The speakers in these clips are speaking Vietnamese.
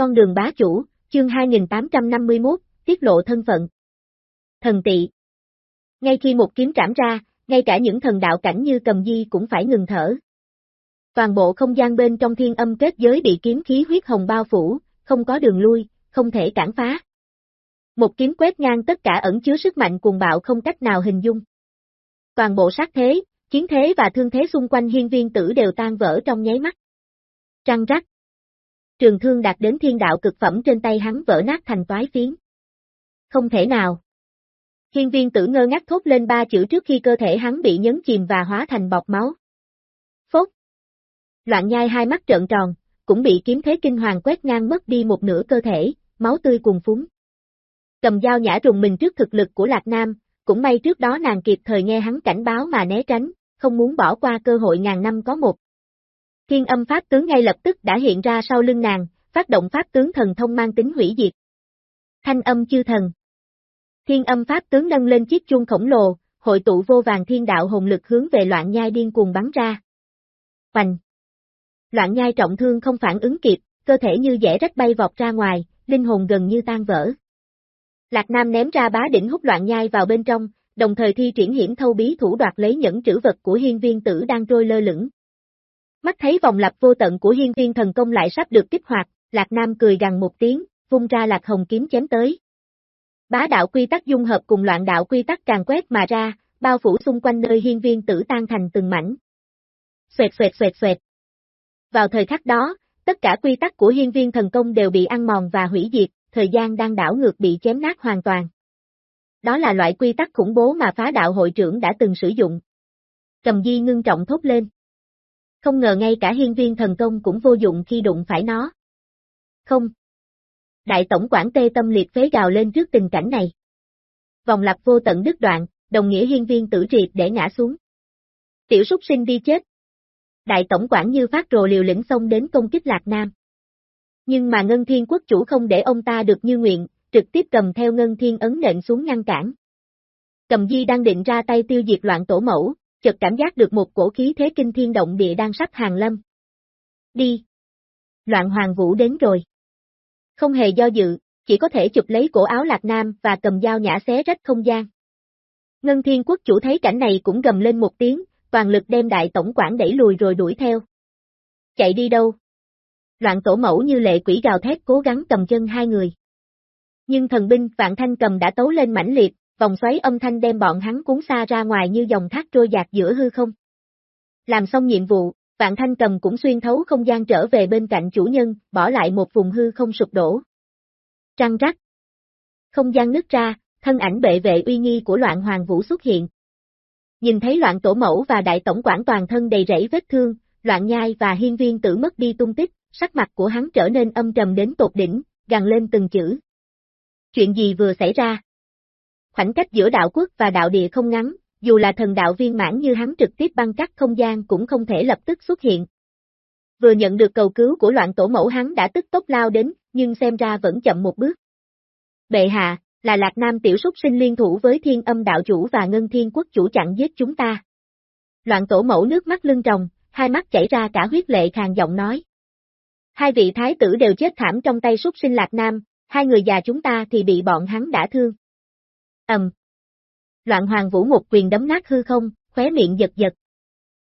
Con đường bá chủ, chương 2851, tiết lộ thân phận. Thần tị. Ngay khi một kiếm trảm ra, ngay cả những thần đạo cảnh như cầm di cũng phải ngừng thở. Toàn bộ không gian bên trong thiên âm kết giới bị kiếm khí huyết hồng bao phủ, không có đường lui, không thể cản phá. Một kiếm quét ngang tất cả ẩn chứa sức mạnh cuồng bạo không cách nào hình dung. Toàn bộ sát thế, chiến thế và thương thế xung quanh hiên viên tử đều tan vỡ trong nháy mắt. Trăng rắc. Trường thương đạt đến thiên đạo cực phẩm trên tay hắn vỡ nát thành toái phiến. Không thể nào. Hiên viên tử ngơ ngác thốt lên ba chữ trước khi cơ thể hắn bị nhấn chìm và hóa thành bọt máu. Phốt. Loạn nhai hai mắt trợn tròn, cũng bị kiếm thế kinh hoàng quét ngang mất đi một nửa cơ thể, máu tươi cùng phúng. Cầm dao nhã rùng mình trước thực lực của Lạc Nam, cũng may trước đó nàng kịp thời nghe hắn cảnh báo mà né tránh, không muốn bỏ qua cơ hội ngàn năm có một. Thiên âm pháp tướng ngay lập tức đã hiện ra sau lưng nàng, phát động pháp tướng thần thông mang tính hủy diệt. Thanh âm chư thần. Thiên âm pháp tướng nâng lên chiếc chuông khổng lồ, hội tụ vô vàng thiên đạo hồn lực hướng về loạn nhai điên cuồng bắn ra. Hoành. Loạn nhai trọng thương không phản ứng kịp, cơ thể như dễ rách bay vọt ra ngoài, linh hồn gần như tan vỡ. Lạc Nam ném ra bá đỉnh hút loạn nhai vào bên trong, đồng thời thi triển hiểm thâu bí thủ đoạt lấy những trữ vật của hiên viên tử đang trôi lơ lửng. Mắt thấy vòng lặp vô tận của hiên viên thần công lại sắp được kích hoạt, Lạc Nam cười gằn một tiếng, vung ra lạc hồng kiếm chém tới. Bá đạo quy tắc dung hợp cùng loạn đạo quy tắc càng quét mà ra, bao phủ xung quanh nơi hiên viên tử tan thành từng mảnh. Xoẹt xoẹt xoẹt xoẹt. Vào thời khắc đó, tất cả quy tắc của hiên viên thần công đều bị ăn mòn và hủy diệt, thời gian đang đảo ngược bị chém nát hoàn toàn. Đó là loại quy tắc khủng bố mà phá đạo hội trưởng đã từng sử dụng. Cầm di ngưng trọng thốt lên. Không ngờ ngay cả hiên viên thần công cũng vô dụng khi đụng phải nó. Không. Đại tổng quản tê tâm liệt phế gào lên trước tình cảnh này. Vòng lặp vô tận đứt đoạn, đồng nghĩa hiên viên tử triệt để ngã xuống. Tiểu súc sinh đi chết. Đại tổng quản như phát rồ liều lĩnh xông đến công kích Lạc Nam. Nhưng mà Ngân Thiên Quốc chủ không để ông ta được như nguyện, trực tiếp cầm theo Ngân Thiên ấn nện xuống ngăn cản. Cầm Di đang định ra tay tiêu diệt loạn tổ mẫu, chợt cảm giác được một cổ khí thế kinh thiên động địa đang sắp hàng lâm. Đi! Loạn hoàng vũ đến rồi. Không hề do dự, chỉ có thể chụp lấy cổ áo lạc nam và cầm dao nhã xé rách không gian. Ngân Thiên Quốc chủ thấy cảnh này cũng gầm lên một tiếng, toàn lực đem đại tổng quản đẩy lùi rồi đuổi theo. Chạy đi đâu? Loạn tổ mẫu như lệ quỷ gào thét cố gắng cầm chân hai người. Nhưng thần binh vạn thanh cầm đã tấu lên mãnh liệt, vòng xoáy âm thanh đem bọn hắn cuốn xa ra ngoài như dòng thác trôi dạt giữa hư không. Làm xong nhiệm vụ, vạn thanh cầm cũng xuyên thấu không gian trở về bên cạnh chủ nhân, bỏ lại một vùng hư không sụp đổ. Trăng rắc. Không gian nứt ra, thân ảnh bệ vệ uy nghi của loạn hoàng vũ xuất hiện. Nhìn thấy loạn tổ mẫu và đại tổng quản toàn thân đầy rẫy vết thương, loạn nhai và hiên viên tử mất đi tung tích, sắc mặt của hắn trở nên âm trầm đến tột đỉnh, gằn lên từng chữ. Chuyện gì vừa xảy ra? Khoảng cách giữa đạo quốc và đạo địa không ngắn, dù là thần đạo viên mãn như hắn trực tiếp băng cắt không gian cũng không thể lập tức xuất hiện. Vừa nhận được cầu cứu của loạn tổ mẫu hắn đã tức tốc lao đến, nhưng xem ra vẫn chậm một bước. Bệ hạ, là Lạc Nam tiểu súc sinh liên thủ với thiên âm đạo chủ và ngân thiên quốc chủ chặn giết chúng ta. Loạn tổ mẫu nước mắt lưng tròng, hai mắt chảy ra cả huyết lệ khàn giọng nói. Hai vị thái tử đều chết thảm trong tay súc sinh Lạc Nam, hai người già chúng ta thì bị bọn hắn đã thương. Ầm. Loạn hoàng vũ một quyền đấm nát hư không, khóe miệng giật giật.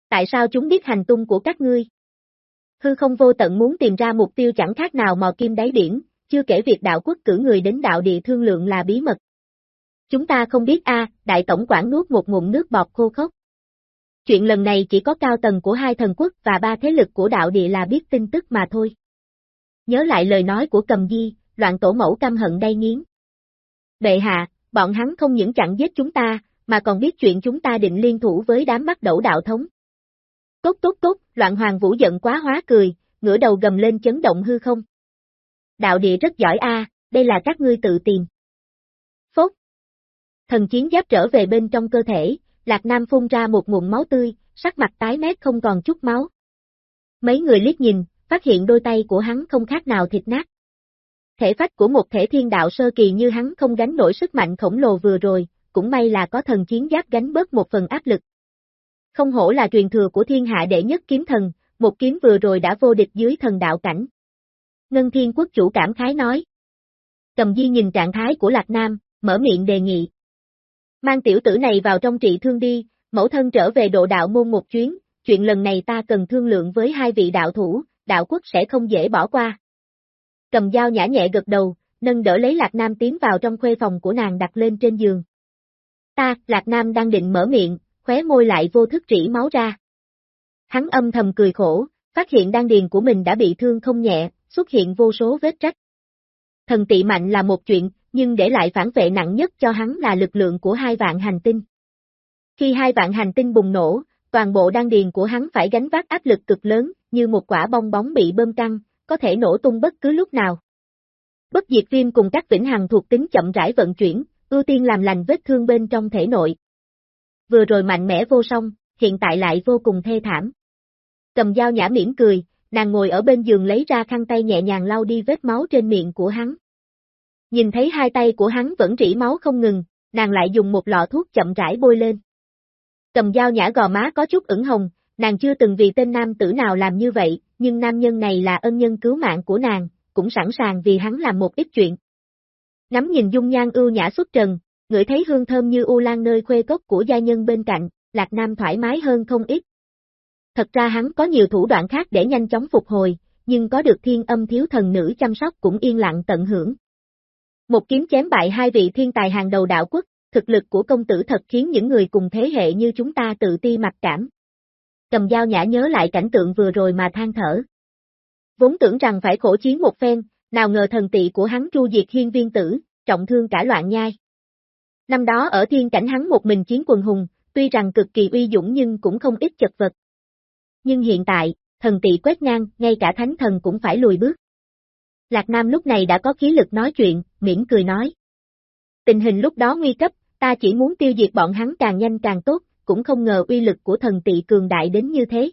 Tại sao chúng biết hành tung của các ngươi? Hư không vô tận muốn tìm ra mục tiêu chẳng khác nào mò kim đáy biển, chưa kể việc đạo quốc cử người đến đạo địa thương lượng là bí mật. Chúng ta không biết a, đại tổng quản nuốt một ngụm nước bọt khô khốc. Chuyện lần này chỉ có cao tầng của hai thần quốc và ba thế lực của đạo địa là biết tin tức mà thôi. Nhớ lại lời nói của cầm di, loạn tổ mẫu căm hận đay nghiến. Bệ hạ, bọn hắn không những chặn giết chúng ta, mà còn biết chuyện chúng ta định liên thủ với đám bắt đẩu đạo thống. Cốt tốt cốt, loạn hoàng vũ giận quá hóa cười, ngửa đầu gầm lên chấn động hư không. Đạo địa rất giỏi a, đây là các ngươi tự tìm. Phốt. Thần chiến giáp trở về bên trong cơ thể, Lạc Nam phun ra một nguồn máu tươi, sắc mặt tái mét không còn chút máu. Mấy người liếc nhìn, phát hiện đôi tay của hắn không khác nào thịt nát. Thể phách của một thể thiên đạo sơ kỳ như hắn không gánh nổi sức mạnh khổng lồ vừa rồi, cũng may là có thần chiến giáp gánh bớt một phần áp lực. Không hổ là truyền thừa của thiên hạ đệ nhất kiếm thần, một kiếm vừa rồi đã vô địch dưới thần đạo cảnh. Ngân Thiên Quốc chủ cảm khái nói. Cầm Di nhìn trạng thái của Lạc Nam, mở miệng đề nghị. Mang tiểu tử này vào trong trị thương đi, mẫu thân trở về độ đạo môn một chuyến, chuyện lần này ta cần thương lượng với hai vị đạo thủ, đạo quốc sẽ không dễ bỏ qua. Cầm dao nhã nhẹ gật đầu, nâng đỡ lấy Lạc Nam tiến vào trong khuê phòng của nàng đặt lên trên giường. Ta, Lạc Nam đang định mở miệng, khóe môi lại vô thức rỉ máu ra. Hắn âm thầm cười khổ, phát hiện đan điền của mình đã bị thương không nhẹ, xuất hiện vô số vết rách. Thần tị mạnh là một chuyện, nhưng để lại phản vệ nặng nhất cho hắn là lực lượng của hai vạn hành tinh. Khi hai vạn hành tinh bùng nổ, toàn bộ đan điền của hắn phải gánh vác áp lực cực lớn, như một quả bong bóng bị bơm căng, có thể nổ tung bất cứ lúc nào. Bất diệt viêm cùng các vĩnh hằng thuộc tính chậm rãi vận chuyển, ưu tiên làm lành vết thương bên trong thể nội. Vừa rồi mạnh mẽ vô song, hiện tại lại vô cùng thê thảm. Cầm dao nhã mỉm cười, nàng ngồi ở bên giường lấy ra khăn tay nhẹ nhàng lau đi vết máu trên miệng của hắn. Nhìn thấy hai tay của hắn vẫn rỉ máu không ngừng, nàng lại dùng một lọ thuốc chậm rãi bôi lên. Cầm dao nhã gò má có chút ửng hồng, nàng chưa từng vì tên nam tử nào làm như vậy, nhưng nam nhân này là ân nhân cứu mạng của nàng, cũng sẵn sàng vì hắn làm một ít chuyện. Ngắm nhìn dung nhan ưu nhã xuất trần, ngửi thấy hương thơm như u lan nơi khuê cốc của gia nhân bên cạnh, Lạc Nam thoải mái hơn không ít. Thật ra hắn có nhiều thủ đoạn khác để nhanh chóng phục hồi, nhưng có được thiên âm thiếu thần nữ chăm sóc cũng yên lặng tận hưởng. Một kiếm chém bại hai vị thiên tài hàng đầu đạo quốc, thực lực của công tử thật khiến những người cùng thế hệ như chúng ta tự ti mặc cảm. Cầm dao nhã nhớ lại cảnh tượng vừa rồi mà than thở. Vốn tưởng rằng phải khổ chiến một phen, nào ngờ thần tị của hắn tru diệt hiên viên tử, trọng thương cả loạn nhai. Năm đó ở thiên cảnh hắn một mình chiến quần hùng, tuy rằng cực kỳ uy dũng nhưng cũng không ít chật vật. Nhưng hiện tại, thần tị quét ngang, ngay cả thánh thần cũng phải lùi bước. Lạc Nam lúc này đã có khí lực nói chuyện, mỉm cười nói. Tình hình lúc đó nguy cấp, ta chỉ muốn tiêu diệt bọn hắn càng nhanh càng tốt, cũng không ngờ uy lực của thần tị cường đại đến như thế.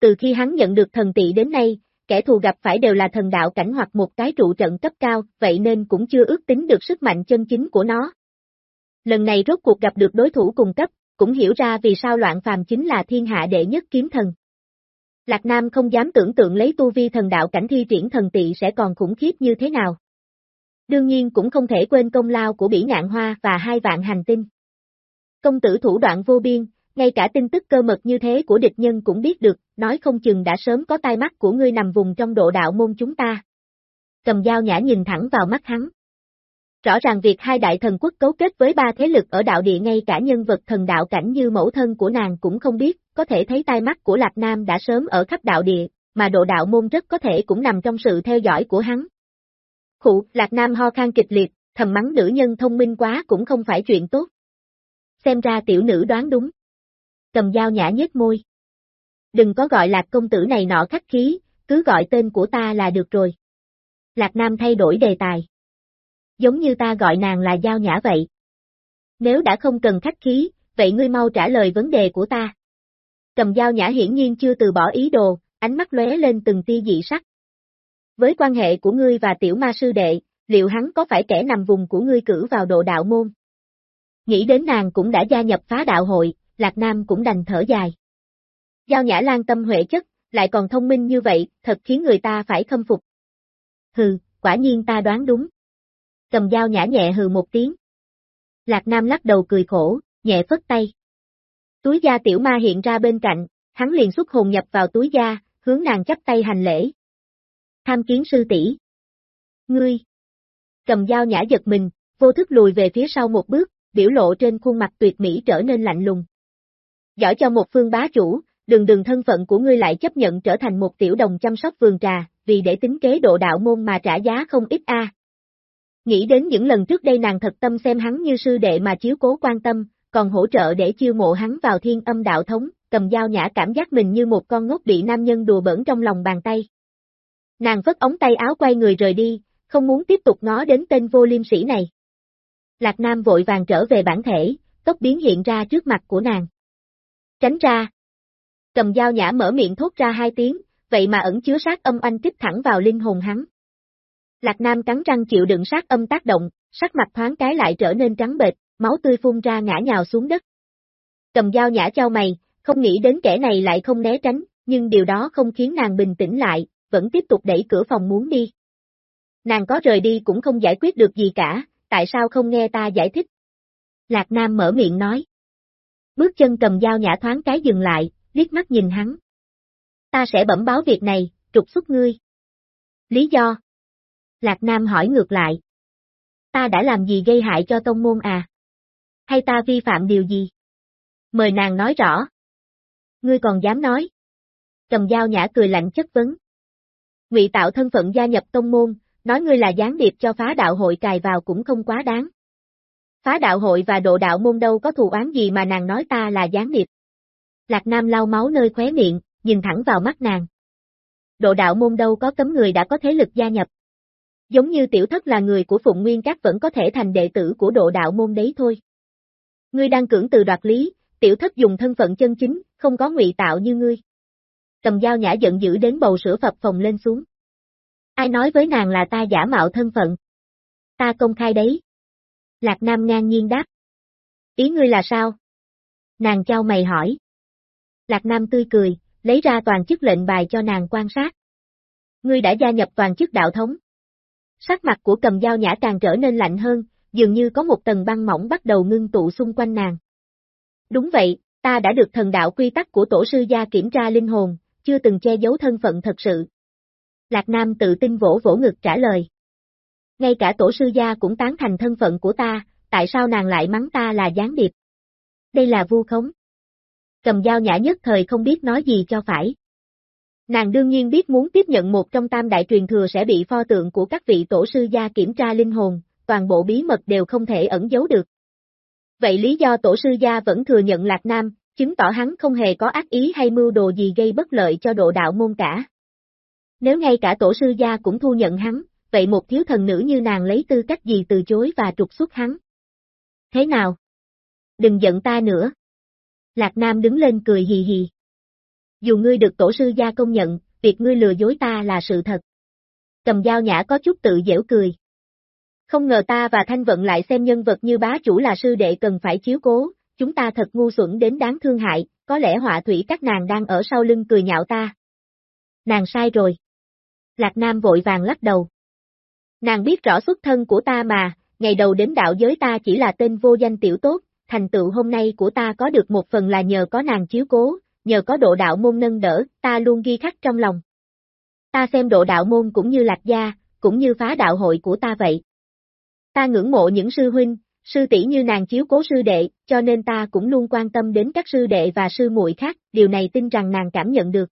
Từ khi hắn nhận được thần tị đến nay, kẻ thù gặp phải đều là thần đạo cảnh hoặc một cái trụ trận cấp cao, vậy nên cũng chưa ước tính được sức mạnh chân chính của nó. Lần này rốt cuộc gặp được đối thủ cùng cấp, cũng hiểu ra vì sao loạn phàm chính là thiên hạ đệ nhất kiếm thần. Lạc Nam không dám tưởng tượng lấy tu vi thần đạo cảnh thi triển thần tị sẽ còn khủng khiếp như thế nào. Đương nhiên cũng không thể quên công lao của bỉ ngạn hoa và hai vạn hành tinh. Công tử thủ đoạn vô biên, ngay cả tin tức cơ mật như thế của địch nhân cũng biết được, nói không chừng đã sớm có tai mắt của ngươi nằm vùng trong độ đạo môn chúng ta. Cầm dao nhã nhìn thẳng vào mắt hắn. Rõ ràng việc hai đại thần quốc cấu kết với ba thế lực ở đạo địa ngay cả nhân vật thần đạo cảnh như mẫu thân của nàng cũng không biết, có thể thấy tai mắt của Lạc Nam đã sớm ở khắp đạo địa, mà độ đạo môn rất có thể cũng nằm trong sự theo dõi của hắn. Khụ, Lạc Nam ho khan kịch liệt, thầm mắng nữ nhân thông minh quá cũng không phải chuyện tốt. Xem ra tiểu nữ đoán đúng. Cầm dao nhã nhếch môi. Đừng có gọi Lạc công tử này nọ khách khí, cứ gọi tên của ta là được rồi. Lạc Nam thay đổi đề tài. Giống như ta gọi nàng là giao nhã vậy. Nếu đã không cần khách khí, vậy ngươi mau trả lời vấn đề của ta. Cầm dao nhã hiển nhiên chưa từ bỏ ý đồ, ánh mắt lóe lên từng tia dị sắc. Với quan hệ của ngươi và tiểu ma sư đệ, liệu hắn có phải kẻ nằm vùng của ngươi cử vào độ đạo môn? Nghĩ đến nàng cũng đã gia nhập phá đạo hội, Lạc Nam cũng đành thở dài. Giao Nhã Lan tâm huệ chất, lại còn thông minh như vậy, thật khiến người ta phải khâm phục. Hừ, quả nhiên ta đoán đúng. Cầm dao nhã nhẹ hừ một tiếng. Lạc Nam lắc đầu cười khổ, nhẹ phất tay. Túi da tiểu ma hiện ra bên cạnh, hắn liền xuất hồn nhập vào túi da, hướng nàng chắp tay hành lễ. Tham kiến sư tỷ. Ngươi. Cầm dao nhã giật mình, vô thức lùi về phía sau một bước, biểu lộ trên khuôn mặt tuyệt mỹ trở nên lạnh lùng. Giỏi cho một phương bá chủ, đừng đừng thân phận của ngươi lại chấp nhận trở thành một tiểu đồng chăm sóc vườn trà, vì để tính kế độ đạo môn mà trả giá không ít a. Nghĩ đến những lần trước đây nàng thật tâm xem hắn như sư đệ mà chiếu cố quan tâm, còn hỗ trợ để chiêu mộ hắn vào thiên âm đạo thống, cầm dao nhã cảm giác mình như một con ngốc bị nam nhân đùa bỡn trong lòng bàn tay. Nàng vất ống tay áo quay người rời đi, không muốn tiếp tục ngó đến tên vô liêm sĩ này. Lạc Nam vội vàng trở về bản thể, tốc biến hiện ra trước mặt của nàng. Tránh ra. Cầm dao nhã mở miệng thốt ra hai tiếng, vậy mà ẩn chứa sát âm anh kích thẳng vào linh hồn hắn. Lạc Nam cắn răng chịu đựng sát âm tác động, sắc mặt thoáng cái lại trở nên trắng bệch, máu tươi phun ra ngã nhào xuống đất. Cầm dao nhã trao mày, không nghĩ đến kẻ này lại không né tránh, nhưng điều đó không khiến nàng bình tĩnh lại, vẫn tiếp tục đẩy cửa phòng muốn đi. Nàng có rời đi cũng không giải quyết được gì cả, tại sao không nghe ta giải thích? Lạc Nam mở miệng nói. Bước chân cầm dao nhã thoáng cái dừng lại, liếc mắt nhìn hắn. Ta sẽ bẩm báo việc này, trục xuất ngươi. Lý do? Lạc Nam hỏi ngược lại. Ta đã làm gì gây hại cho tông môn à? Hay ta vi phạm điều gì? Mời nàng nói rõ. Ngươi còn dám nói? Cầm dao nhã cười lạnh chất vấn. Ngụy tạo thân phận gia nhập tông môn, nói ngươi là gián điệp cho phá đạo hội cài vào cũng không quá đáng. Phá đạo hội và độ đạo môn đâu có thù oán gì mà nàng nói ta là gián điệp. Lạc Nam lau máu nơi khóe miệng, nhìn thẳng vào mắt nàng. Độ đạo môn đâu có cấm người đã có thế lực gia nhập. Giống như tiểu thất là người của Phụng Nguyên Các vẫn có thể thành đệ tử của độ đạo môn đấy thôi. Ngươi đang cưỡng từ đoạt lý, tiểu thất dùng thân phận chân chính, không có ngụy tạo như ngươi. Cầm dao nhã giận dữ đến bầu sữa phập phòng lên xuống. Ai nói với nàng là ta giả mạo thân phận? Ta công khai đấy. Lạc Nam ngang nhiên đáp. Ý ngươi là sao? Nàng trao mày hỏi. Lạc Nam tươi cười, lấy ra toàn chức lệnh bài cho nàng quan sát. Ngươi đã gia nhập toàn chức đạo thống. Sắc mặt của cầm dao nhã càng trở nên lạnh hơn, dường như có một tầng băng mỏng bắt đầu ngưng tụ xung quanh nàng. Đúng vậy, ta đã được thần đạo quy tắc của tổ sư gia kiểm tra linh hồn, chưa từng che giấu thân phận thật sự. Lạc Nam tự tin vỗ vỗ ngực trả lời. Ngay cả tổ sư gia cũng tán thành thân phận của ta, tại sao nàng lại mắng ta là gián điệp? Đây là vu khống. Cầm dao nhã nhất thời không biết nói gì cho phải. Nàng đương nhiên biết muốn tiếp nhận một trong tam đại truyền thừa sẽ bị pho tượng của các vị tổ sư gia kiểm tra linh hồn, toàn bộ bí mật đều không thể ẩn giấu được. Vậy lý do tổ sư gia vẫn thừa nhận Lạc Nam, chứng tỏ hắn không hề có ác ý hay mưu đồ gì gây bất lợi cho độ đạo môn cả. Nếu ngay cả tổ sư gia cũng thu nhận hắn, vậy một thiếu thần nữ như nàng lấy tư cách gì từ chối và trục xuất hắn? Thế nào? Đừng giận ta nữa. Lạc Nam đứng lên cười hì hì. Dù ngươi được tổ sư gia công nhận, việc ngươi lừa dối ta là sự thật. Cầm dao nhã có chút tự dễu cười. Không ngờ ta và Thanh Vận lại xem nhân vật như bá chủ là sư đệ cần phải chiếu cố, chúng ta thật ngu xuẩn đến đáng thương hại, có lẽ họa thủy các nàng đang ở sau lưng cười nhạo ta. Nàng sai rồi. Lạc Nam vội vàng lắc đầu. Nàng biết rõ xuất thân của ta mà, ngày đầu đến đạo giới ta chỉ là tên vô danh tiểu tốt, thành tựu hôm nay của ta có được một phần là nhờ có nàng chiếu cố, nhờ có độ đạo môn nâng đỡ, ta luôn ghi khắc trong lòng. Ta xem độ đạo môn cũng như lạc gia, cũng như phá đạo hội của ta vậy. Ta ngưỡng mộ những sư huynh, sư tỷ như nàng chiếu cố sư đệ, cho nên ta cũng luôn quan tâm đến các sư đệ và sư muội khác, điều này tin rằng nàng cảm nhận được.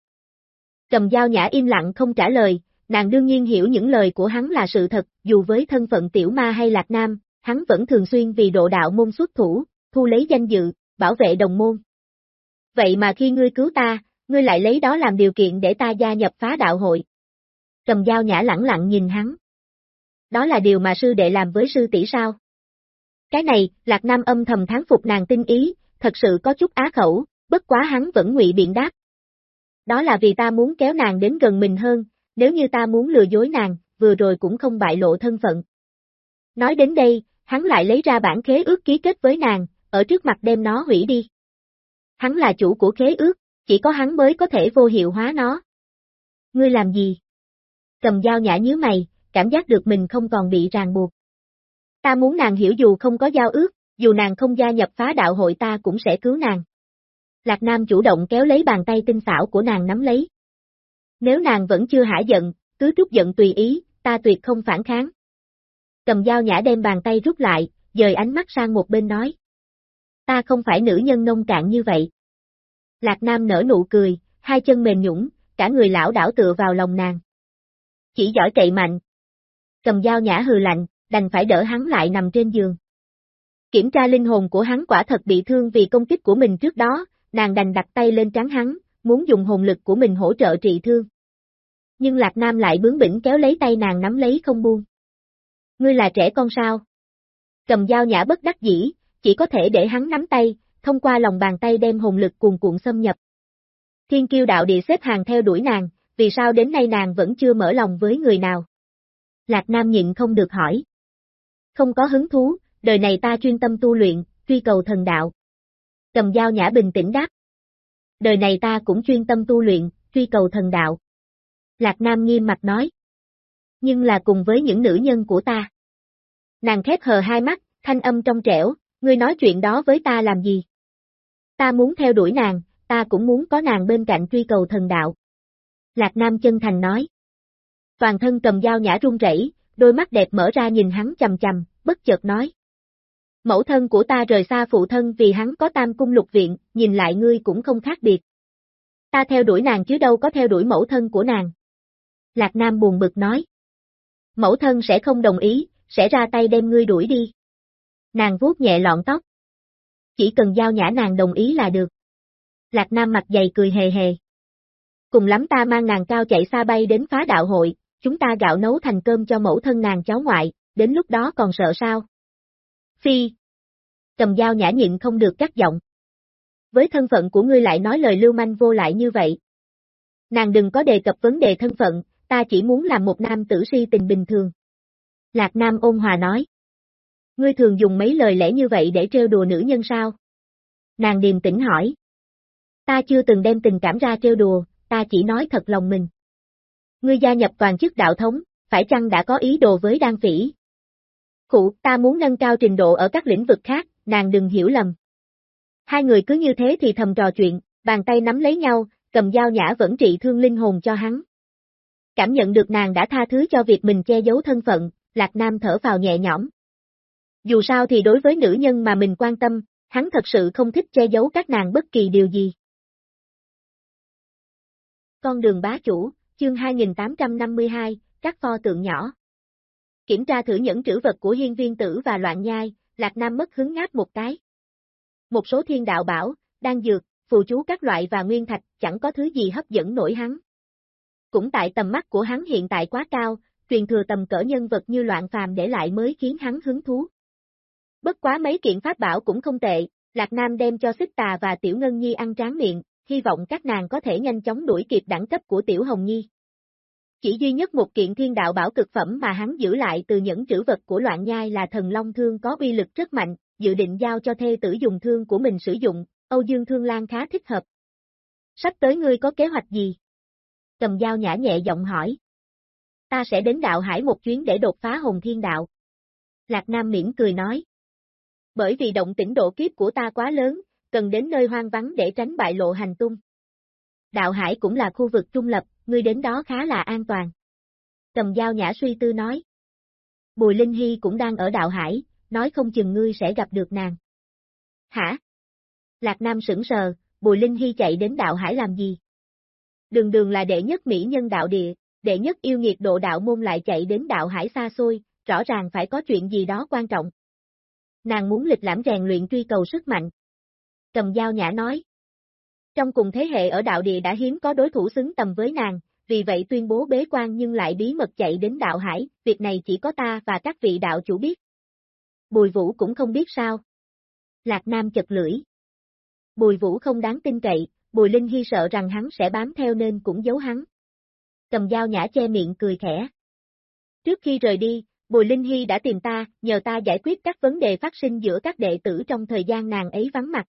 Cầm dao nhã im lặng không trả lời, nàng đương nhiên hiểu những lời của hắn là sự thật, dù với thân phận tiểu ma hay lạc nam, hắn vẫn thường xuyên vì độ đạo môn xuất thủ, thu lấy danh dự, bảo vệ đồng môn. Vậy mà khi ngươi cứu ta, ngươi lại lấy đó làm điều kiện để ta gia nhập phá đạo hội. Cầm dao nhã lẳng lặng nhìn hắn. Đó là điều mà sư đệ làm với sư tỷ sao? Cái này, Lạc Nam âm thầm tháng phục nàng tinh ý, thật sự có chút á khẩu, bất quá hắn vẫn ngụy biện đáp. Đó là vì ta muốn kéo nàng đến gần mình hơn, nếu như ta muốn lừa dối nàng, vừa rồi cũng không bại lộ thân phận. Nói đến đây, hắn lại lấy ra bản khế ước ký kết với nàng, ở trước mặt đem nó hủy đi. Hắn là chủ của khế ước, chỉ có hắn mới có thể vô hiệu hóa nó. Ngươi làm gì? Cầm dao nhã nhíu mày, cảm giác được mình không còn bị ràng buộc. Ta muốn nàng hiểu dù không có giao ước, dù nàng không gia nhập phá đạo hội ta cũng sẽ cứu nàng. Lạc Nam chủ động kéo lấy bàn tay tinh xảo của nàng nắm lấy. Nếu nàng vẫn chưa hả giận, cứ trút giận tùy ý, ta tuyệt không phản kháng. Cầm dao nhã đem bàn tay rút lại, dời ánh mắt sang một bên nói. Ta không phải nữ nhân nông cạn như vậy. Lạc Nam nở nụ cười, hai chân mềm nhũng, cả người lão đảo tựa vào lòng nàng. Chỉ giỏi cậy mạnh. Cầm dao nhã hừ lạnh, đành phải đỡ hắn lại nằm trên giường. Kiểm tra linh hồn của hắn quả thật bị thương vì công kích của mình trước đó, nàng đành đặt tay lên trán hắn, muốn dùng hồn lực của mình hỗ trợ trị thương. Nhưng Lạc Nam lại bướng bỉnh kéo lấy tay nàng nắm lấy không buông. Ngươi là trẻ con sao? Cầm dao nhã bất đắc dĩ, chỉ có thể để hắn nắm tay, thông qua lòng bàn tay đem hồn lực cuồn cuộn xâm nhập. Thiên kiêu đạo địa xếp hàng theo đuổi nàng, vì sao đến nay nàng vẫn chưa mở lòng với người nào? Lạc Nam nhịn không được hỏi. Không có hứng thú, đời này ta chuyên tâm tu luyện, truy cầu thần đạo. Cầm dao nhã bình tĩnh đáp. Đời này ta cũng chuyên tâm tu luyện, truy cầu thần đạo. Lạc Nam nghiêm mặt nói. Nhưng là cùng với những nữ nhân của ta. Nàng khép hờ hai mắt, thanh âm trong trẻo, ngươi nói chuyện đó với ta làm gì? Ta muốn theo đuổi nàng, ta cũng muốn có nàng bên cạnh truy cầu thần đạo. Lạc Nam chân thành nói. Toàn thân cầm dao nhã run rẩy, đôi mắt đẹp mở ra nhìn hắn chầm chầm, bất chợt nói. Mẫu thân của ta rời xa phụ thân vì hắn có tam cung lục viện, nhìn lại ngươi cũng không khác biệt. Ta theo đuổi nàng chứ đâu có theo đuổi mẫu thân của nàng. Lạc Nam buồn bực nói. Mẫu thân sẽ không đồng ý, sẽ ra tay đem ngươi đuổi đi. Nàng vuốt nhẹ lọn tóc. Chỉ cần giao nhã nàng đồng ý là được. Lạc Nam mặt dày cười hề hề. Cùng lắm ta mang nàng cao chạy xa bay đến phá đạo hội, chúng ta gạo nấu thành cơm cho mẫu thân nàng cháu ngoại, đến lúc đó còn sợ sao? Phi. Cầm dao nhã nhịn không được cắt giọng. Với thân phận của ngươi lại nói lời lưu manh vô lại như vậy. Nàng đừng có đề cập vấn đề thân phận, ta chỉ muốn làm một nam tử si tình bình thường. Lạc Nam ôn hòa nói. Ngươi thường dùng mấy lời lẽ như vậy để trêu đùa nữ nhân sao? Nàng điềm tĩnh hỏi. Ta chưa từng đem tình cảm ra trêu đùa, ta chỉ nói thật lòng mình. Ngươi gia nhập toàn chức đạo thống, phải chăng đã có ý đồ với đan phỉ? Khủ, ta muốn nâng cao trình độ ở các lĩnh vực khác, nàng đừng hiểu lầm. Hai người cứ như thế thì thầm trò chuyện, bàn tay nắm lấy nhau, cầm dao nhã vẫn trị thương linh hồn cho hắn. Cảm nhận được nàng đã tha thứ cho việc mình che giấu thân phận, Lạc Nam thở vào nhẹ nhõm. Dù sao thì đối với nữ nhân mà mình quan tâm, hắn thật sự không thích che giấu các nàng bất kỳ điều gì. Con đường bá chủ, chương 2852, các pho tượng nhỏ. Kiểm tra thử những trữ vật của hiên viên tử và loạn nhai, Lạc Nam mất hứng ngáp một cái. Một số thiên đạo bảo, đang dược, phù chú các loại và nguyên thạch, chẳng có thứ gì hấp dẫn nổi hắn. Cũng tại tầm mắt của hắn hiện tại quá cao, truyền thừa tầm cỡ nhân vật như loạn phàm để lại mới khiến hắn hứng thú. Bất quá mấy kiện pháp bảo cũng không tệ, Lạc Nam đem cho xích tà và Tiểu Ngân Nhi ăn tráng miệng, hy vọng các nàng có thể nhanh chóng đuổi kịp đẳng cấp của Tiểu Hồng Nhi. Chỉ duy nhất một kiện thiên đạo bảo cực phẩm mà hắn giữ lại từ những trữ vật của loạn nhai là thần long thương có uy lực rất mạnh, dự định giao cho thê tử dùng thương của mình sử dụng, Âu Dương Thương Lan khá thích hợp. Sắp tới ngươi có kế hoạch gì? Cầm dao nhã nhẹ giọng hỏi. Ta sẽ đến đạo hải một chuyến để đột phá hồn thiên đạo. Lạc Nam miễn cười nói. Bởi vì động tĩnh độ kiếp của ta quá lớn, cần đến nơi hoang vắng để tránh bại lộ hành tung. Đạo hải cũng là khu vực trung lập, ngươi đến đó khá là an toàn. Cầm dao nhã suy tư nói. Bùi Linh Hy cũng đang ở đạo hải, nói không chừng ngươi sẽ gặp được nàng. Hả? Lạc Nam sững sờ, Bùi Linh Hy chạy đến đạo hải làm gì? Đường đường là đệ nhất mỹ nhân đạo địa, đệ nhất yêu nghiệt độ đạo môn lại chạy đến đạo hải xa xôi, rõ ràng phải có chuyện gì đó quan trọng. Nàng muốn lịch lãm rèn luyện truy cầu sức mạnh. Cầm dao nhã nói. Trong cùng thế hệ ở đạo địa đã hiếm có đối thủ xứng tầm với nàng, vì vậy tuyên bố bế quan nhưng lại bí mật chạy đến đạo hải, việc này chỉ có ta và các vị đạo chủ biết. Bùi vũ cũng không biết sao. Lạc Nam chật lưỡi. Bùi vũ không đáng tin cậy, Bùi Linh Hy sợ rằng hắn sẽ bám theo nên cũng giấu hắn. Cầm dao nhã che miệng cười khẽ. Trước khi rời đi, Bùi Linh Hy đã tìm ta, nhờ ta giải quyết các vấn đề phát sinh giữa các đệ tử trong thời gian nàng ấy vắng mặt.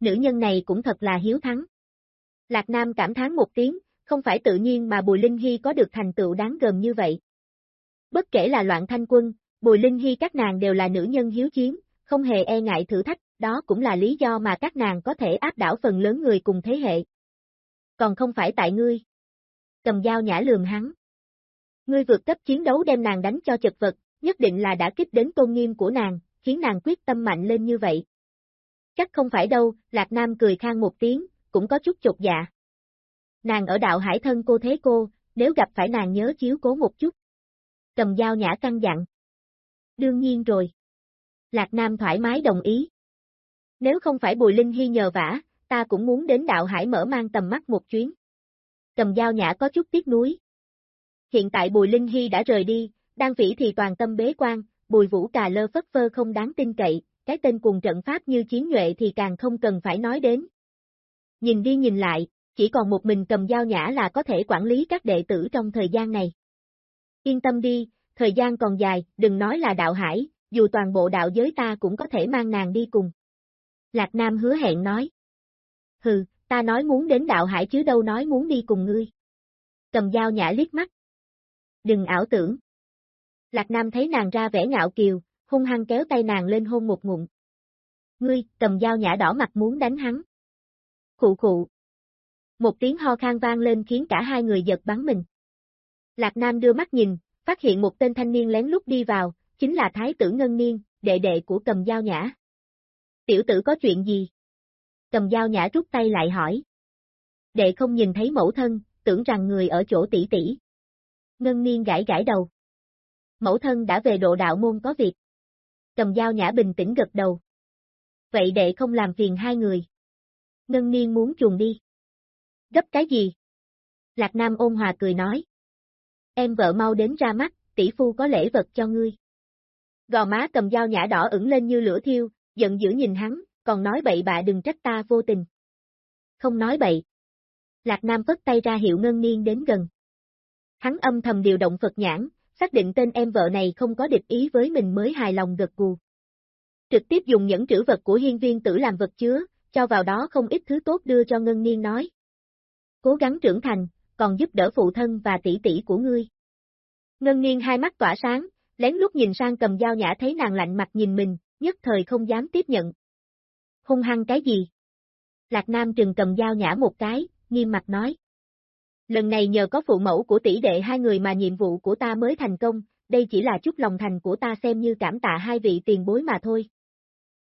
Nữ nhân này cũng thật là hiếu thắng. Lạc Nam cảm thán một tiếng, không phải tự nhiên mà Bùi Linh Hy có được thành tựu đáng gờm như vậy. Bất kể là loạn thanh quân, Bùi Linh Hy các nàng đều là nữ nhân hiếu chiến, không hề e ngại thử thách, đó cũng là lý do mà các nàng có thể áp đảo phần lớn người cùng thế hệ. Còn không phải tại ngươi. Cầm dao nhã lườm hắn. Ngươi vượt cấp chiến đấu đem nàng đánh cho chật vật, nhất định là đã kích đến tôn nghiêm của nàng, khiến nàng quyết tâm mạnh lên như vậy. Chắc không phải đâu, Lạc Nam cười khang một tiếng, cũng có chút chột dạ. Nàng ở đạo hải thân cô thế cô, nếu gặp phải nàng nhớ chiếu cố một chút. Cầm dao nhã căng dặn. Đương nhiên rồi. Lạc Nam thoải mái đồng ý. Nếu không phải Bùi Linh Hy nhờ vả, ta cũng muốn đến đạo hải mở mang tầm mắt một chuyến. Cầm dao nhã có chút tiếc nuối. Hiện tại Bùi Linh Hy đã rời đi, đang vĩ thì toàn tâm bế quan, Bùi Vũ cà lơ phất phơ không đáng tin cậy, cái tên cùng trận pháp như chiến nhuệ thì càng không cần phải nói đến. Nhìn đi nhìn lại, chỉ còn một mình cầm dao nhã là có thể quản lý các đệ tử trong thời gian này. Yên tâm đi, thời gian còn dài, đừng nói là đạo hải, dù toàn bộ đạo giới ta cũng có thể mang nàng đi cùng. Lạc Nam hứa hẹn nói. Hừ, ta nói muốn đến đạo hải chứ đâu nói muốn đi cùng ngươi. Cầm dao nhã liếc mắt. Đừng ảo tưởng. Lạc Nam thấy nàng ra vẻ ngạo kiều, hung hăng kéo tay nàng lên hôn một ngụm. Ngươi, cầm dao nhã đỏ mặt muốn đánh hắn. Khụ khụ. Một tiếng ho khan vang lên khiến cả hai người giật bắn mình. Lạc Nam đưa mắt nhìn, phát hiện một tên thanh niên lén lút đi vào, chính là Thái tử Ngân Niên, đệ đệ của cầm dao nhã. Tiểu tử có chuyện gì? Cầm dao nhã rút tay lại hỏi. Đệ không nhìn thấy mẫu thân, tưởng rằng người ở chỗ tỷ tỷ. Ngân Niên gãi gãi đầu. Mẫu thân đã về độ đạo môn có việc. Cầm dao nhã bình tĩnh gật đầu. Vậy đệ không làm phiền hai người. Ngân Niên muốn chuồn đi. Gấp cái gì? Lạc Nam ôn hòa cười nói. Em vợ mau đến ra mắt, tỷ phu có lễ vật cho ngươi. Gò má cầm dao nhã đỏ ửng lên như lửa thiêu, giận dữ nhìn hắn, còn nói bậy bạ đừng trách ta vô tình. Không nói bậy. Lạc Nam vất tay ra hiệu ngân niên đến gần. Hắn âm thầm điều động Phật nhãn, xác định tên em vợ này không có địch ý với mình mới hài lòng gật gù. Trực tiếp dùng những trữ vật của hiên viên tử làm vật chứa, cho vào đó không ít thứ tốt đưa cho ngân niên nói. Cố gắng trưởng thành, còn giúp đỡ phụ thân và tỷ tỷ của ngươi. Ngân niên hai mắt tỏa sáng, lén lút nhìn sang cầm dao nhã thấy nàng lạnh mặt nhìn mình, nhất thời không dám tiếp nhận. Hung hăng cái gì? Lạc Nam trừng cầm dao nhã một cái, nghiêm mặt nói. Lần này nhờ có phụ mẫu của tỷ đệ hai người mà nhiệm vụ của ta mới thành công, đây chỉ là chút lòng thành của ta xem như cảm tạ hai vị tiền bối mà thôi.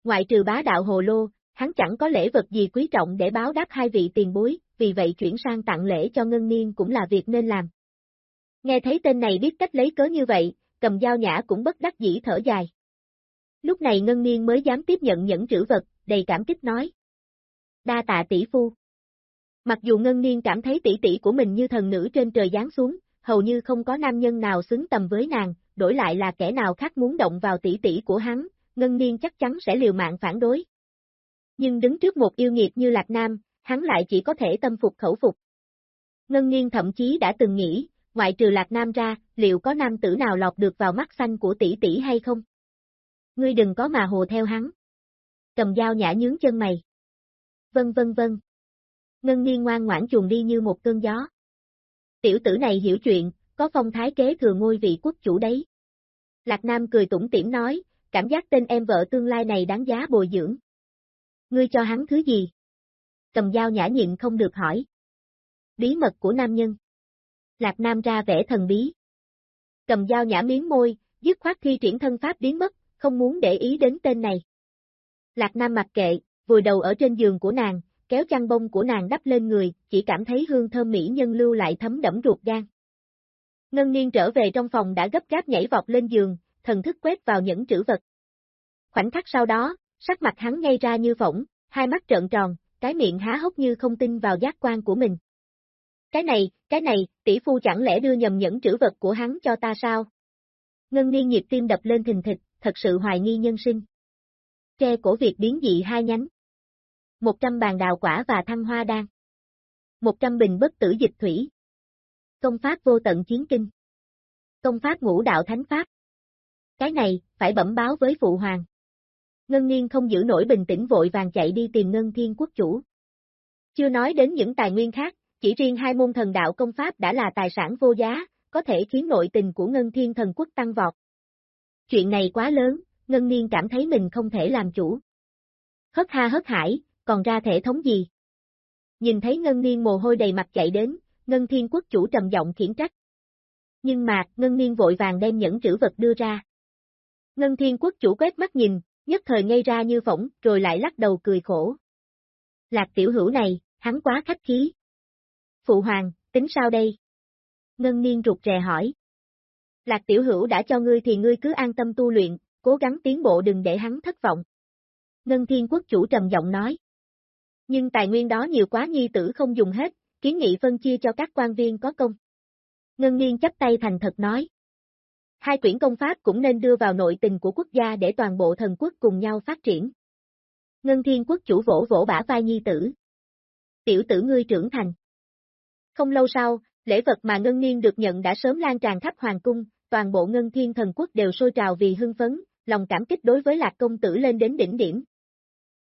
Ngoại trừ bá đạo hồ lô, hắn chẳng có lễ vật gì quý trọng để báo đáp hai vị tiền bối, vì vậy chuyển sang tặng lễ cho ngân niên cũng là việc nên làm. Nghe thấy tên này biết cách lấy cớ như vậy, cầm dao nhã cũng bất đắc dĩ thở dài. Lúc này ngân niên mới dám tiếp nhận những trữ vật, đầy cảm kích nói. Đa tạ tỷ phu. Mặc dù ngân niên cảm thấy tỷ tỷ của mình như thần nữ trên trời giáng xuống, hầu như không có nam nhân nào xứng tầm với nàng, đổi lại là kẻ nào khác muốn động vào tỷ tỷ của hắn, ngân niên chắc chắn sẽ liều mạng phản đối. Nhưng đứng trước một yêu nghiệt như Lạc Nam, hắn lại chỉ có thể tâm phục khẩu phục. Ngân niên thậm chí đã từng nghĩ, ngoại trừ Lạc Nam ra, liệu có nam tử nào lọt được vào mắt xanh của tỷ tỷ hay không? Ngươi đừng có mà hồ theo hắn. Cầm dao nhã nhướng chân mày. Vân vân vân. Ngân niên ngoan ngoãn chuồn đi như một cơn gió. Tiểu tử này hiểu chuyện, có phong thái kế thừa ngôi vị quốc chủ đấy. Lạc Nam cười tủm tỉm nói, cảm giác tên em vợ tương lai này đáng giá bồi dưỡng. Ngươi cho hắn thứ gì? Cầm dao nhã nhịn không được hỏi. Bí mật của nam nhân. Lạc Nam ra vẻ thần bí. Cầm dao nhã miếng môi, dứt khoát khi triển thân pháp biến mất, không muốn để ý đến tên này. Lạc Nam mặc kệ, vùi đầu ở trên giường của nàng, kéo chăn bông của nàng đắp lên người, chỉ cảm thấy hương thơm mỹ nhân lưu lại thấm đẫm ruột gan. Ngân Niên trở về trong phòng đã gấp gáp nhảy vọt lên giường, thần thức quét vào những trữ vật. Khoảnh khắc sau đó, sắc mặt hắn ngay ra như phỏng, hai mắt trợn tròn, cái miệng há hốc như không tin vào giác quan của mình. Cái này, cái này, tỷ phu chẳng lẽ đưa nhầm những trữ vật của hắn cho ta sao? Ngân Niên nhịp tim đập lên thình thịch, thật sự hoài nghi nhân sinh. Tre cổ việc biến dị hai nhánh. 100 bàn đào quả và thăng hoa đan. 100 bình bất tử dịch thủy. Công pháp vô tận chiến kinh. Công pháp ngũ đạo thánh pháp. Cái này, phải bẩm báo với phụ hoàng. Ngân Niên không giữ nổi bình tĩnh vội vàng chạy đi tìm Ngân Thiên Quốc chủ. Chưa nói đến những tài nguyên khác, chỉ riêng hai môn thần đạo công pháp đã là tài sản vô giá, có thể khiến nội tình của Ngân Thiên Thần Quốc tăng vọt. Chuyện này quá lớn, Ngân Niên cảm thấy mình không thể làm chủ. Hất ha hất hải, còn ra thể thống gì? Nhìn thấy Ngân Niên mồ hôi đầy mặt chạy đến, Ngân Thiên Quốc chủ trầm giọng khiển trách. Nhưng mà, Ngân Niên vội vàng đem những trữ vật đưa ra. Ngân Thiên Quốc chủ quét mắt nhìn, nhất thời ngây ra như phỏng, rồi lại lắc đầu cười khổ. Lạc tiểu hữu này, hắn quá khách khí. Phụ hoàng, tính sao đây? Ngân Niên rụt rè hỏi. Lạc tiểu hữu đã cho ngươi thì ngươi cứ an tâm tu luyện, cố gắng tiến bộ đừng để hắn thất vọng. Ngân Thiên Quốc chủ trầm giọng nói. Nhưng tài nguyên đó nhiều quá nhi tử không dùng hết, kiến nghị phân chia cho các quan viên có công. Ngân Niên chấp tay thành thật nói. Hai quyển công pháp cũng nên đưa vào nội tình của quốc gia để toàn bộ thần quốc cùng nhau phát triển. Ngân Thiên Quốc chủ vỗ vỗ bả vai nhi tử. Tiểu tử ngươi trưởng thành. Không lâu sau, lễ vật mà Ngân Niên được nhận đã sớm lan tràn khắp hoàng cung, toàn bộ Ngân Thiên thần quốc đều sôi trào vì hưng phấn, lòng cảm kích đối với Lạc công tử lên đến đỉnh điểm.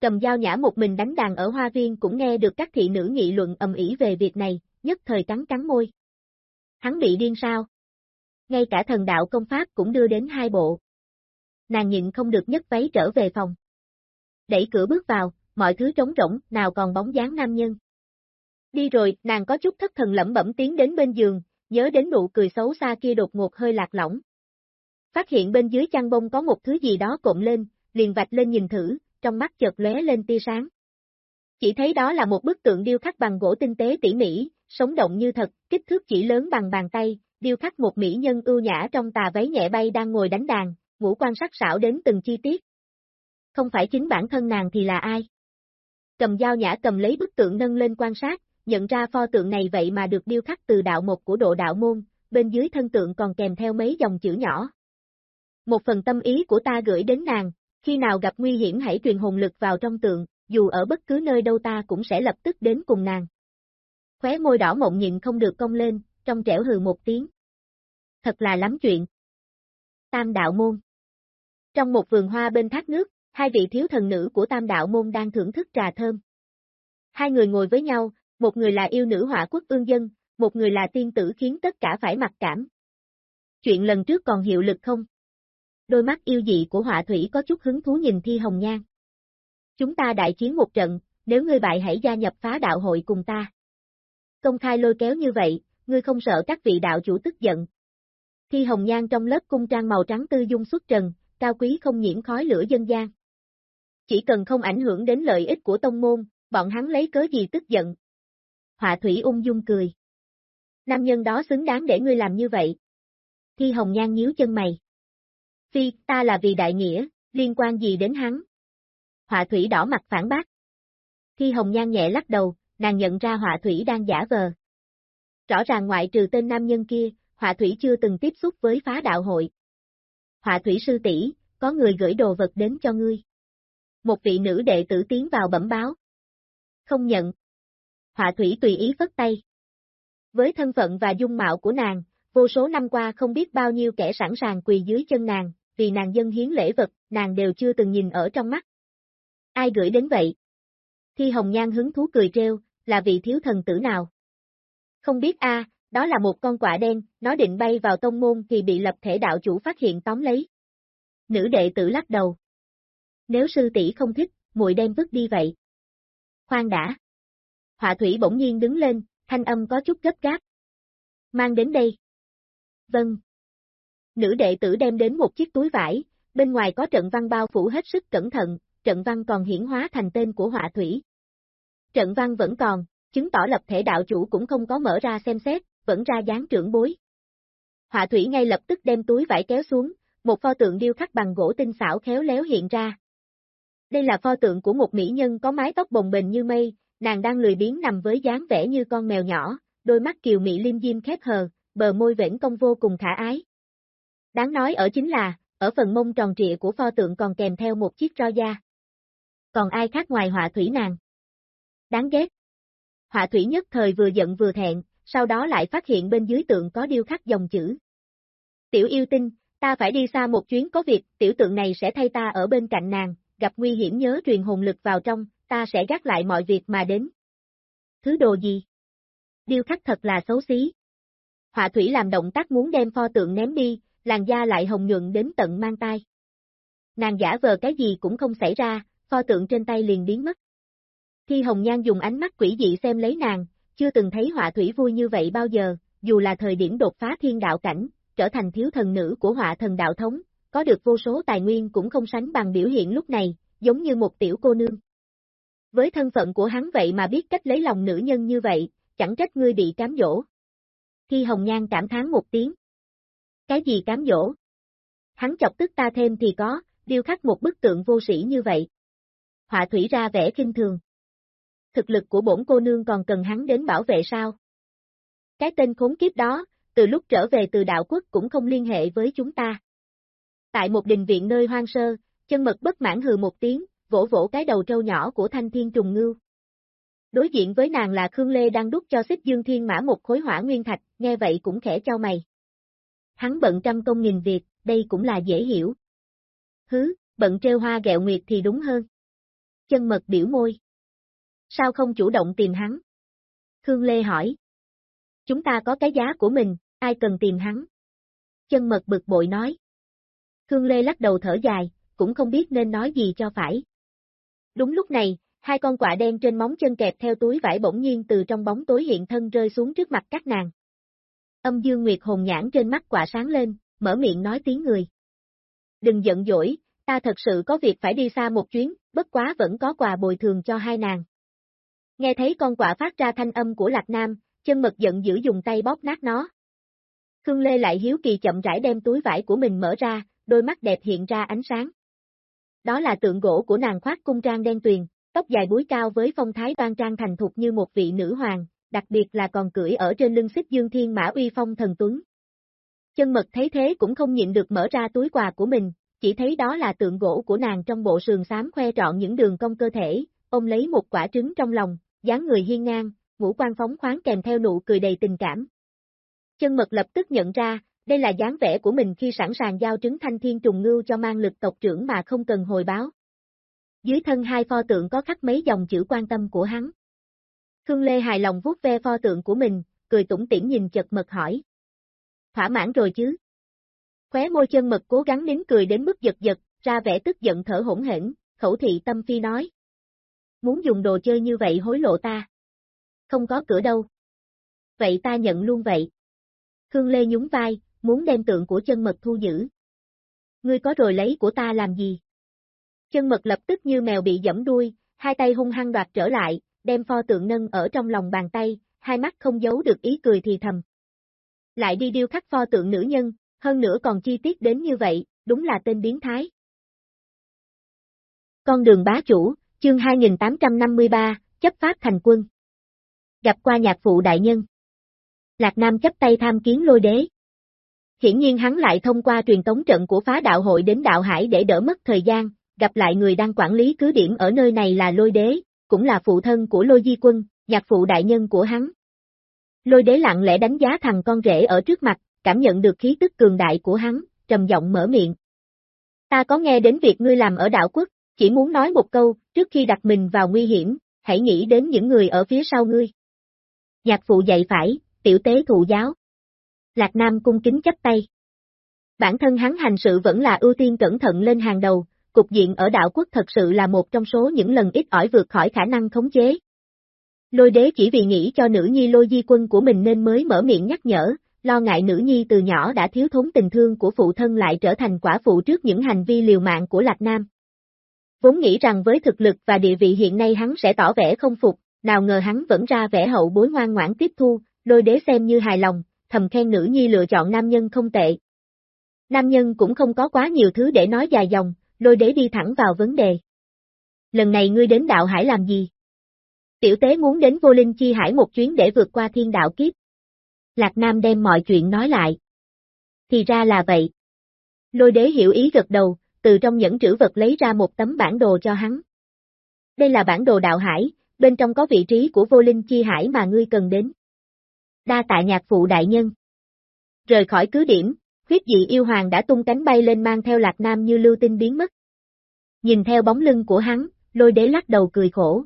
Cầm dao nhã một mình đánh đàn ở hoa viên cũng nghe được các thị nữ nghị luận ầm ĩ về việc này, nhất thời cắn cắn môi. Hắn bị điên sao? Ngay cả thần đạo công pháp cũng đưa đến hai bộ. Nàng nhịn không được nhấc váy trở về phòng. Đẩy cửa bước vào, mọi thứ trống rỗng, nào còn bóng dáng nam nhân. Đi rồi, nàng có chút thất thần lẩm bẩm tiến đến bên giường, nhớ đến nụ cười xấu xa kia đột ngột hơi lạc lõng. Phát hiện bên dưới chăn bông có một thứ gì đó cộm lên, liền vạch lên nhìn thử, trong mắt chợt lóe lên tia sáng. Chỉ thấy đó là một bức tượng điêu khắc bằng gỗ tinh tế tỉ mỉ, sống động như thật, kích thước chỉ lớn bằng bàn tay, điêu khắc một mỹ nhân ưu nhã trong tà váy nhẹ bay đang ngồi đánh đàn, ngũ quan sắc sảo đến từng chi tiết. Không phải chính bản thân nàng thì là ai? Cầm dao nhã cầm lấy bức tượng nâng lên quan sát, nhận ra pho tượng này vậy mà được điêu khắc từ đạo một của độ đạo môn, bên dưới thân tượng còn kèm theo mấy dòng chữ nhỏ. Một phần tâm ý của ta gửi đến nàng, khi nào gặp nguy hiểm hãy truyền hồn lực vào trong tượng, dù ở bất cứ nơi đâu ta cũng sẽ lập tức đến cùng nàng. Khóe môi đỏ mộng nhịn không được cong lên, trong trẻo hừ một tiếng. Thật là lắm chuyện. Tam đạo môn Trong một vườn hoa bên thác nước, hai vị thiếu thần nữ của tam đạo môn đang thưởng thức trà thơm. Hai người ngồi với nhau, một người là yêu nữ hỏa quốc ương dân, một người là tiên tử khiến tất cả phải mặc cảm. Chuyện lần trước còn hiệu lực không? Đôi mắt yêu dị của họa thủy có chút hứng thú nhìn Thi Hồng Nhan. Chúng ta đại chiến một trận, nếu ngươi bại hãy gia nhập phá đạo hội cùng ta. Công khai lôi kéo như vậy, ngươi không sợ các vị đạo chủ tức giận. Thi Hồng Nhan trong lớp cung trang màu trắng tư dung xuất trần, cao quý không nhiễm khói lửa dân gian. Chỉ cần không ảnh hưởng đến lợi ích của tông môn, bọn hắn lấy cớ gì tức giận. Họa thủy ung dung cười. Nam nhân đó xứng đáng để ngươi làm như vậy. Thi Hồng Nhan nhíu chân mày. Phi, ta là vì đại nghĩa, liên quan gì đến hắn? Họa thủy đỏ mặt phản bác. Thi Hồng Nhan nhẹ lắc đầu, nàng nhận ra họa thủy đang giả vờ. Rõ ràng ngoại trừ tên nam nhân kia, họa thủy chưa từng tiếp xúc với phá đạo hội. Họa thủy sư tỷ, có người gửi đồ vật đến cho ngươi. Một vị nữ đệ tử tiến vào bẩm báo. Không nhận. Họa thủy tùy ý phất tay. Với thân phận và dung mạo của nàng, vô số năm qua không biết bao nhiêu kẻ sẵn sàng quỳ dưới chân nàng, vì nàng dân hiến lễ vật, nàng đều chưa từng nhìn ở trong mắt. Ai gửi đến vậy? Thi Hồng Nhan hứng thú cười treo, là vị thiếu thần tử nào? Không biết a, đó là một con quả đen, nó định bay vào tông môn thì bị lập thể đạo chủ phát hiện tóm lấy. Nữ đệ tử lắc đầu. Nếu sư tỷ không thích, muội đem vứt đi vậy. Khoan đã. Họa thủy bỗng nhiên đứng lên, thanh âm có chút gấp gáp. Mang đến đây. Vâng. Nữ đệ tử đem đến một chiếc túi vải, bên ngoài có trận văn bao phủ hết sức cẩn thận, trận văn còn hiển hóa thành tên của họa thủy. Trận văn vẫn còn, chứng tỏ lập thể đạo chủ cũng không có mở ra xem xét, vẫn ra dáng trưởng bối. Họa thủy ngay lập tức đem túi vải kéo xuống, một pho tượng điêu khắc bằng gỗ tinh xảo khéo léo hiện ra. Đây là pho tượng của một mỹ nhân có mái tóc bồng bềnh như mây, nàng đang lười biếng nằm với dáng vẻ như con mèo nhỏ, đôi mắt kiều mỹ liêm diêm khép hờ, bờ môi vẫn cong vô cùng khả ái. Đáng nói ở chính là, ở phần mông tròn trịa của pho tượng còn kèm theo một chiếc ro da. Còn ai khác ngoài họa thủy nàng? Đáng ghét. Họa thủy nhất thời vừa giận vừa thẹn, sau đó lại phát hiện bên dưới tượng có điêu khắc dòng chữ. Tiểu yêu tinh, ta phải đi xa một chuyến có việc, tiểu tượng này sẽ thay ta ở bên cạnh nàng, gặp nguy hiểm nhớ truyền hồn lực vào trong, ta sẽ gác lại mọi việc mà đến. Thứ đồ gì? Điêu khắc thật là xấu xí. Họa thủy làm động tác muốn đem pho tượng ném đi, làn da lại hồng nhuận đến tận mang tai. Nàng giả vờ cái gì cũng không xảy ra, pho tượng trên tay liền biến mất. Thi Hồng Nhan dùng ánh mắt quỷ dị xem lấy nàng, chưa từng thấy họa thủy vui như vậy bao giờ, dù là thời điểm đột phá thiên đạo cảnh, trở thành thiếu thần nữ của họa thần đạo thống, có được vô số tài nguyên cũng không sánh bằng biểu hiện lúc này, giống như một tiểu cô nương. Với thân phận của hắn vậy mà biết cách lấy lòng nữ nhân như vậy, chẳng trách ngươi bị cám dỗ. Thi Hồng Nhan cảm thán một tiếng. Cái gì cám dỗ? Hắn chọc tức ta thêm thì có, điêu khắc một bức tượng vô sĩ như vậy. Họa thủy ra vẻ kinh thường. Thực lực của bổn cô nương còn cần hắn đến bảo vệ sao? Cái tên khốn kiếp đó, từ lúc trở về từ đạo quốc cũng không liên hệ với chúng ta. Tại một đình viện nơi hoang sơ, chân mật bất mãn hừ một tiếng, vỗ vỗ cái đầu trâu nhỏ của thanh thiên trùng ngưu. Đối diện với nàng là Khương Lê đang đút cho xích dương thiên mã một khối hỏa nguyên thạch, nghe vậy cũng khẽ cho mày. Hắn bận trăm công nghìn việc, đây cũng là dễ hiểu. Hứ, bận treo hoa gẹo nguyệt thì đúng hơn. Chân mật biểu môi. Sao không chủ động tìm hắn? Khương Lê hỏi. Chúng ta có cái giá của mình, ai cần tìm hắn. Chân mật bực bội nói. Khương Lê lắc đầu thở dài, cũng không biết nên nói gì cho phải. Đúng lúc này, hai con quạ đen trên móng chân kẹp theo túi vải bỗng nhiên từ trong bóng tối hiện thân rơi xuống trước mặt các nàng. Âm dương nguyệt hồn nhãn trên mắt quả sáng lên, mở miệng nói tiếng người. Đừng giận dỗi, ta thật sự có việc phải đi xa một chuyến, bất quá vẫn có quà bồi thường cho hai nàng. Nghe thấy con quả phát ra thanh âm của Lạc Nam, chân mật giận dữ dùng tay bóp nát nó. Khương Lê lại hiếu kỳ chậm rãi đem túi vải của mình mở ra, đôi mắt đẹp hiện ra ánh sáng. Đó là tượng gỗ của nàng khoác cung trang đen tuyền, tóc dài búi cao với phong thái vang trang thành thục như một vị nữ hoàng, đặc biệt là còn cưỡi ở trên lưng xích dương thiên mã uy phong thần tuấn. Chân mật thấy thế cũng không nhịn được mở ra túi quà của mình, chỉ thấy đó là tượng gỗ của nàng trong bộ sườn xám khoe trọn những đường cong cơ thể, ông lấy một quả trứng trong lòng, dáng người hiên ngang, ngũ quan phóng khoáng kèm theo nụ cười đầy tình cảm. Chân mật lập tức nhận ra, đây là dáng vẻ của mình khi sẵn sàng giao trứng thanh thiên trùng ngưu cho mang lực tộc trưởng mà không cần hồi báo. Dưới thân hai pho tượng có khắc mấy dòng chữ quan tâm của hắn. Khương Lê hài lòng vuốt ve pho tượng của mình, cười tủm tỉm nhìn chật mật hỏi. Thỏa mãn rồi chứ? Khóe môi chân mật cố gắng nín cười đến mức giật giật, ra vẻ tức giận thở hỗn hển, khẩu thị tâm phi nói. Muốn dùng đồ chơi như vậy hối lộ ta. Không có cửa đâu. Vậy ta nhận luôn vậy. Khương Lê nhún vai, muốn đem tượng của chân mật thu giữ. Ngươi có rồi lấy của ta làm gì? Chân mật lập tức như mèo bị giẫm đuôi, hai tay hung hăng đoạt trở lại, đem pho tượng nâng ở trong lòng bàn tay, hai mắt không giấu được ý cười thì thầm. Lại đi điêu khắc pho tượng nữ nhân, hơn nữa còn chi tiết đến như vậy, đúng là tên biến thái. Con đường bá chủ, chương 2853, chấp pháp thành quân. Gặp qua nhạc phụ đại nhân. Lạc Nam chấp tay tham kiến lôi đế. Hiển nhiên hắn lại thông qua truyền tống trận của phá đạo hội đến đạo hải để đỡ mất thời gian, gặp lại người đang quản lý cứ điểm ở nơi này là lôi đế, cũng là phụ thân của lôi di quân, nhạc phụ đại nhân của hắn. Lôi đế lặng lẽ đánh giá thằng con rể ở trước mặt, cảm nhận được khí tức cường đại của hắn, trầm giọng mở miệng. Ta có nghe đến việc ngươi làm ở đảo quốc, chỉ muốn nói một câu, trước khi đặt mình vào nguy hiểm, hãy nghĩ đến những người ở phía sau ngươi. Nhạc phụ dạy phải, tiểu tế thụ giáo. Lạc Nam cung kính chấp tay. Bản thân hắn hành sự vẫn là ưu tiên cẩn thận lên hàng đầu, cục diện ở đạo quốc thật sự là một trong số những lần ít ỏi vượt khỏi khả năng khống chế. Lôi đế chỉ vì nghĩ cho nữ nhi lôi di quân của mình nên mới mở miệng nhắc nhở, lo ngại nữ nhi từ nhỏ đã thiếu thốn tình thương của phụ thân lại trở thành quả phụ trước những hành vi liều mạng của Lạc Nam. Vốn nghĩ rằng với thực lực và địa vị hiện nay hắn sẽ tỏ vẻ không phục, nào ngờ hắn vẫn ra vẻ hậu bối ngoan ngoãn tiếp thu, lôi đế xem như hài lòng, thầm khen nữ nhi lựa chọn nam nhân không tệ. Nam nhân cũng không có quá nhiều thứ để nói dài dòng, lôi đế đi thẳng vào vấn đề. Lần này ngươi đến đạo hải làm gì? Tiểu tế muốn đến vô linh chi hải một chuyến để vượt qua thiên đạo kiếp. Lạc Nam đem mọi chuyện nói lại. Thì ra là vậy. Lôi đế hiểu ý gật đầu, từ trong những trữ vật lấy ra một tấm bản đồ cho hắn. Đây là bản đồ đạo hải, bên trong có vị trí của vô linh chi hải mà ngươi cần đến. Đa tạ nhạc phụ đại nhân. Rời khỏi cứ điểm, Khuyết dị yêu hoàng đã tung cánh bay lên mang theo lạc nam như lưu tinh biến mất. Nhìn theo bóng lưng của hắn, lôi đế lắc đầu cười khổ.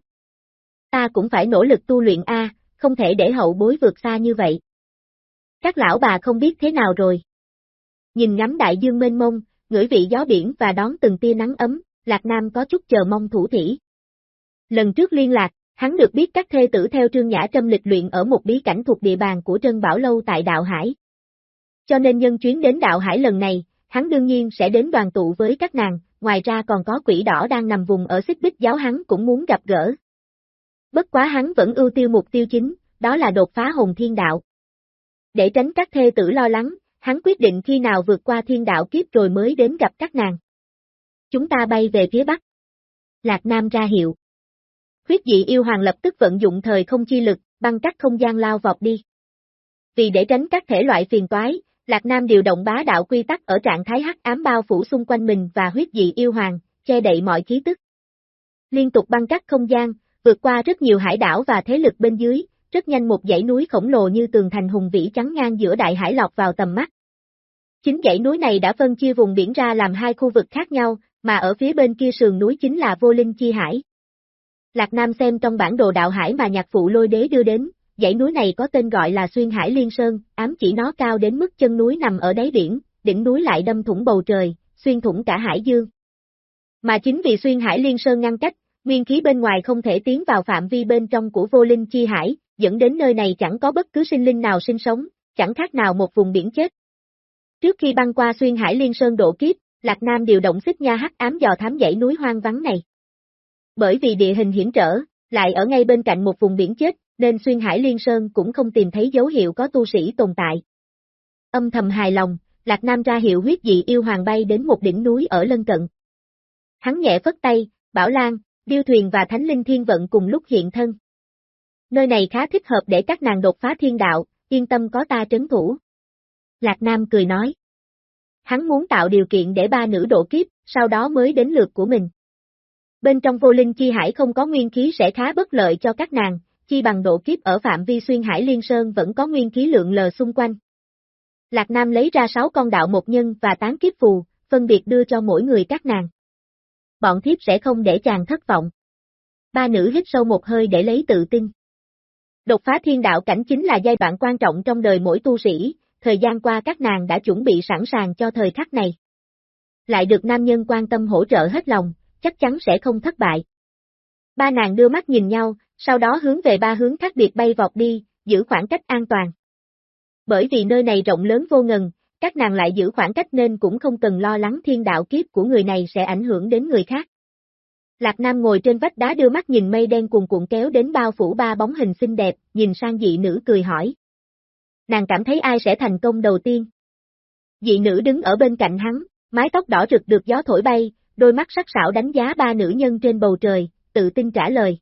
Ta cũng phải nỗ lực tu luyện A, không thể để hậu bối vượt xa như vậy. Các lão bà không biết thế nào rồi. Nhìn ngắm đại dương mênh mông, ngửi vị gió biển và đón từng tia nắng ấm, Lạc Nam có chút chờ mong thủ thỉ. Lần trước liên lạc, hắn được biết các thê tử theo Trương Nhã Trâm lịch luyện ở một bí cảnh thuộc địa bàn của Trân Bảo Lâu tại Đạo Hải. Cho nên nhân chuyến đến Đạo Hải lần này, hắn đương nhiên sẽ đến đoàn tụ với các nàng, ngoài ra còn có quỷ đỏ đang nằm vùng ở xích bích giáo hắn cũng muốn gặp gỡ. Bất quá hắn vẫn ưu tiêu mục tiêu chính, đó là đột phá hồn thiên đạo. Để tránh các thê tử lo lắng, hắn quyết định khi nào vượt qua thiên đạo kiếp rồi mới đến gặp các nàng. Chúng ta bay về phía bắc. Lạc Nam ra hiệu. Huyết dị yêu hoàng lập tức vận dụng thời không chi lực, băng cắt không gian lao vọt đi. Vì để tránh các thể loại phiền toái, Lạc Nam điều động bá đạo quy tắc ở trạng thái hắc ám bao phủ xung quanh mình và huyết dị yêu hoàng, che đậy mọi khí tức. Liên tục băng cắt không gian, vượt qua rất nhiều hải đảo và thế lực bên dưới, rất nhanh một dãy núi khổng lồ như tường thành hùng vĩ trắng ngang giữa đại hải lọt vào tầm mắt. Chính dãy núi này đã phân chia vùng biển ra làm hai khu vực khác nhau, mà ở phía bên kia sườn núi chính là vô linh chi hải. Lạc Nam xem trong bản đồ đạo hải mà nhạc phụ lôi đế đưa đến, dãy núi này có tên gọi là Xuyên Hải Liên Sơn, ám chỉ nó cao đến mức chân núi nằm ở đáy biển, đỉnh núi lại đâm thủng bầu trời, xuyên thủng cả hải dương. Mà chính vì Xuyên Hải Liên Sơn ngăn cách, nguyên khí bên ngoài không thể tiến vào phạm vi bên trong của vô linh chi hải, dẫn đến nơi này chẳng có bất cứ sinh linh nào sinh sống, chẳng khác nào một vùng biển chết. Trước khi băng qua Xuyên Hải Liên Sơn độ kiếp, Lạc Nam điều động xích nha hắc ám dò thám dãy núi hoang vắng này. Bởi vì địa hình hiểm trở, lại ở ngay bên cạnh một vùng biển chết, nên xuyên hải liên sơn cũng không tìm thấy dấu hiệu có tu sĩ tồn tại. Âm thầm hài lòng, Lạc Nam ra hiệu huyết dị yêu hoàng bay đến một đỉnh núi ở lân cận. Hắn nhẹ phất tay, Bảo Lan, Điêu Thuyền và Thánh Linh Thiên Vận cùng lúc hiện thân. Nơi này khá thích hợp để các nàng đột phá thiên đạo, yên tâm có ta trấn thủ. Lạc Nam cười nói. Hắn muốn tạo điều kiện để ba nữ độ kiếp, sau đó mới đến lượt của mình. Bên trong vô linh chi hải không có nguyên khí sẽ khá bất lợi cho các nàng, chi bằng độ kiếp ở phạm vi xuyên hải liên sơn vẫn có nguyên khí lượng lờ xung quanh. Lạc Nam lấy ra 6 con đạo một nhân và tán kiếp phù, phân biệt đưa cho mỗi người các nàng. Bọn thiếp sẽ không để chàng thất vọng. Ba nữ hít sâu một hơi để lấy tự tin. Đột phá thiên đạo cảnh chính là giai đoạn quan trọng trong đời mỗi tu sĩ, thời gian qua các nàng đã chuẩn bị sẵn sàng cho thời khắc này. Lại được nam nhân quan tâm hỗ trợ hết lòng, chắc chắn sẽ không thất bại. Ba nàng đưa mắt nhìn nhau, sau đó hướng về ba hướng khác biệt bay vọt đi, giữ khoảng cách an toàn. Bởi vì nơi này rộng lớn vô ngần, các nàng lại giữ khoảng cách nên cũng không cần lo lắng thiên đạo kiếp của người này sẽ ảnh hưởng đến người khác. Lạc Nam ngồi trên vách đá đưa mắt nhìn mây đen cuồn cuộn kéo đến bao phủ ba bóng hình xinh đẹp, nhìn sang dị nữ cười hỏi. Nàng cảm thấy ai sẽ thành công đầu tiên? Dị nữ đứng ở bên cạnh hắn, mái tóc đỏ rực được gió thổi bay, đôi mắt sắc sảo đánh giá ba nữ nhân trên bầu trời, tự tin trả lời.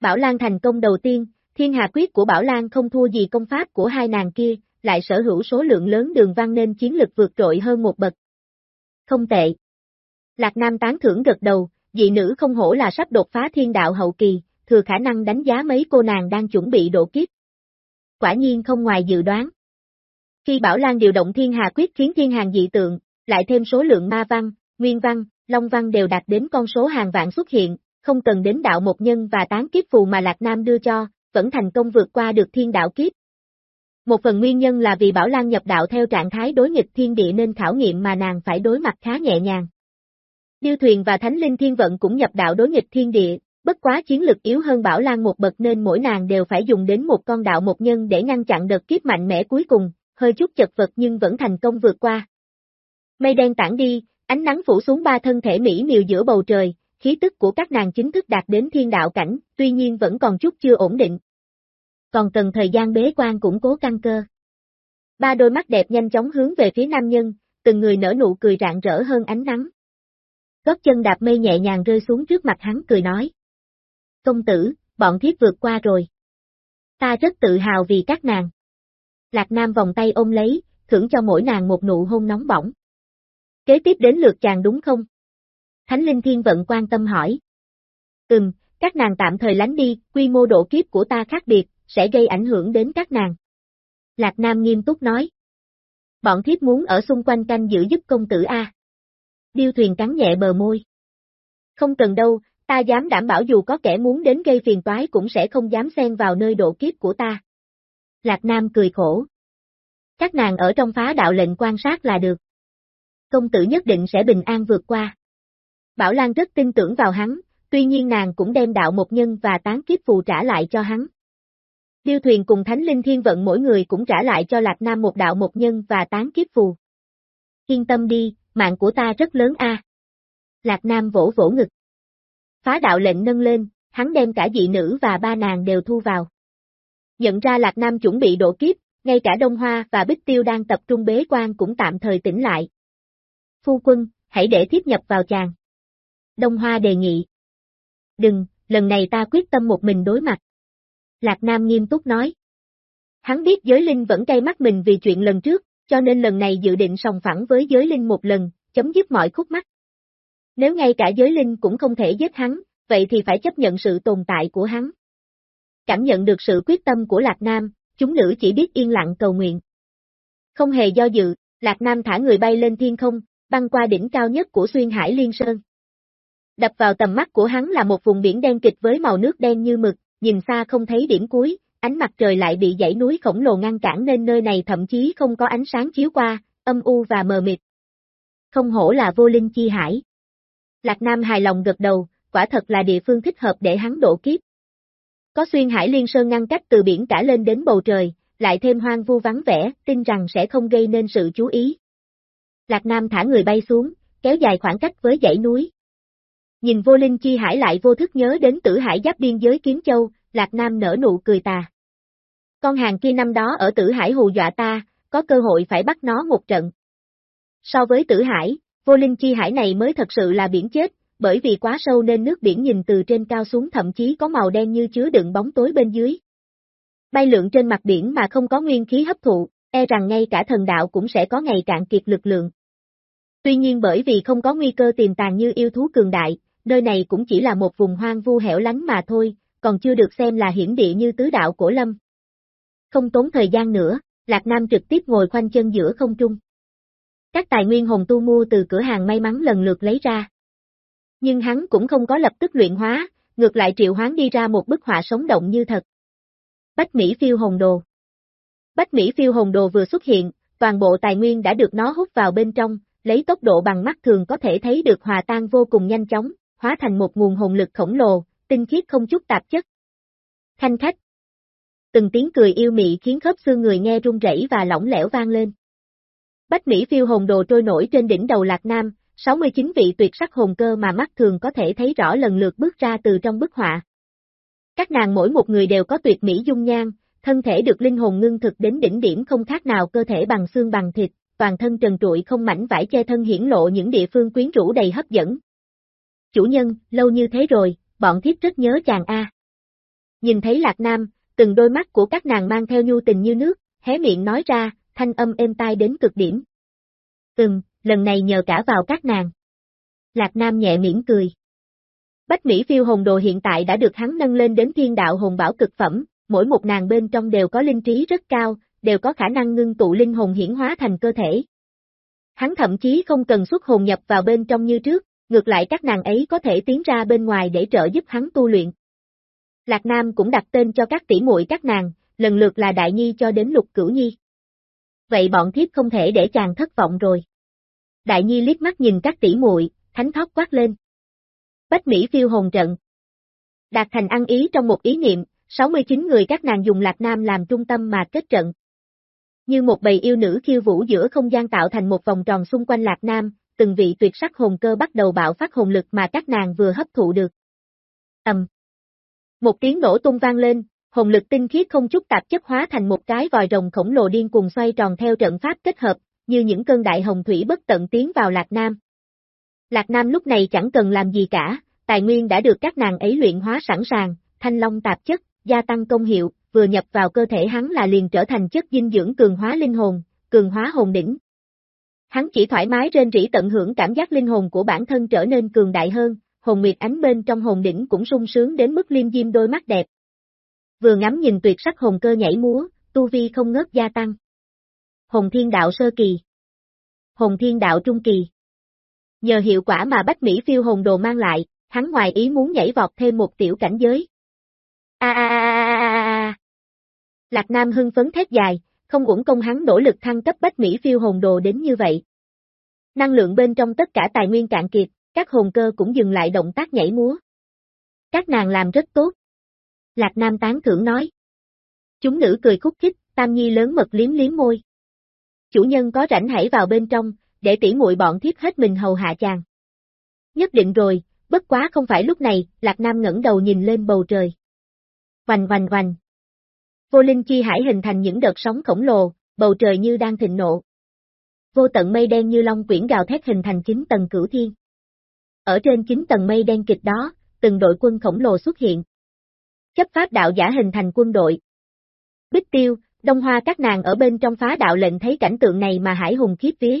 Bảo Lan thành công đầu tiên, thiên hà quyết của Bảo Lan không thua gì công pháp của hai nàng kia, lại sở hữu số lượng lớn đường văn nên chiến lực vượt trội hơn một bậc. Không tệ. Lạc Nam tán thưởng gật đầu, dị nữ không hổ là sắp đột phá thiên đạo hậu kỳ, thừa khả năng đánh giá mấy cô nàng đang chuẩn bị độ kiếp. Quả nhiên không ngoài dự đoán. Khi Bảo Lan điều động thiên hà quyết khiến thiên hàng dị tượng, lại thêm số lượng ma văn, nguyên văn, long văn đều đạt đến con số hàng vạn xuất hiện, không cần đến đạo một nhân và tán kiếp phù mà Lạc Nam đưa cho, vẫn thành công vượt qua được thiên đạo kiếp. Một phần nguyên nhân là vì Bảo Lan nhập đạo theo trạng thái đối nghịch thiên địa nên khảo nghiệm mà nàng phải đối mặt khá nhẹ nhàng. Điêu Thuyền và Thánh Linh Thiên Vận cũng nhập đạo đối nghịch thiên địa, bất quá chiến lực yếu hơn Bảo Lan một bậc nên mỗi nàng đều phải dùng đến một con đạo một nhân để ngăn chặn đợt kiếp mạnh mẽ cuối cùng, hơi chút chật vật nhưng vẫn thành công vượt qua. Mây đen tản đi, ánh nắng phủ xuống ba thân thể mỹ miều giữa bầu trời, khí tức của các nàng chính thức đạt đến thiên đạo cảnh, tuy nhiên vẫn còn chút chưa ổn định. Còn cần thời gian bế quan củng cố căn cơ. Ba đôi mắt đẹp nhanh chóng hướng về phía nam nhân, từng người nở nụ cười rạng rỡ hơn ánh nắng. Gót chân đạp mây nhẹ nhàng rơi xuống trước mặt hắn cười nói. Công tử, bọn thiết vượt qua rồi. Ta rất tự hào vì các nàng. Lạc Nam vòng tay ôm lấy, thưởng cho mỗi nàng một nụ hôn nóng bỏng. Kế tiếp đến lượt chàng đúng không? Thánh Linh Thiên Vận quan tâm hỏi. Ừm, các nàng tạm thời lánh đi, quy mô độ kiếp của ta khác biệt, sẽ gây ảnh hưởng đến các nàng. Lạc Nam nghiêm túc nói. Bọn thiếp muốn ở xung quanh canh giữ giúp công tử A. Điêu thuyền cắn nhẹ bờ môi. Không cần đâu, ta dám đảm bảo dù có kẻ muốn đến gây phiền toái cũng sẽ không dám xen vào nơi độ kiếp của ta. Lạc Nam cười khổ. Các nàng ở trong phá đạo lệnh quan sát là được. Công tử nhất định sẽ bình an vượt qua. Bảo Lan rất tin tưởng vào hắn, tuy nhiên nàng cũng đem đạo một nhân và tán kiếp phù trả lại cho hắn. Điêu thuyền cùng Thánh Linh Thiên Vận mỗi người cũng trả lại cho Lạc Nam một đạo một nhân và tán kiếp phù. Yên tâm đi, mạng của ta rất lớn a. Lạc Nam vỗ vỗ ngực. Phá đạo lệnh nâng lên, hắn đem cả dị nữ và ba nàng đều thu vào. Nhận ra Lạc Nam chuẩn bị độ kiếp, ngay cả Đông Hoa và Bích Tiêu đang tập trung bế quan cũng tạm thời tỉnh lại. Phu quân, hãy để tiếp nhập vào chàng. Đông Hoa đề nghị. Đừng, lần này ta quyết tâm một mình đối mặt. Lạc Nam nghiêm túc nói. Hắn biết giới linh vẫn cay mắt mình vì chuyện lần trước, cho nên lần này dự định sòng phẳng với giới linh một lần, chấm dứt mọi khúc mắc. Nếu ngay cả giới linh cũng không thể giết hắn, vậy thì phải chấp nhận sự tồn tại của hắn. Cảm nhận được sự quyết tâm của Lạc Nam, chúng nữ chỉ biết yên lặng cầu nguyện. Không hề do dự, Lạc Nam thả người bay lên thiên không, băng qua đỉnh cao nhất của xuyên hải liên sơn. Đập vào tầm mắt của hắn là một vùng biển đen kịch với màu nước đen như mực, nhìn xa không thấy điểm cuối, ánh mặt trời lại bị dãy núi khổng lồ ngăn cản nên nơi này thậm chí không có ánh sáng chiếu qua, âm u và mờ mịt. Không hổ là vô linh chi hải. Lạc Nam hài lòng gật đầu, quả thật là địa phương thích hợp để hắn độ kiếp. Có xuyên hải liên sơn ngăn cách từ biển cả lên đến bầu trời, lại thêm hoang vu vắng vẻ, tin rằng sẽ không gây nên sự chú ý. Lạc Nam thả người bay xuống, kéo dài khoảng cách với dãy núi. Nhìn vô linh chi hải lại vô thức nhớ đến tử hải giáp biên giới Kiếm Châu, Lạc Nam nở nụ cười tà. Con hàng kia năm đó ở tử hải hù dọa ta, có cơ hội phải bắt nó một trận. So với tử hải, vô linh chi hải này mới thật sự là biển chết, bởi vì quá sâu nên nước biển nhìn từ trên cao xuống thậm chí có màu đen như chứa đựng bóng tối bên dưới. Bay lượn trên mặt biển mà không có nguyên khí hấp thụ, e rằng ngay cả thần đạo cũng sẽ có ngày cạn kiệt lực lượng. Tuy nhiên bởi vì không có nguy cơ tiềm tàng như yêu thú cường đại, nơi này cũng chỉ là một vùng hoang vu hẻo lánh mà thôi, còn chưa được xem là hiển địa như tứ đạo cổ lâm. Không tốn thời gian nữa, Lạc Nam trực tiếp ngồi khoanh chân giữa không trung. Các tài nguyên hồn tu mua từ cửa hàng may mắn lần lượt lấy ra. Nhưng hắn cũng không có lập tức luyện hóa, ngược lại triệu hoán đi ra một bức họa sống động như thật. Bách Mỹ phiêu hồn đồ Bách Mỹ phiêu hồn đồ vừa xuất hiện, toàn bộ tài nguyên đã được nó hút vào bên trong, lấy tốc độ bằng mắt thường có thể thấy được hòa tan vô cùng nhanh chóng, hóa thành một nguồn hồn lực khổng lồ, tinh khiết không chút tạp chất. Thanh khách Từng tiếng cười yêu mị khiến khớp xương người nghe run rẩy và lỏng lẻo vang lên. Bách Mỹ phiêu hồn đồ trôi nổi trên đỉnh đầu Lạc Nam, 69 vị tuyệt sắc hồn cơ mà mắt thường có thể thấy rõ lần lượt bước ra từ trong bức họa. Các nàng mỗi một người đều có tuyệt mỹ dung nhan, thân thể được linh hồn ngưng thực đến đỉnh điểm không khác nào cơ thể bằng xương bằng thịt, toàn thân trần trụi không mảnh vải che thân hiển lộ những địa phương quyến rũ đầy hấp dẫn. Chủ nhân, lâu như thế rồi, bọn thiếp rất nhớ chàng A. Nhìn thấy Lạc Nam, từng đôi mắt của các nàng mang theo nhu tình như nước, hé miệng nói ra, thanh âm êm tai đến cực điểm. từng lần này nhờ cả vào các nàng. Lạc Nam nhẹ mỉm cười. Bách Mỹ phiêu hồn đồ hiện tại đã được hắn nâng lên đến thiên đạo hồn bảo cực phẩm, mỗi một nàng bên trong đều có linh trí rất cao, đều có khả năng ngưng tụ linh hồn hiển hóa thành cơ thể. Hắn thậm chí không cần xuất hồn nhập vào bên trong như trước, ngược lại các nàng ấy có thể tiến ra bên ngoài để trợ giúp hắn tu luyện. Lạc Nam cũng đặt tên cho các tỷ muội các nàng, lần lượt là Đại Nhi cho đến Lục Cửu Nhi. Vậy bọn thiếp không thể để chàng thất vọng rồi. Đại Nhi liếc mắt nhìn các tỷ muội, thánh thót quát lên. Bách Mỹ phiêu hồn trận. Đạt thành ăn ý trong một ý niệm, 69 người các nàng dùng Lạc Nam làm trung tâm mà kết trận. Như một bầy yêu nữ khiêu vũ giữa không gian tạo thành một vòng tròn xung quanh Lạc Nam, từng vị tuyệt sắc hồn cơ bắt đầu bạo phát hồn lực mà các nàng vừa hấp thụ được. Ầm. Một tiếng nổ tung vang lên, hồn lực tinh khiết không chút tạp chất hóa thành một cái vòi rồng khổng lồ điên cuồng xoay tròn theo trận pháp kết hợp, như những cơn đại hồng thủy bất tận tiến vào Lạc Nam. Lạc Nam lúc này chẳng cần làm gì cả, tài nguyên đã được các nàng ấy luyện hóa sẵn sàng, thanh long tạp chất, gia tăng công hiệu, vừa nhập vào cơ thể hắn là liền trở thành chất dinh dưỡng cường hóa linh hồn, cường hóa hồn đỉnh. Hắn chỉ thoải mái trên rỉ tận hưởng cảm giác linh hồn của bản thân trở nên cường đại hơn, hồn nguyệt ánh bên trong hồn đỉnh cũng sung sướng đến mức liêm diêm đôi mắt đẹp. Vừa ngắm nhìn tuyệt sắc hồn cơ nhảy múa, tu vi không ngớt gia tăng. Hồn thiên đạo sơ kỳ. Hồn thiên đạo trung kỳ. Nhờ hiệu quả mà Bách Mỹ phiêu hồn đồ mang lại, hắn ngoài ý muốn nhảy vọt thêm một tiểu cảnh giới. A a a a a Lạc Nam hưng phấn thét dài, không uổng công hắn nỗ lực thăng cấp Bách Mỹ phiêu hồn đồ đến như vậy. Năng lượng bên trong tất cả tài nguyên cạn kiệt, các hồn cơ cũng dừng lại động tác nhảy múa. Các nàng làm rất tốt. Lạc Nam tán thưởng nói. Chúng nữ cười khúc khích, Tam Nhi lớn mật liếm liếm môi. Chủ nhân có rảnh hãy vào bên trong, để tỉ muội bọn thiếp hết mình hầu hạ chàng. Nhất định rồi, bất quá không phải lúc này, Lạc Nam ngẩng đầu nhìn lên bầu trời. Hoành hoành hoành. Vô linh chi hải hình thành những đợt sóng khổng lồ, bầu trời như đang thịnh nộ. Vô tận mây đen như long quyển gào thét hình thành chín tầng cửu thiên. Ở trên chín tầng mây đen kịch đó, từng đội quân khổng lồ xuất hiện. Chấp pháp đạo giả hình thành quân đội. Bích tiêu, đông hoa các nàng ở bên trong phá đạo lệnh thấy cảnh tượng này mà hải hùng khiếp vía.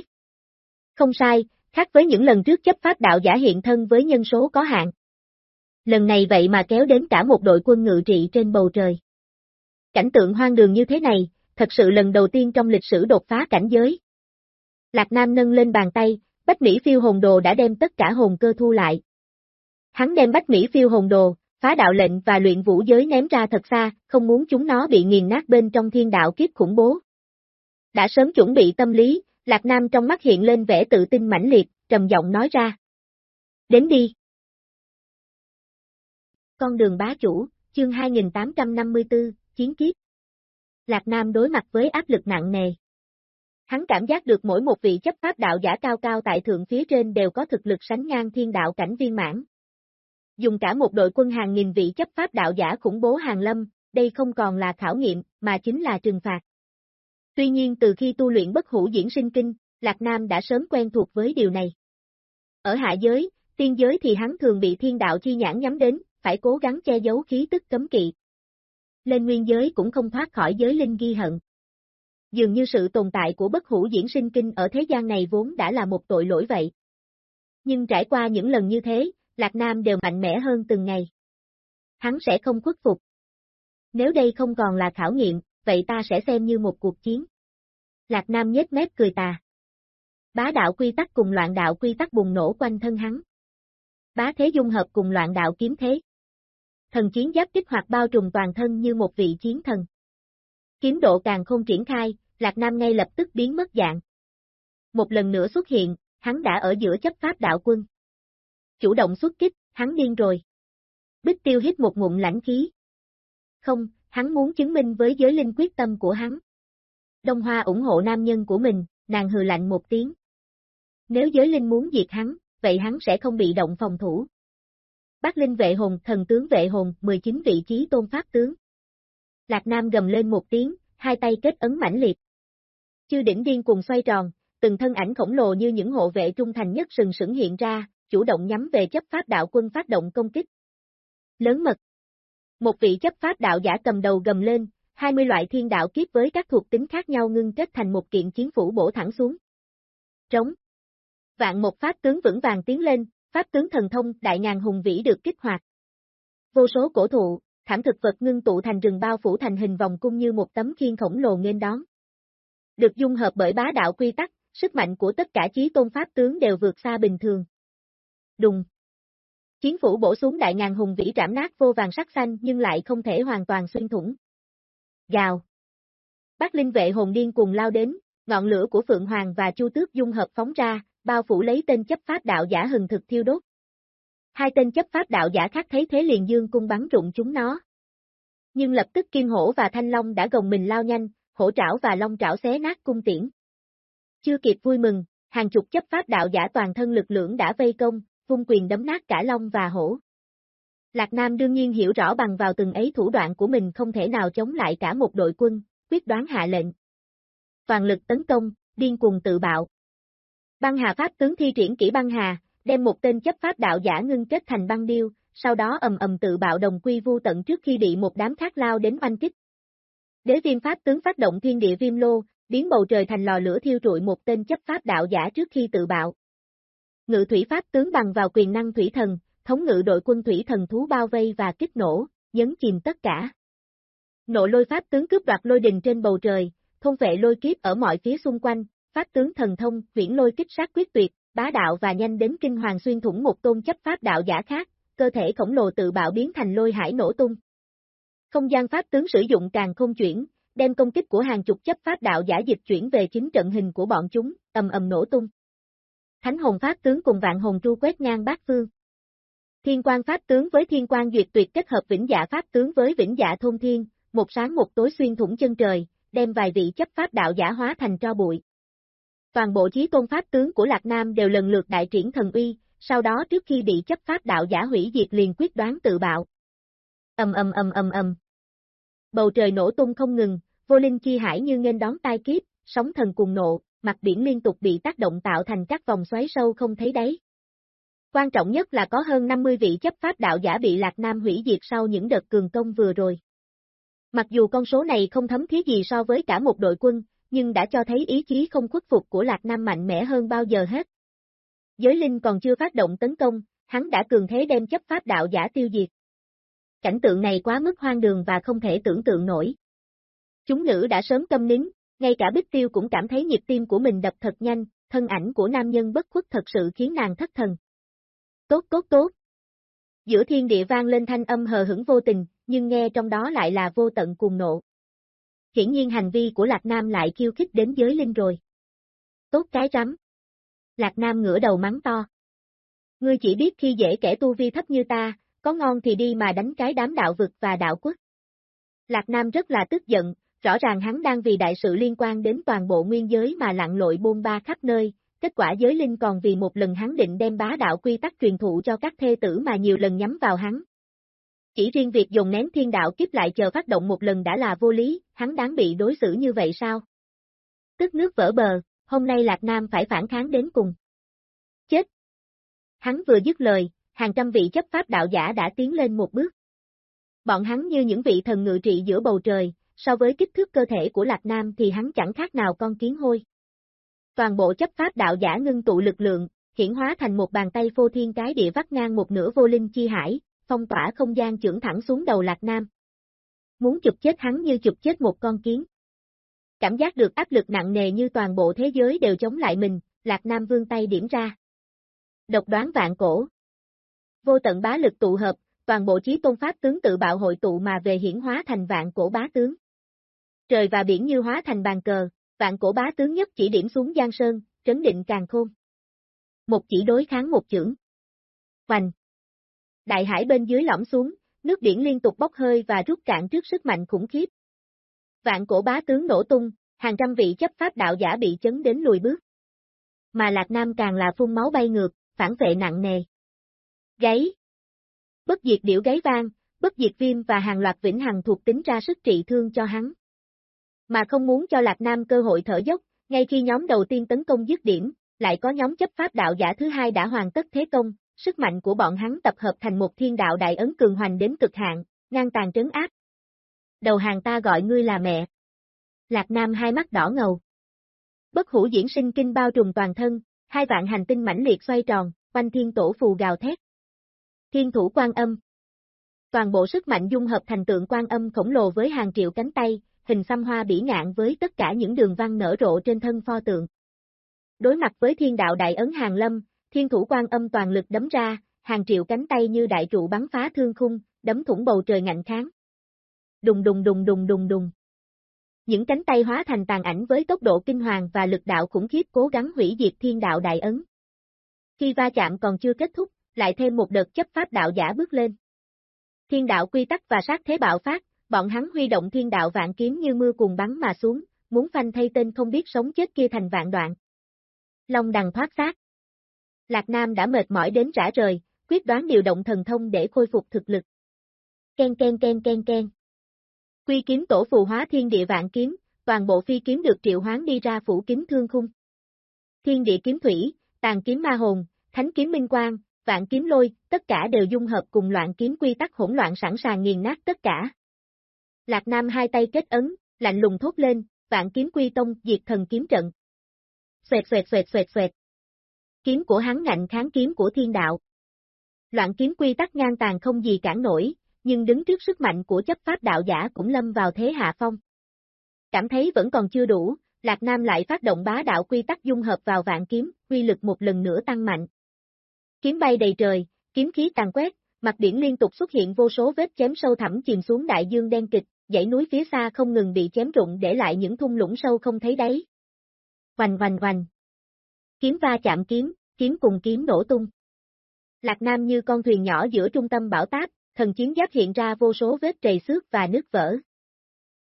Không sai, khác với những lần trước chấp pháp đạo giả hiện thân với nhân số có hạn. Lần này vậy mà kéo đến cả một đội quân ngự trị trên bầu trời. Cảnh tượng hoang đường như thế này, thật sự lần đầu tiên trong lịch sử đột phá cảnh giới. Lạc Nam nâng lên bàn tay, Bách Mỹ phiêu hồn đồ đã đem tất cả hồn cơ thu lại. Hắn đem Bách Mỹ phiêu hồn đồ, phá đạo lệnh và luyện vũ giới ném ra thật xa, không muốn chúng nó bị nghiền nát bên trong thiên đạo kiếp khủng bố. Đã sớm chuẩn bị tâm lý, Lạc Nam trong mắt hiện lên vẻ tự tin mãnh liệt, trầm giọng nói ra. Đến đi. Con đường bá chủ, chương 2854, Chiến kiếp. Lạc Nam đối mặt với áp lực nặng nề. Hắn cảm giác được mỗi một vị chấp pháp đạo giả cao cao tại thượng phía trên đều có thực lực sánh ngang thiên đạo cảnh viên mãn. Dùng cả một đội quân hàng nghìn vị chấp pháp đạo giả khủng bố hàng lâm, đây không còn là khảo nghiệm, mà chính là trừng phạt. Tuy nhiên từ khi tu luyện bất hủ diễn sinh kinh, Lạc Nam đã sớm quen thuộc với điều này. Ở hạ giới, tiên giới thì hắn thường bị thiên đạo chi nhãn nhắm đến, phải cố gắng che giấu khí tức cấm kỵ. Lên nguyên giới cũng không thoát khỏi giới linh ghi hận. Dường như sự tồn tại của bất hủ diễn sinh kinh ở thế gian này vốn đã là một tội lỗi vậy. Nhưng trải qua những lần như thế, Lạc Nam đều mạnh mẽ hơn từng ngày. Hắn sẽ không khuất phục. Nếu đây không còn là khảo nghiệm, vậy ta sẽ xem như một cuộc chiến. Lạc Nam nhếch mép cười tà. Bá đạo quy tắc cùng loạn đạo quy tắc bùng nổ quanh thân hắn. Bá thế dung hợp cùng loạn đạo kiếm thế. Thần chiến giáp kích hoạt bao trùm toàn thân như một vị chiến thần. Kiếm độ càng không triển khai, Lạc Nam ngay lập tức biến mất dạng. Một lần nữa xuất hiện, hắn đã ở giữa chấp pháp đạo quân. Chủ động xuất kích, hắn điên rồi. Bích tiêu hít một ngụm lãnh khí. Không, hắn muốn chứng minh với giới linh quyết tâm của hắn. Đông Hoa ủng hộ nam nhân của mình, nàng hừ lạnh một tiếng. Nếu giới linh muốn diệt hắn, vậy hắn sẽ không bị động phòng thủ. Bát Linh vệ hồn, thần tướng vệ hồn, 19 vị trí tôn pháp tướng. Lạc Nam gầm lên một tiếng, hai tay kết ấn mãnh liệt. Chư đỉnh điên cùng xoay tròn, từng thân ảnh khổng lồ như những hộ vệ trung thành nhất sừng sững hiện ra, chủ động nhắm về chấp pháp đạo quân phát động công kích. Lớn mật. Một vị chấp pháp đạo giả cầm đầu gầm lên, 20 loại thiên đạo kiếp với các thuộc tính khác nhau ngưng kết thành một kiện chiến phủ bổ thẳng xuống. Trống. Vạn một pháp tướng vững vàng tiến lên, pháp tướng thần thông đại ngàn hùng vĩ được kích hoạt. Vô số cổ thụ, thảm thực vật ngưng tụ thành rừng bao phủ thành hình vòng cung như một tấm khiên khổng lồ nghênh đón. Được dung hợp bởi bá đạo quy tắc, sức mạnh của tất cả chí tôn pháp tướng đều vượt xa bình thường. Đùng. Chiến phủ bổ xuống đại ngàn hùng vĩ trảm nát vô vàng sắc xanh nhưng lại không thể hoàn toàn xuyên thủng. Gào. Bác linh vệ hồn điên cùng lao đến, ngọn lửa của Phượng Hoàng và Chu Tước dung hợp phóng ra, bao phủ lấy tên chấp pháp đạo giả hừng thực thiêu đốt. Hai tên chấp pháp đạo giả khác thấy thế liền dương cung bắn rụng chúng nó. Nhưng lập tức Kim Hổ và Thanh Long đã gồng mình lao nhanh, hổ trảo và long trảo xé nát cung tiễn. Chưa kịp vui mừng, hàng chục chấp pháp đạo giả toàn thân lực lượng đã vây công, vung quyền đấm nát cả long và hổ. Lạc Nam đương nhiên hiểu rõ bằng vào từng ấy thủ đoạn của mình không thể nào chống lại cả một đội quân, quyết đoán hạ lệnh. Toàn lực tấn công, điên cuồng tự bạo. Băng Hà Pháp tướng thi triển kỹ băng hà, đem một tên chấp pháp đạo giả ngưng kết thành băng điêu, sau đó ầm ầm tự bạo đồng quy vu tận trước khi bị một đám khác lao đến oanh kích. Đế viêm pháp tướng phát động thiên địa viêm lô, biến bầu trời thành lò lửa thiêu trụi một tên chấp pháp đạo giả trước khi tự bạo. Ngự thủy pháp tướng bằng vào quyền năng thủy thần, thống ngự đội quân thủy thần thú bao vây và kích nổ, nhấn chìm tất cả. Nộ lôi pháp tướng cướp đoạt lôi đình trên bầu trời, thôn vệ lôi kiếp ở mọi phía xung quanh, pháp tướng thần thông, viễn lôi kích sát quyết tuyệt, bá đạo và nhanh đến kinh hoàng xuyên thủng một tôn chấp pháp đạo giả khác, cơ thể khổng lồ tự bạo biến thành lôi hải nổ tung. Không gian pháp tướng sử dụng càng không chuyển, đem công kích của hàng chục chấp pháp đạo giả dịch chuyển về chính trận hình của bọn chúng, ầm ầm nổ tung. Thánh hồn pháp tướng cùng vạn hồn tru quét ngang bát phương. Thiên quan pháp tướng với thiên quan duyệt tuyệt kết hợp vĩnh dạ pháp tướng với vĩnh dạ thôn thiên, một sáng một tối xuyên thủng chân trời, đem vài vị chấp pháp đạo giả hóa thành tro bụi. Toàn bộ chí tôn pháp tướng của Lạc Nam đều lần lượt đại triển thần uy, sau đó trước khi bị chấp pháp đạo giả hủy diệt liền quyết đoán tự bạo. Ầm ầm ầm ầm ầm. Bầu trời nổ tung không ngừng, vô linh chi hải như nghênh đón tai kiếp, sóng thần cùng nộ, mặt biển liên tục bị tác động tạo thành các vòng xoáy sâu không thấy đáy. Quan trọng nhất là có hơn 50 vị chấp pháp đạo giả bị Lạc Nam hủy diệt sau những đợt cường công vừa rồi. Mặc dù con số này không thấm thiết gì so với cả một đội quân, nhưng đã cho thấy ý chí không khuất phục của Lạc Nam mạnh mẽ hơn bao giờ hết. Giới linh còn chưa phát động tấn công, hắn đã cường thế đem chấp pháp đạo giả tiêu diệt. Cảnh tượng này quá mức hoang đường và không thể tưởng tượng nổi. Chúng nữ đã sớm câm nín, ngay cả Bích Tiêu cũng cảm thấy nhịp tim của mình đập thật nhanh, thân ảnh của nam nhân bất khuất thật sự khiến nàng thất thần. Tốt tốt tốt. Giữa thiên địa vang lên thanh âm hờ hững vô tình, nhưng nghe trong đó lại là vô tận cuồng nộ. Hiển nhiên hành vi của Lạc Nam lại khiêu khích đến giới linh rồi. Tốt cái rắm. Lạc Nam ngửa đầu mắng to. Ngươi chỉ biết khi dễ kẻ tu vi thấp như ta, có ngon thì đi mà đánh cái đám đạo vực và đạo quốc. Lạc Nam rất là tức giận, rõ ràng hắn đang vì đại sự liên quan đến toàn bộ nguyên giới mà lặn lội bôn ba khắp nơi, kết quả giới linh còn vì một lần hắn định đem bá đạo quy tắc truyền thụ cho các thê tử mà nhiều lần nhắm vào hắn. Chỉ riêng việc dùng nén thiên đạo kiếp lại chờ phát động một lần đã là vô lý, hắn đáng bị đối xử như vậy sao? Tức nước vỡ bờ, hôm nay Lạc Nam phải phản kháng đến cùng. Chết! Hắn vừa dứt lời, hàng trăm vị chấp pháp đạo giả đã tiến lên một bước. Bọn hắn như những vị thần ngự trị giữa bầu trời, so với kích thước cơ thể của Lạc Nam thì hắn chẳng khác nào con kiến hôi. Toàn bộ chấp pháp đạo giả ngưng tụ lực lượng, hiển hóa thành một bàn tay phô thiên cái địa vắt ngang một nửa vô linh chi hải, phong tỏa không gian trưởng thẳng xuống đầu Lạc Nam. Muốn chụp chết hắn như chụp chết một con kiến. Cảm giác được áp lực nặng nề như toàn bộ thế giới đều chống lại mình, Lạc Nam vương tay điểm ra. Độc đoán vạn cổ. Vô tận bá lực tụ hợp, toàn bộ chí tôn pháp tướng tự bạo hội tụ mà về hiển hóa thành vạn cổ bá tướng. Trời và biển như hóa thành bàn cờ, vạn cổ bá tướng nhất chỉ điểm xuống Giang Sơn, trấn định càng khôn. Một chỉ đối kháng một chưởng. Hoành. Đại hải bên dưới lõm xuống, nước biển liên tục bốc hơi và rút cạn trước sức mạnh khủng khiếp. Vạn cổ bá tướng nổ tung, hàng trăm vị chấp pháp đạo giả bị chấn đến lùi bước. Mà Lạc Nam càng là phun máu bay ngược, phản vệ nặng nề. Gáy. Bất diệt điểu gáy vang, bất diệt viêm và hàng loạt vĩnh hằng thuộc tính ra sức trị thương cho hắn. Mà không muốn cho Lạc Nam cơ hội thở dốc, ngay khi nhóm đầu tiên tấn công dứt điểm, lại có nhóm chấp pháp đạo giả thứ hai đã hoàn tất thế công, sức mạnh của bọn hắn tập hợp thành một thiên đạo đại ấn cường hoành đến cực hạn, ngang tàn trấn áp. Đầu hàng ta gọi ngươi là mẹ. Lạc Nam hai mắt đỏ ngầu. Bất hủ diễn sinh kinh bao trùm toàn thân, hai vạn hành tinh mãnh liệt xoay tròn, quanh thiên tổ phù gào thét. Thiên thủ quan âm. Toàn bộ sức mạnh dung hợp thành tượng quan âm khổng lồ với hàng triệu cánh tay, hình xăm hoa bỉ ngạn với tất cả những đường văn nở rộ trên thân pho tượng. Đối mặt với thiên đạo đại ấn hàng lâm, thiên thủ quan âm toàn lực đấm ra, hàng triệu cánh tay như đại trụ bắn phá thương khung, đấm thủng bầu trời ngạnh kháng. Đùng đùng đùng đùng đùng đùng. Những cánh tay hóa thành tàn ảnh với tốc độ kinh hoàng và lực đạo khủng khiếp cố gắng hủy diệt thiên đạo đại ấn. Khi va chạm còn chưa kết thúc, lại thêm một đợt chấp pháp đạo giả bước lên. Thiên đạo quy tắc và sát thế bạo phát, bọn hắn huy động thiên đạo vạn kiếm như mưa cùng bắn mà xuống, muốn phanh thay tên không biết sống chết kia thành vạn đoạn. Long đằng thoát xác. Lạc Nam đã mệt mỏi đến rã rời, quyết đoán điều động thần thông để khôi phục thực lực. Ken ken ken ken ken. Quy kiếm tổ phù hóa thiên địa vạn kiếm, toàn bộ phi kiếm được triệu hoán đi ra phủ kiếm thương khung. Thiên địa kiếm thủy, tàn kiếm ma hồn, thánh kiếm minh quang, vạn kiếm lôi, tất cả đều dung hợp cùng loạn kiếm quy tắc hỗn loạn sẵn sàng nghiền nát tất cả. Lạc Nam hai tay kết ấn, lạnh lùng thốt lên, vạn kiếm quy tông, diệt thần kiếm trận. Xoẹt xoẹt xoẹt xoẹt xoẹt. Kiếm của hắn ngạnh kháng kiếm của thiên đạo. Loạn kiếm quy tắc ngang tàn không gì cản nổi, nhưng đứng trước sức mạnh của chấp pháp đạo giả cũng lâm vào thế hạ phong. Cảm thấy vẫn còn chưa đủ, Lạc Nam lại phát động bá đạo quy tắc dung hợp vào vạn kiếm, quy lực một lần nữa tăng mạnh. Kiếm bay đầy trời, kiếm khí tàn quét, mặt biển liên tục xuất hiện vô số vết chém sâu thẳm chìm xuống đại dương đen kịch, dãy núi phía xa không ngừng bị chém rụng để lại những thung lũng sâu không thấy đáy. Hoành hoành hoành. Kiếm va chạm kiếm, kiếm cùng kiếm nổ tung. Lạc Nam như con thuyền nhỏ giữa trung tâm bão táp, thần chiến giáp hiện ra vô số vết trầy xước và nước vỡ.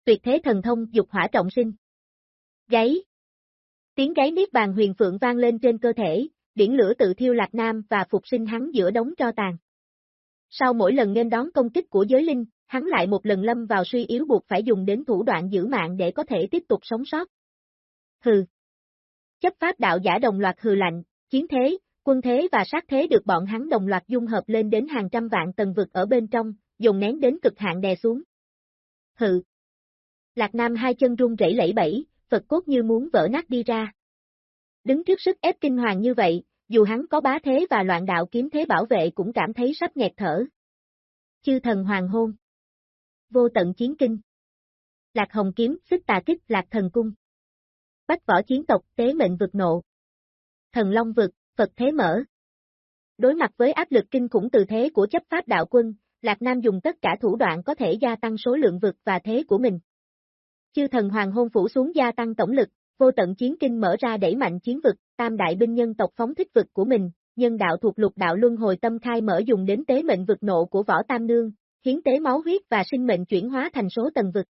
Tuyệt thế thần thông dục hỏa trọng sinh. Gáy. Tiếng gáy niết bàn huyền phượng vang lên trên cơ thể, điển lửa tự thiêu Lạc Nam và phục sinh hắn giữa đống tro tàn. Sau mỗi lần nên đón công kích của giới linh, hắn lại một lần lâm vào suy yếu buộc phải dùng đến thủ đoạn giữ mạng để có thể tiếp tục sống sót. Hừ. Chấp pháp đạo giả đồng loạt hừ lạnh, chiến thế, quân thế và sát thế được bọn hắn đồng loạt dung hợp lên đến hàng trăm vạn tầng vực ở bên trong, dùng nén đến cực hạn đè xuống. Hừ. Lạc Nam hai chân run rẩy lẫy bẫy, Phật cốt như muốn vỡ nát đi ra. Đứng trước sức ép kinh hoàng như vậy, dù hắn có bá thế và loạn đạo kiếm thế bảo vệ cũng cảm thấy sắp nghẹt thở. Chư thần hoàng hôn. Vô tận chiến kinh. Lạc hồng kiếm, xích tà kích, lạc thần cung. Bách võ chiến tộc, tế mệnh vực nộ. Thần long vực, Phật thế mở. Đối mặt với áp lực kinh khủng từ thế của chấp pháp đạo quân, Lạc Nam dùng tất cả thủ đoạn có thể gia tăng số lượng vực và thế của mình. Chư thần hoàng hôn phủ xuống gia tăng tổng lực, vô tận chiến kinh mở ra đẩy mạnh chiến vực, tam đại binh nhân tộc phóng thích vực của mình, nhân đạo thuộc lục đạo luân hồi tâm khai mở dùng đến tế mệnh vực nộ của võ tam nương, khiến tế máu huyết và sinh mệnh chuyển hóa thành số tầng vực.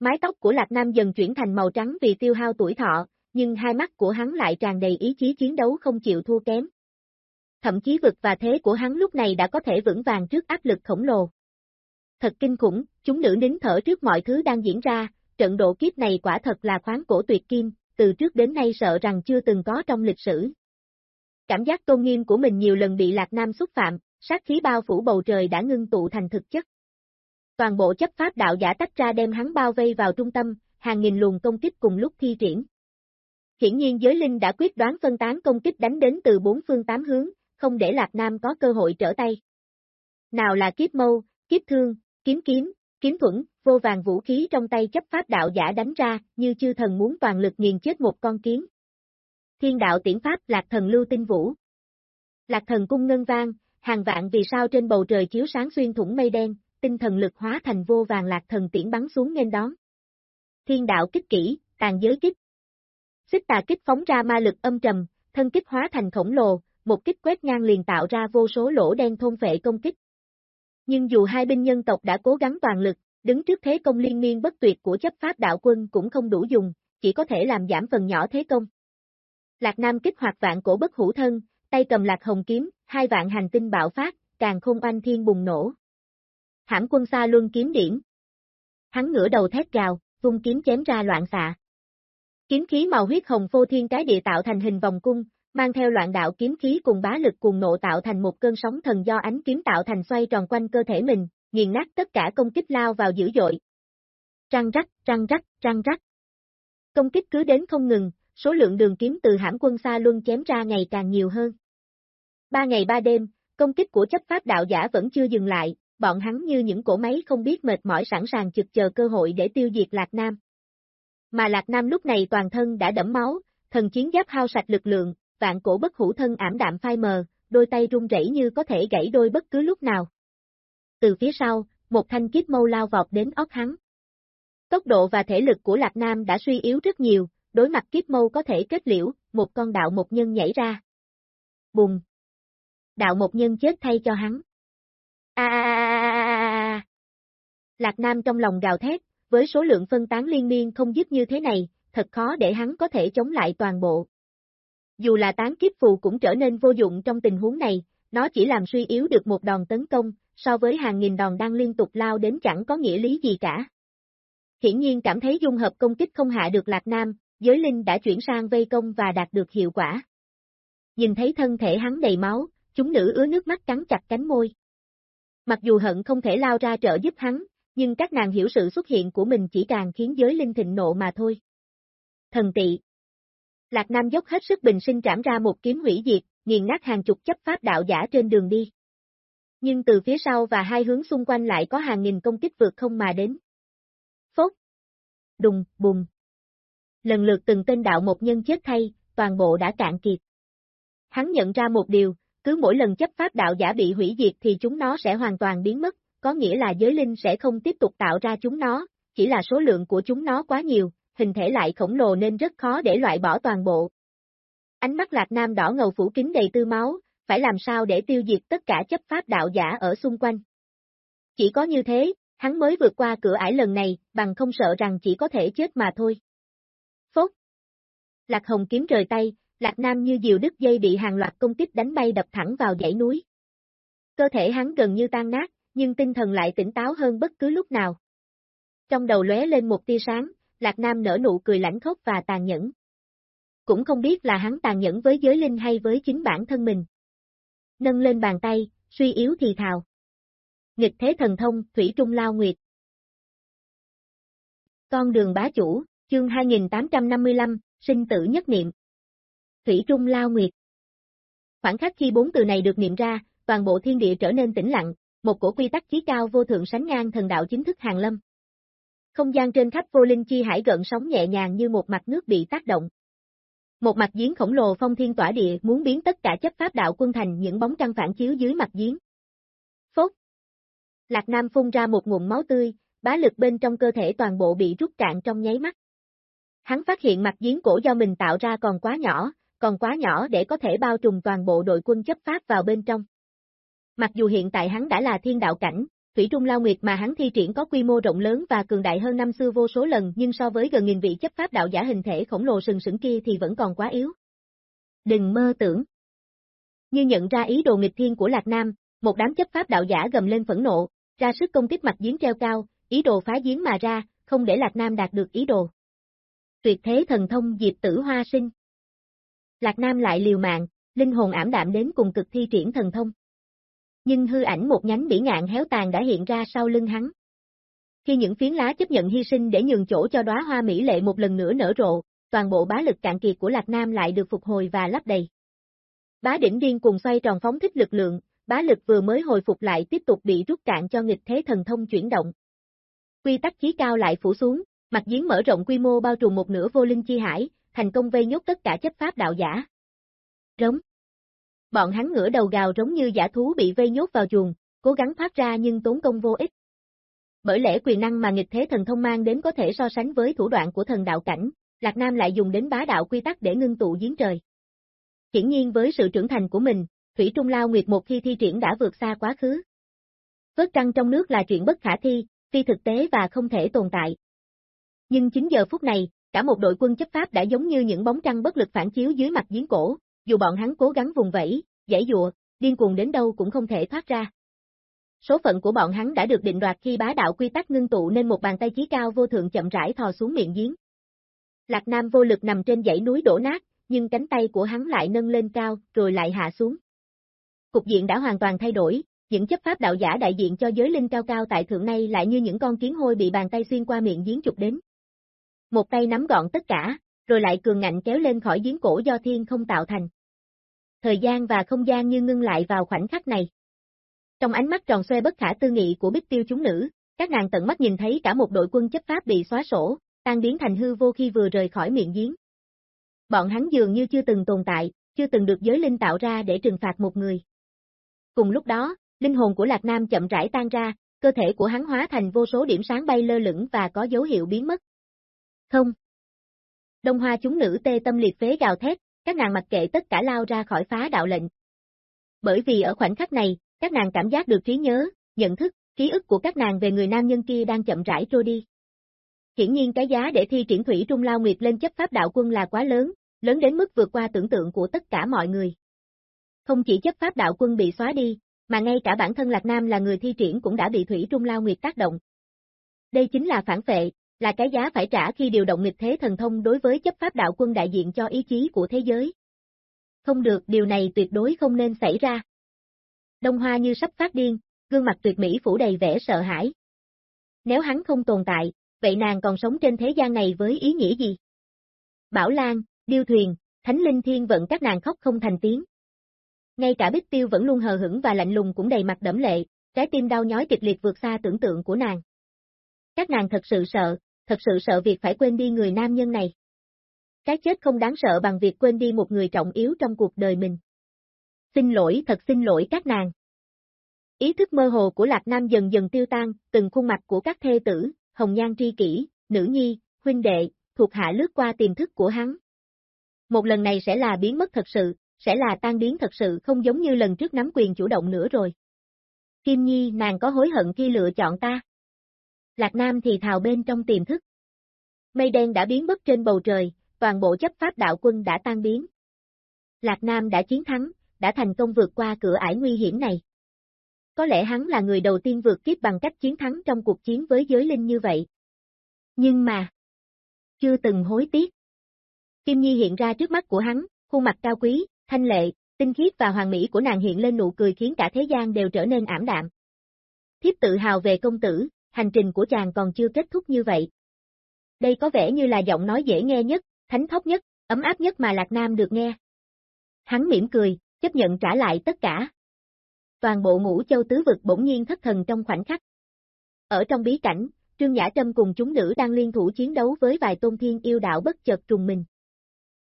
Mái tóc của Lạc Nam dần chuyển thành màu trắng vì tiêu hao tuổi thọ, nhưng hai mắt của hắn lại tràn đầy ý chí chiến đấu không chịu thua kém. Thậm chí vực và thế của hắn lúc này đã có thể vững vàng trước áp lực khổng lồ. Thật kinh khủng, chúng nữ nín thở trước mọi thứ đang diễn ra, trận độ kiếp này quả thật là khoáng cổ tuyệt kim, từ trước đến nay sợ rằng chưa từng có trong lịch sử. Cảm giác tôn nghiêm của mình nhiều lần bị Lạc Nam xúc phạm, sát khí bao phủ bầu trời đã ngưng tụ thành thực chất. Toàn bộ chấp pháp đạo giả tách ra đem hắn bao vây vào trung tâm, hàng nghìn luồng công kích cùng lúc thi triển. Hiển nhiên giới linh đã quyết đoán phân tán công kích đánh đến từ bốn phương tám hướng, không để Lạc Nam có cơ hội trở tay. Nào là kiếp mâu, kiếp thương, kiếm kiếm, kiếm thuẫn, vô vàng vũ khí trong tay chấp pháp đạo giả đánh ra, như chư thần muốn toàn lực nghiền chết một con kiến. Thiên đạo tiễn pháp Lạc thần lưu tinh vũ. Lạc thần cung ngân vang, hàng vạn vì sao trên bầu trời chiếu sáng xuyên thủng mây đen, tinh thần lực hóa thành vô vàng lạc thần tiễn bắn xuống nghênh đón. Thiên đạo kích kỹ, tàn giới kích. Xích tà kích phóng ra ma lực âm trầm, thân kích hóa thành khổng lồ, một kích quét ngang liền tạo ra vô số lỗ đen thôn vệ công kích. Nhưng dù hai binh nhân tộc đã cố gắng toàn lực, đứng trước thế công liên miên bất tuyệt của chấp pháp đạo quân cũng không đủ dùng, chỉ có thể làm giảm phần nhỏ thế công. Lạc Nam kích hoạt vạn cổ bất hữu thân, tay cầm lạc hồng kiếm, hai vạn hành tinh bạo phát, càng không oanh thiên bùng nổ. Hãm quân xa luân kiếm điển. Hắn ngửa đầu thét gào, vung kiếm chém ra loạn xạ. Kiếm khí màu huyết hồng phô thiên cái địa tạo thành hình vòng cung, mang theo loạn đạo kiếm khí cùng bá lực cùng nộ tạo thành một cơn sóng thần do ánh kiếm tạo thành xoay tròn quanh cơ thể mình, nghiền nát tất cả công kích lao vào dữ dội. Trăng rắc, trăng rắc, trăng rắc. Công kích cứ đến không ngừng, số lượng đường kiếm từ hãm quân xa luân chém ra ngày càng nhiều hơn. Ba ngày ba đêm, công kích của chấp pháp đạo giả vẫn chưa dừng lại, bọn hắn như những cỗ máy không biết mệt mỏi sẵn sàng trực chờ cơ hội để tiêu diệt Lạc Nam. Mà Lạc Nam lúc này toàn thân đã đẫm máu, thần chiến giáp hao sạch lực lượng, vạn cổ bất hủ thân ảm đạm phai mờ, đôi tay run rẩy như có thể gãy đôi bất cứ lúc nào. Từ phía sau, một thanh kiếp mâu lao vọt đến óc hắn. Tốc độ và thể lực của Lạc Nam đã suy yếu rất nhiều, đối mặt kiếp mâu có thể kết liễu, một con đạo một nhân nhảy ra. Bùng! Đạo một nhân chết thay cho hắn. A Lạc Nam trong lòng gào thét, với số lượng phân tán liên miên không dứt như thế này, thật khó để hắn có thể chống lại toàn bộ. Dù là tán kiếp phù cũng trở nên vô dụng trong tình huống này, nó chỉ làm suy yếu được một đòn tấn công, so với hàng nghìn đòn đang liên tục lao đến chẳng có nghĩa lý gì cả. Hiển nhiên cảm thấy dung hợp công kích không hạ được Lạc Nam, giới linh đã chuyển sang vây công và đạt được hiệu quả. Nhìn thấy thân thể hắn đầy máu, chúng nữ ứa nước mắt cắn chặt cánh môi. Mặc dù hận không thể lao ra trợ giúp hắn, nhưng các nàng hiểu sự xuất hiện của mình chỉ càng khiến giới linh thịnh nộ mà thôi. Thần tị Lạc Nam dốc hết sức bình sinh trảm ra một kiếm hủy diệt, nghiền nát hàng chục chấp pháp đạo giả trên đường đi. Nhưng từ phía sau và hai hướng xung quanh lại có hàng nghìn công kích vượt không mà đến. Phốt. Đùng, bùng. Lần lượt từng tên đạo một nhân chết thay, toàn bộ đã cạn kiệt. Hắn nhận ra một điều, cứ mỗi lần chấp pháp đạo giả bị hủy diệt thì chúng nó sẽ hoàn toàn biến mất, có nghĩa là giới linh sẽ không tiếp tục tạo ra chúng nó, chỉ là số lượng của chúng nó quá nhiều, hình thể lại khổng lồ nên rất khó để loại bỏ toàn bộ. Ánh mắt Lạc Nam đỏ ngầu phủ kính đầy tư máu, phải làm sao để tiêu diệt tất cả chấp pháp đạo giả ở xung quanh. Chỉ có như thế, hắn mới vượt qua cửa ải lần này, bằng không sợ rằng chỉ có thể chết mà thôi. Phốt! Lạc Hồng kiếm rời tay, Lạc Nam như diều đứt dây bị hàng loạt công kích đánh bay đập thẳng vào dãy núi. Cơ thể hắn gần như tan nát, nhưng tinh thần lại tỉnh táo hơn bất cứ lúc nào. Trong đầu lóe lên một tia sáng, Lạc Nam nở nụ cười lãnh khốc và tàn nhẫn. Cũng không biết là hắn tàn nhẫn với giới linh hay với chính bản thân mình. Nâng lên bàn tay, suy yếu thì thào. Nghịch thế thần thông, Thủy Trung Lao Nguyệt. Con đường bá chủ, chương 2855, sinh tử nhất niệm. Thủy Trung Lao Nguyệt. Khoảng khắc khi bốn từ này được niệm ra, toàn bộ thiên địa trở nên tĩnh lặng, một cổ quy tắc chí cao vô thượng sánh ngang thần đạo chính thức hàng lâm. Không gian trên khắp vô linh chi hải gợn sóng nhẹ nhàng như một mặt nước bị tác động. Một mặt giếng khổng lồ phong thiên tỏa địa muốn biến tất cả chấp pháp đạo quân thành những bóng trăng phản chiếu dưới mặt giếng. Phốt. Lạc Nam phun ra một nguồn máu tươi, bá lực bên trong cơ thể toàn bộ bị rút cạn trong nháy mắt. Hắn phát hiện mặt giếng cổ do mình tạo ra còn quá nhỏ, còn quá nhỏ để có thể bao trùm toàn bộ đội quân chấp pháp vào bên trong. Mặc dù hiện tại hắn đã là thiên đạo cảnh, Thủy Trung Lao Nguyệt mà hắn thi triển có quy mô rộng lớn và cường đại hơn năm xưa vô số lần nhưng so với gần nghìn vị chấp pháp đạo giả hình thể khổng lồ sừng sững kia thì vẫn còn quá yếu. Đừng mơ tưởng. Như nhận ra ý đồ nghịch thiên của Lạc Nam, một đám chấp pháp đạo giả gầm lên phẫn nộ, ra sức công kích mặt giếng treo cao, ý đồ phá giếng mà ra, không để Lạc Nam đạt được ý đồ. Tuyệt thế thần thông diệp tử hoa sinh. Lạc Nam lại liều mạng, linh hồn ảm đạm đến cùng cực thi triển thần thông nhưng hư ảnh một nhánh bỉ ngạn héo tàn đã hiện ra sau lưng hắn. Khi những phiến lá chấp nhận hy sinh để nhường chỗ cho đóa hoa mỹ lệ một lần nữa nở rộ, toàn bộ bá lực cạn kiệt của Lạc Nam lại được phục hồi và lấp đầy. Bá đỉnh điên cùng xoay tròn phóng thích lực lượng, bá lực vừa mới hồi phục lại tiếp tục bị rút cạn cho nghịch thế thần thông chuyển động. Quy tắc chí cao lại phủ xuống, mặt giếng mở rộng quy mô bao trùm một nửa vô linh chi hải, thành công vây nhốt tất cả chấp pháp đạo giả. Rống bọn hắn ngửa đầu gào giống như giả thú bị vây nhốt vào chuồng, cố gắng thoát ra nhưng tốn công vô ích. Bởi lẽ quyền năng mà nghịch thế thần thông mang đến có thể so sánh với thủ đoạn của thần đạo cảnh, Lạc Nam lại dùng đến bá đạo quy tắc để ngưng tụ giếng trời. Hiển nhiên với sự trưởng thành của mình, Thủy Trung Lao Nguyệt một khi thi triển đã vượt xa quá khứ. Vớt trăng trong nước là chuyện bất khả thi, phi thực tế và không thể tồn tại. Nhưng chính giờ phút này, cả một đội quân chấp pháp đã giống như những bóng trăng bất lực phản chiếu dưới mặt giếng cổ, dù bọn hắn cố gắng vùng vẫy, giải dụa, điên cuồng đến đâu cũng không thể thoát ra. Số phận của bọn hắn đã được định đoạt khi bá đạo quy tắc ngưng tụ nên một bàn tay chí cao vô thượng chậm rãi thò xuống miệng giếng. Lạc Nam vô lực nằm trên dãy núi đổ nát, nhưng cánh tay của hắn lại nâng lên cao, rồi lại hạ xuống. Cục diện đã hoàn toàn thay đổi, những chấp pháp đạo giả đại diện cho giới linh cao cao tại thượng nay lại như những con kiến hôi bị bàn tay xuyên qua miệng giếng chụp đến. Một tay nắm gọn tất cả, rồi lại cường ngạnh kéo lên khỏi giếng cổ do thiên không tạo thành thời gian và không gian như ngưng lại vào khoảnh khắc này. Trong ánh mắt tròn xoe bất khả tư nghị của bích tiêu chúng nữ, các nàng tận mắt nhìn thấy cả một đội quân chấp pháp bị xóa sổ, tan biến thành hư vô khi vừa rời khỏi miệng giếng. Bọn hắn dường như chưa từng tồn tại, chưa từng được giới linh tạo ra để trừng phạt một người. Cùng lúc đó, linh hồn của Lạc Nam chậm rãi tan ra, cơ thể của hắn hóa thành vô số điểm sáng bay lơ lửng và có dấu hiệu biến mất. Không. Đông hoa chúng nữ tê tâm liệt phế gào thét, các nàng mặc kệ tất cả lao ra khỏi phá đạo lệnh. Bởi vì ở khoảnh khắc này, các nàng cảm giác được trí nhớ, nhận thức, ký ức của các nàng về người nam nhân kia đang chậm rãi trôi đi. Hiển nhiên cái giá để thi triển thủy trung lao nguyệt lên chấp pháp đạo quân là quá lớn, lớn đến mức vượt qua tưởng tượng của tất cả mọi người. Không chỉ chấp pháp đạo quân bị xóa đi, mà ngay cả bản thân Lạc Nam là người thi triển cũng đã bị thủy trung lao nguyệt tác động. Đây chính là phản vệ là cái giá phải trả khi điều động nghịch thế thần thông đối với chấp pháp đạo quân đại diện cho ý chí của thế giới. Không được, điều này tuyệt đối không nên xảy ra. Đông Hoa như sắp phát điên, gương mặt tuyệt mỹ phủ đầy vẻ sợ hãi. Nếu hắn không tồn tại, vậy nàng còn sống trên thế gian này với ý nghĩa gì? Bảo Lan, Điêu Thuyền, Thánh Linh Thiên vận các nàng khóc không thành tiếng. Ngay cả Bích Tiêu vẫn luôn hờ hững và lạnh lùng cũng đầy mặt đẫm lệ, trái tim đau nhói kịch liệt vượt xa tưởng tượng của nàng. Các nàng thật sự sợ, thật sự sợ việc phải quên đi người nam nhân này. Cái chết không đáng sợ bằng việc quên đi một người trọng yếu trong cuộc đời mình. Xin lỗi, thật xin lỗi các nàng. Ý thức mơ hồ của Lạc Nam dần dần tiêu tan, từng khuôn mặt của các thê tử, hồng nhan tri kỷ, nữ nhi, huynh đệ, thuộc hạ lướt qua tiềm thức của hắn. Một lần này sẽ là biến mất thật sự, sẽ là tan biến thật sự không giống như lần trước nắm quyền chủ động nữa rồi. Kim Nhi nàng có hối hận khi lựa chọn ta. Lạc Nam thì thào bên trong tiềm thức. Mây đen đã biến mất trên bầu trời, toàn bộ chấp pháp đạo quân đã tan biến. Lạc Nam đã chiến thắng, đã thành công vượt qua cửa ải nguy hiểm này. Có lẽ hắn là người đầu tiên vượt kiếp bằng cách chiến thắng trong cuộc chiến với giới linh như vậy. Nhưng mà, chưa từng hối tiếc. Kim Nhi hiện ra trước mắt của hắn, khuôn mặt cao quý, thanh lệ, tinh khiết và hoàng mỹ của nàng hiện lên nụ cười khiến cả thế gian đều trở nên ảm đạm. Thiếp tự hào về công tử, hành trình của chàng còn chưa kết thúc như vậy. Đây có vẻ như là giọng nói dễ nghe nhất, thánh thóc nhất, ấm áp nhất mà Lạc Nam được nghe. Hắn mỉm cười, chấp nhận trả lại tất cả. Toàn bộ ngũ châu tứ vực bỗng nhiên thất thần trong khoảnh khắc. Ở trong bí cảnh, Trương Nhã Trâm cùng chúng nữ đang liên thủ chiến đấu với vài tôn thiên yêu đạo bất chợt trùng mình.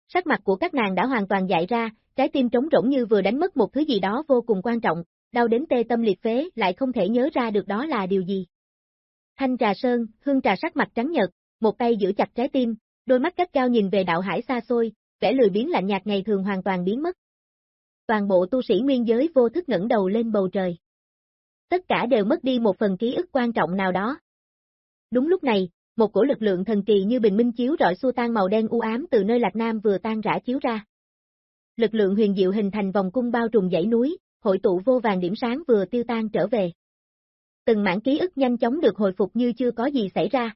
Sắc mặt của các nàng đã hoàn toàn dại ra, trái tim trống rỗng như vừa đánh mất một thứ gì đó vô cùng quan trọng, đau đến tê tâm liệt phế lại không thể nhớ ra được đó là điều gì. Thanh trà sơn, hương trà sắc mặt trắng nhợt, một tay giữ chặt trái tim, đôi mắt cắt cao nhìn về đạo hải xa xôi, vẻ lười biến lạnh nhạt ngày thường hoàn toàn biến mất. Toàn bộ tu sĩ nguyên giới vô thức ngẩng đầu lên bầu trời. Tất cả đều mất đi một phần ký ức quan trọng nào đó. Đúng lúc này, một cổ lực lượng thần kỳ như bình minh chiếu rọi xua tan màu đen u ám từ nơi Lạc Nam vừa tan rã chiếu ra. Lực lượng huyền diệu hình thành vòng cung bao trùm dãy núi, hội tụ vô vàng điểm sáng vừa tiêu tan trở về. Từng mảng ký ức nhanh chóng được hồi phục như chưa có gì xảy ra.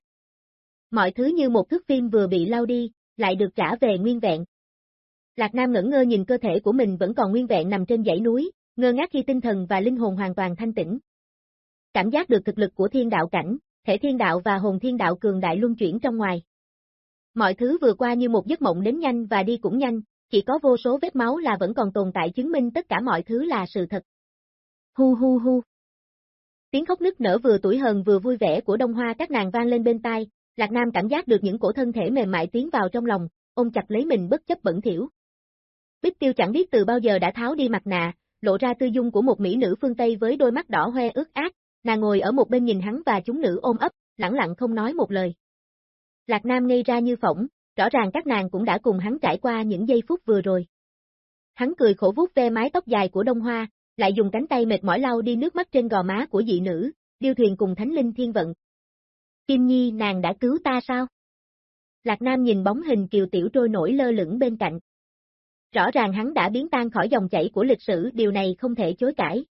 Mọi thứ như một thước phim vừa bị lau đi, lại được trả về nguyên vẹn. Lạc Nam ngẩn ngơ nhìn cơ thể của mình vẫn còn nguyên vẹn nằm trên dãy núi, ngơ ngác khi tinh thần và linh hồn hoàn toàn thanh tĩnh. Cảm giác được thực lực của thiên đạo cảnh, thể thiên đạo và hồn thiên đạo cường đại luân chuyển trong ngoài. Mọi thứ vừa qua như một giấc mộng đến nhanh và đi cũng nhanh, chỉ có vô số vết máu là vẫn còn tồn tại chứng minh tất cả mọi thứ là sự thật. Hu hu hu. Tiếng khóc nức nở vừa tuổi hờn vừa vui vẻ của đông hoa các nàng vang lên bên tai, Lạc Nam cảm giác được những cổ thân thể mềm mại tiến vào trong lòng, ôm chặt lấy mình bất chấp bẩn thỉu. Bích tiêu chẳng biết từ bao giờ đã tháo đi mặt nạ, lộ ra tư dung của một mỹ nữ phương Tây với đôi mắt đỏ hoe ướt át, nàng ngồi ở một bên nhìn hắn và chúng nữ ôm ấp, lặng lặng không nói một lời. Lạc Nam ngây ra như phỏng, rõ ràng các nàng cũng đã cùng hắn trải qua những giây phút vừa rồi. Hắn cười khổ vuốt ve mái tóc dài của Đông Hoa, lại dùng cánh tay mệt mỏi lau đi nước mắt trên gò má của dị nữ, điêu thuyền cùng thánh linh thiên vận. Kim Nhi nàng đã cứu ta sao? Lạc Nam nhìn bóng hình kiều tiểu trôi nổi lơ lửng bên cạnh. Rõ ràng hắn đã biến tan khỏi dòng chảy của lịch sử, điều này không thể chối cãi.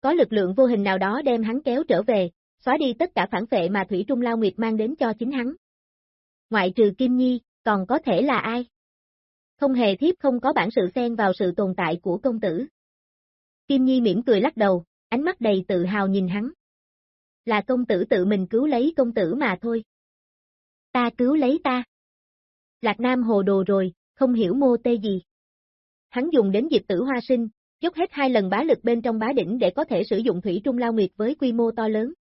Có lực lượng vô hình nào đó đem hắn kéo trở về, xóa đi tất cả phản vệ mà Thủy Trung Lao Nguyệt mang đến cho chính hắn. Ngoại trừ Kim Nhi, còn có thể là ai? Không hề thiếp không có bản sự xen vào sự tồn tại của công tử. Kim Nhi mỉm cười lắc đầu, ánh mắt đầy tự hào nhìn hắn. Là công tử tự mình cứu lấy công tử mà thôi. Ta cứu lấy ta. Lạc Nam hồ đồ rồi, không hiểu mô tê gì. Hắn dùng đến diệp tử hoa sinh, dốc hết hai lần bá lực bên trong bá đỉnh để có thể sử dụng thủy trung lao nguyệt với quy mô to lớn.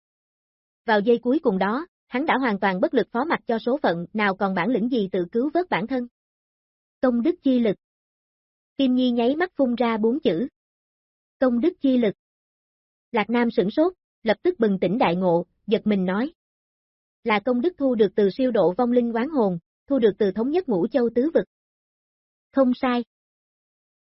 Vào giây cuối cùng đó, hắn đã hoàn toàn bất lực phó mặt cho số phận, nào còn bản lĩnh gì tự cứu vớt bản thân. Công đức chi lực. Kim Nhi nháy mắt phun ra bốn chữ. Công đức chi lực. Lạc Nam sửng sốt, lập tức bừng tỉnh đại ngộ, giật mình nói. Là công đức thu được từ siêu độ vong linh quán hồn, thu được từ thống nhất ngũ châu tứ vực. Không sai.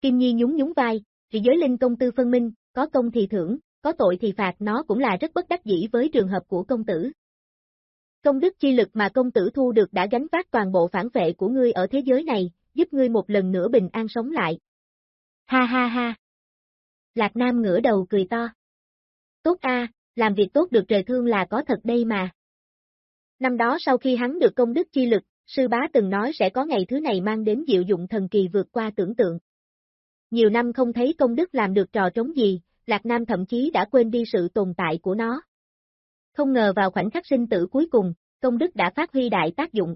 Kim Nhi nhún nhún vai, thì giới linh công tư phân minh, có công thì thưởng, có tội thì phạt nó cũng là rất bất đắc dĩ với trường hợp của công tử. Công đức chi lực mà công tử thu được đã gánh vác toàn bộ phản vệ của ngươi ở thế giới này, giúp ngươi một lần nữa bình an sống lại. Ha ha ha. Lạc Nam ngửa đầu cười to. Tốt a, làm việc tốt được trời thương là có thật đây mà. Năm đó sau khi hắn được công đức chi lực, sư bá từng nói sẽ có ngày thứ này mang đến diệu dụng thần kỳ vượt qua tưởng tượng. Nhiều năm không thấy công đức làm được trò trống gì, Lạc Nam thậm chí đã quên đi sự tồn tại của nó. Không ngờ vào khoảnh khắc sinh tử cuối cùng, công đức đã phát huy đại tác dụng.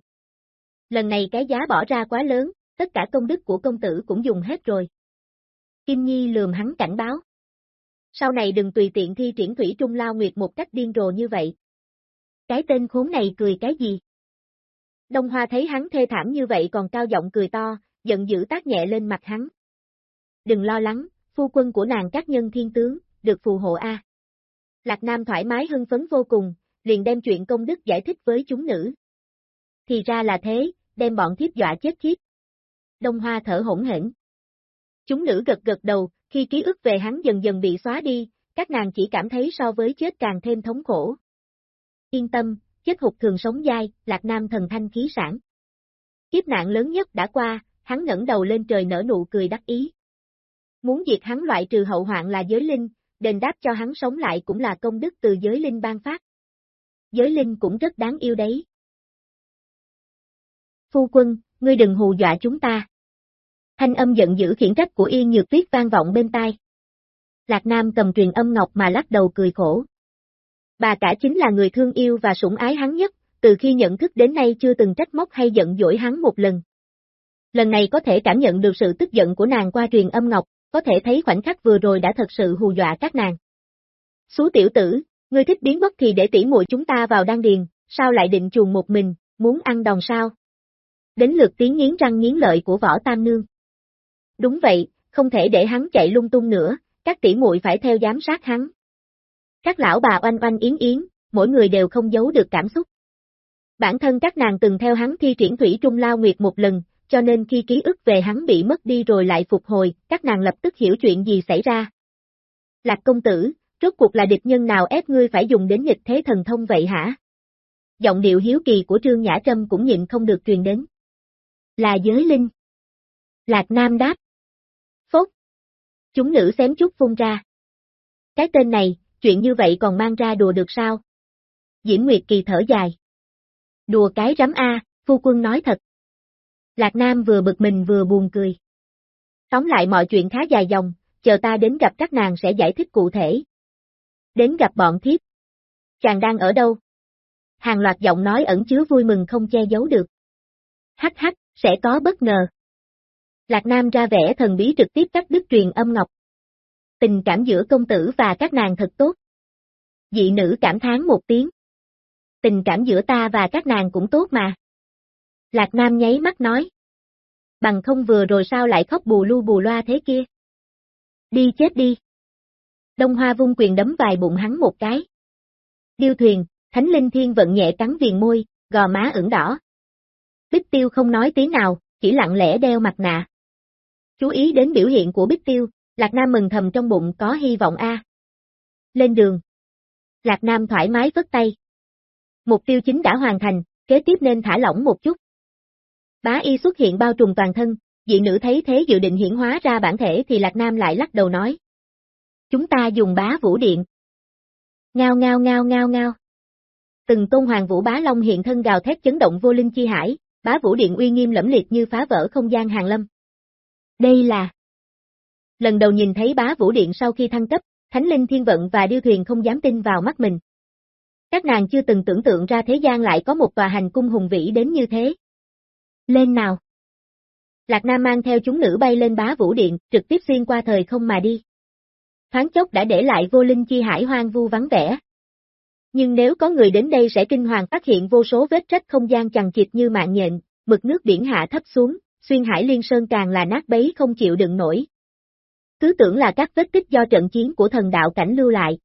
Lần này cái giá bỏ ra quá lớn, tất cả công đức của công tử cũng dùng hết rồi. Kim Nhi lườm hắn cảnh báo. Sau này đừng tùy tiện thi triển thủy trung lao nguyệt một cách điên rồ như vậy. Cái tên khốn này cười cái gì? Đông Hoa thấy hắn thê thảm như vậy còn cao giọng cười to, giận dữ tác nhẹ lên mặt hắn. Đừng lo lắng, phu quân của nàng các nhân thiên tướng, được phù hộ A. Lạc Nam thoải mái hưng phấn vô cùng, liền đem chuyện công đức giải thích với chúng nữ. Thì ra là thế, đem bọn thiếp dọa chết khiếp. Đông Hoa thở hỗn hển. Chúng nữ gật gật đầu, khi ký ức về hắn dần dần bị xóa đi, các nàng chỉ cảm thấy so với chết càng thêm thống khổ. Yên tâm, chết hụt thường sống dai, Lạc Nam thần thanh khí sản. Kiếp nạn lớn nhất đã qua, hắn ngẩng đầu lên trời nở nụ cười đắc ý. Muốn diệt hắn loại trừ hậu hoạn là giới linh, đền đáp cho hắn sống lại cũng là công đức từ giới linh ban phát. Giới linh cũng rất đáng yêu đấy. Phu quân, ngươi đừng hù dọa chúng ta. Thanh âm giận dữ khiển trách của Yên Nhược Tuyết vang vọng bên tai. Lạc Nam cầm truyền âm ngọc mà lắc đầu cười khổ. Bà cả chính là người thương yêu và sủng ái hắn nhất, từ khi nhận thức đến nay chưa từng trách móc hay giận dỗi hắn một lần. Lần này có thể cảm nhận được sự tức giận của nàng qua truyền âm ngọc, có thể thấy khoảnh khắc vừa rồi đã thật sự hù dọa các nàng. Xú tiểu tử, ngươi thích biến mất thì để tỉ muội chúng ta vào đan điền, sao lại định chuồng một mình, muốn ăn đòn sao? Đến lượt tiếng nghiến răng nghiến lợi của võ tam nương. Đúng vậy, không thể để hắn chạy lung tung nữa, các tỷ muội phải theo giám sát hắn. Các lão bà oanh oanh yến yến, mỗi người đều không giấu được cảm xúc. Bản thân các nàng từng theo hắn thi triển thủy trung lao nguyệt một lần, cho nên khi ký ức về hắn bị mất đi rồi lại phục hồi, các nàng lập tức hiểu chuyện gì xảy ra. Lạc công tử, rốt cuộc là địch nhân nào ép ngươi phải dùng đến nghịch thế thần thông vậy hả? Giọng điệu hiếu kỳ của Trương Nhã Trâm cũng nhịn không được truyền đến. Là giới linh. Lạc Nam đáp. Phốt. Chúng nữ xém chút phun ra. Cái tên này, chuyện như vậy còn mang ra đùa được sao? Diễm Nguyệt Kỳ thở dài. Đùa cái rắm A, phu quân nói thật. Lạc Nam vừa bực mình vừa buồn cười. Tóm lại mọi chuyện khá dài dòng, chờ ta đến gặp các nàng sẽ giải thích cụ thể. Đến gặp bọn thiếp. Chàng đang ở đâu? Hàng loạt giọng nói ẩn chứa vui mừng không che giấu được. Hắc hắc, sẽ có bất ngờ. Lạc Nam ra vẻ thần bí trực tiếp cắt đứt truyền âm ngọc. Tình cảm giữa công tử và các nàng thật tốt. Dị nữ cảm thán một tiếng. Tình cảm giữa ta và các nàng cũng tốt mà. Lạc Nam nháy mắt nói. Bằng không vừa rồi sao lại khóc bù lu bù loa thế kia. Đi chết đi. Đông Hoa vung quyền đấm vài bụng hắn một cái. Điêu thuyền, Thánh Linh Thiên vận nhẹ cắn viền môi, gò má ửng đỏ. Bích Tiêu không nói tiếng nào, chỉ lặng lẽ đeo mặt nạ. Chú ý đến biểu hiện của Bích Tiêu, Lạc Nam mừng thầm trong bụng có hy vọng a. Lên đường. Lạc Nam thoải mái vất tay. Mục tiêu chính đã hoàn thành, kế tiếp nên thả lỏng một chút. Bá y xuất hiện bao trùm toàn thân, dị nữ thấy thế dự định hiển hóa ra bản thể thì Lạc Nam lại lắc đầu nói. Chúng ta dùng bá vũ điện. Ngao ngao ngao ngao ngao. Từng tôn hoàng vũ bá long hiện thân gào thét chấn động vô linh chi hải, bá vũ điện uy nghiêm lẫm liệt như phá vỡ không gian hàng lâm. Đây là Lần đầu nhìn thấy bá vũ điện sau khi thăng cấp, Thánh Linh Thiên Vận và Điêu Thuyền không dám tin vào mắt mình. Các nàng chưa từng tưởng tượng ra thế gian lại có một tòa hành cung hùng vĩ đến như thế. Lên nào! Lạc Nam mang theo chúng nữ bay lên bá vũ điện, trực tiếp xuyên qua thời không mà đi. Thoáng chốc đã để lại vô linh chi hải hoang vu vắng vẻ. Nhưng nếu có người đến đây sẽ kinh hoàng phát hiện vô số vết rách không gian chằng chịt như mạng nhện, mực nước biển hạ thấp xuống, xuyên hải liên sơn càng là nát bấy không chịu đựng nổi. Cứ tưởng là các vết tích do trận chiến của thần đạo cảnh lưu lại.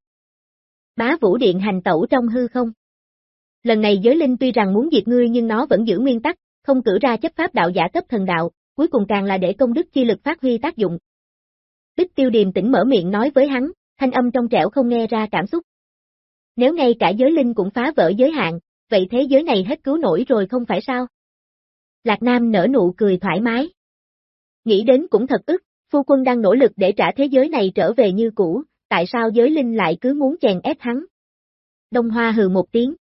Bá vũ điện hành tẩu trong hư không. Lần này giới linh tuy rằng muốn diệt ngươi nhưng nó vẫn giữ nguyên tắc, không cử ra chấp pháp đạo giả cấp thần đạo, cuối cùng càng là để công đức chi lực phát huy tác dụng. Bích tiêu điềm tỉnh mở miệng nói với hắn, thanh âm trong trẻo không nghe ra cảm xúc. Nếu ngay cả giới linh cũng phá vỡ giới hạn, vậy thế giới này hết cứu nổi rồi không phải sao? Lạc Nam nở nụ cười thoải mái. Nghĩ đến cũng thật ức, phu quân đang nỗ lực để trả thế giới này trở về như cũ, tại sao giới linh lại cứ muốn chèn ép hắn? Đông Hoa hừ một tiếng.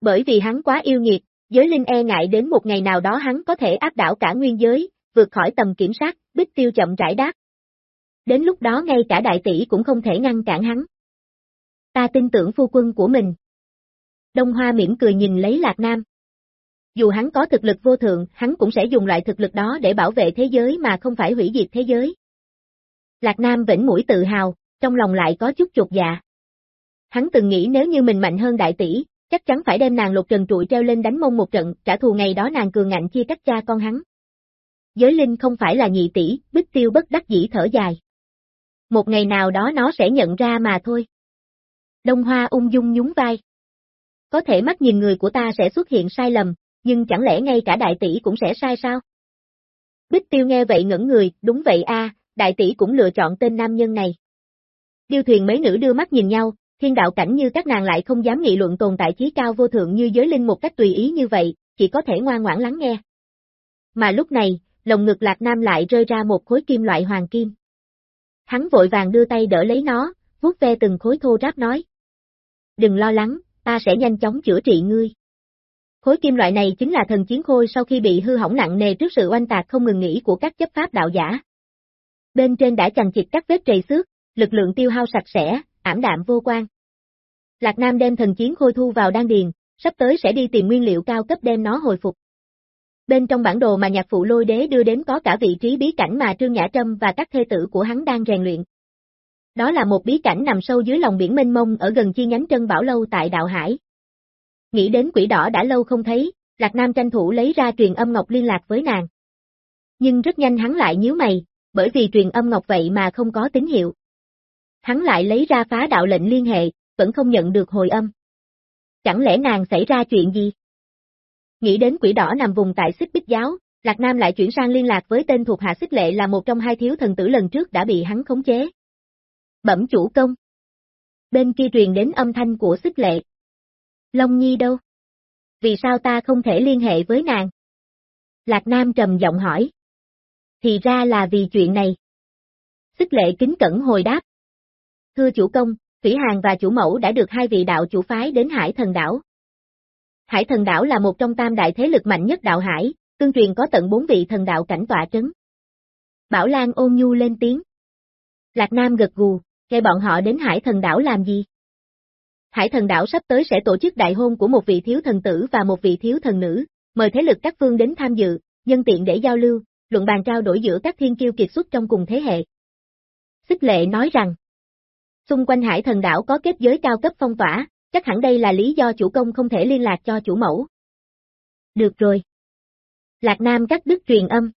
Bởi vì hắn quá yêu nghiệt, giới linh e ngại đến một ngày nào đó hắn có thể áp đảo cả nguyên giới, vượt khỏi tầm kiểm soát, bích tiêu chậm rãi đáp. Đến lúc đó ngay cả đại tỷ cũng không thể ngăn cản hắn. Ta tin tưởng phu quân của mình. Đông Hoa mỉm cười nhìn lấy Lạc Nam. Dù hắn có thực lực vô thượng, hắn cũng sẽ dùng loại thực lực đó để bảo vệ thế giới mà không phải hủy diệt thế giới. Lạc Nam vĩnh mũi tự hào, trong lòng lại có chút chuột dạ. Hắn từng nghĩ nếu như mình mạnh hơn đại tỷ, chắc chắn phải đem nàng lục trần trụi treo lên đánh mông một trận, trả thù ngày đó nàng cường ngạnh chia cắt cha con hắn. Giới linh không phải là nhị tỷ, bích tiêu bất đắc dĩ thở dài. Một ngày nào đó nó sẽ nhận ra mà thôi. Đông Hoa ung dung nhún vai. Có thể mắt nhìn người của ta sẽ xuất hiện sai lầm, nhưng chẳng lẽ ngay cả đại tỷ cũng sẽ sai sao? Bích tiêu nghe vậy ngẩn người, đúng vậy a, đại tỷ cũng lựa chọn tên nam nhân này. Điêu thuyền mấy nữ đưa mắt nhìn nhau, thiên đạo cảnh như các nàng lại không dám nghị luận tồn tại chí cao vô thượng như giới linh một cách tùy ý như vậy, chỉ có thể ngoan ngoãn lắng nghe. Mà lúc này, lồng ngực lạc nam lại rơi ra một khối kim loại hoàng kim. Hắn vội vàng đưa tay đỡ lấy nó, vuốt ve từng khối thô ráp nói. Đừng lo lắng, ta sẽ nhanh chóng chữa trị ngươi. Khối kim loại này chính là thần chiến khôi sau khi bị hư hỏng nặng nề trước sự oanh tạc không ngừng nghỉ của các chấp pháp đạo giả. Bên trên đã chằng chịt các vết trầy xước, lực lượng tiêu hao sạch sẽ, ảm đạm vô quan. Lạc Nam đem thần chiến khôi thu vào đan điền, sắp tới sẽ đi tìm nguyên liệu cao cấp đem nó hồi phục. Bên trong bản đồ mà nhạc phụ lôi đế đưa đến có cả vị trí bí cảnh mà Trương Nhã Trâm và các thê tử của hắn đang rèn luyện. Đó là một bí cảnh nằm sâu dưới lòng biển mênh mông ở gần chi nhánh Trân Bảo Lâu tại Đạo Hải. Nghĩ đến quỷ đỏ đã lâu không thấy, Lạc Nam tranh thủ lấy ra truyền âm ngọc liên lạc với nàng. Nhưng rất nhanh hắn lại nhíu mày, bởi vì truyền âm ngọc vậy mà không có tín hiệu. Hắn lại lấy ra phá đạo lệnh liên hệ, vẫn không nhận được hồi âm. Chẳng lẽ nàng xảy ra chuyện gì? Nghĩ đến quỷ đỏ nằm vùng tại xích bích giáo, Lạc Nam lại chuyển sang liên lạc với tên thuộc hạ xích lệ là một trong hai thiếu thần tử lần trước đã bị hắn khống chế. Bẩm chủ công. Bên kia truyền đến âm thanh của xích lệ. Long Nhi đâu? Vì sao ta không thể liên hệ với nàng? Lạc Nam trầm giọng hỏi. Thì ra là vì chuyện này. Xích lệ kính cẩn hồi đáp. Thưa chủ công, Thủy Hàng và chủ mẫu đã được hai vị đạo chủ phái đến Hải Thần Đảo. Hải Thần Đảo là một trong tam đại thế lực mạnh nhất đạo Hải, tương truyền có tận bốn vị thần đạo cảnh tọa trấn. Bảo Lan ôn nhu lên tiếng. Lạc Nam gật gù, gây bọn họ đến Hải Thần Đảo làm gì? Hải Thần Đảo sắp tới sẽ tổ chức đại hôn của một vị thiếu thần tử và một vị thiếu thần nữ, mời thế lực các phương đến tham dự, nhân tiện để giao lưu, luận bàn trao đổi giữa các thiên kiêu kiệt xuất trong cùng thế hệ. Xích lệ nói rằng, xung quanh hải thần đảo có kết giới cao cấp phong tỏa, chắc hẳn đây là lý do chủ công không thể liên lạc cho chủ mẫu. Được rồi. Lạc Nam cắt đứt truyền âm.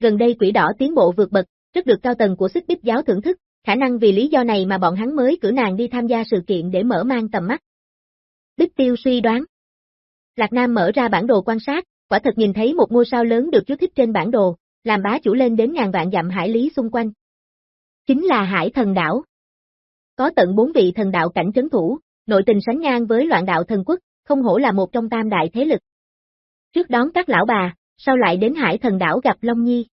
Gần đây quỷ đỏ tiến bộ vượt bậc, rất được cao tầng của xích bích giáo thưởng thức, khả năng vì lý do này mà bọn hắn mới cử nàng đi tham gia sự kiện để mở mang tầm mắt. Bích tiêu suy đoán. Lạc Nam mở ra bản đồ quan sát, quả thật nhìn thấy một ngôi sao lớn được chú thích trên bản đồ, làm bá chủ lên đến ngàn vạn dặm hải lý xung quanh. Chính là hải thần đảo. Có tận bốn vị thần đạo cảnh trấn thủ, nội tình sánh ngang với loạn đạo thần quốc, không hổ là một trong tam đại thế lực. Trước đón các lão bà, sau lại đến hải thần đảo gặp Long Nhi.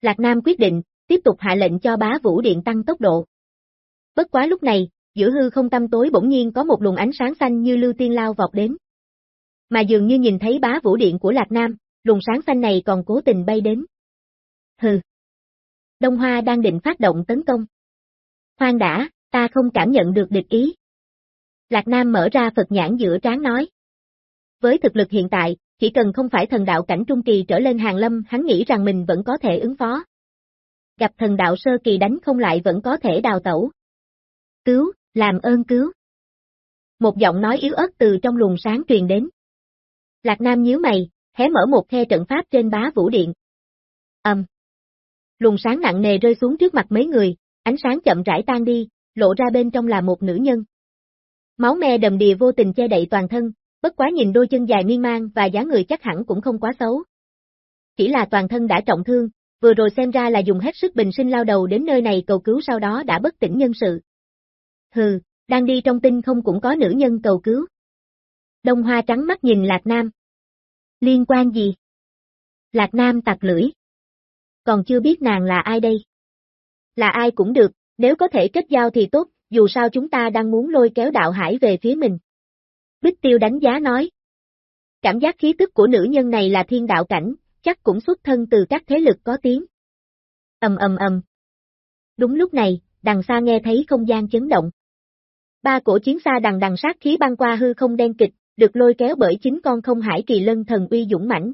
Lạc Nam quyết định, tiếp tục hạ lệnh cho bá vũ điện tăng tốc độ. Bất quá lúc này, giữa hư không tâm tối bỗng nhiên có một luồng ánh sáng xanh như lưu tiên lao vọt đến. Mà dường như nhìn thấy bá vũ điện của Lạc Nam, luồng sáng xanh này còn cố tình bay đến. Hừ. Đông Hoa đang định phát động tấn công. Khoan đã, ta không cảm nhận được địch ý. Lạc Nam mở ra Phật nhãn giữa trán nói. Với thực lực hiện tại, chỉ cần không phải thần đạo cảnh trung kỳ trở lên hàng lâm hắn nghĩ rằng mình vẫn có thể ứng phó. Gặp thần đạo sơ kỳ đánh không lại vẫn có thể đào tẩu. Cứu, làm ơn cứu. Một giọng nói yếu ớt từ trong luồng sáng truyền đến. Lạc Nam nhíu mày, hé mở một khe trận pháp trên bá vũ điện. Âm. Luồng sáng nặng nề rơi xuống trước mặt mấy người, ánh sáng chậm rãi tan đi, lộ ra bên trong là một nữ nhân. Máu me đầm đìa vô tình che đậy toàn thân, bất quá nhìn đôi chân dài miên man và dáng người chắc hẳn cũng không quá xấu. Chỉ là toàn thân đã trọng thương, vừa rồi xem ra là dùng hết sức bình sinh lao đầu đến nơi này cầu cứu sau đó đã bất tỉnh nhân sự. Hừ, đang đi trong tinh không cũng có nữ nhân cầu cứu. Đông Hoa trắng mắt nhìn Lạc Nam. Liên quan gì? Lạc Nam tặc lưỡi. Còn chưa biết nàng là ai đây? Là ai cũng được, nếu có thể kết giao thì tốt, dù sao chúng ta đang muốn lôi kéo đạo hải về phía mình. Bích Tiêu đánh giá nói. Cảm giác khí tức của nữ nhân này là thiên đạo cảnh, chắc cũng xuất thân từ các thế lực có tiếng. Ầm ầm ầm. Đúng lúc này, đằng xa nghe thấy không gian chấn động. Ba cổ chiến xa đằng đằng sát khí băng qua hư không đen kịch, được lôi kéo bởi chính con không hải kỳ lân thần uy dũng mãnh.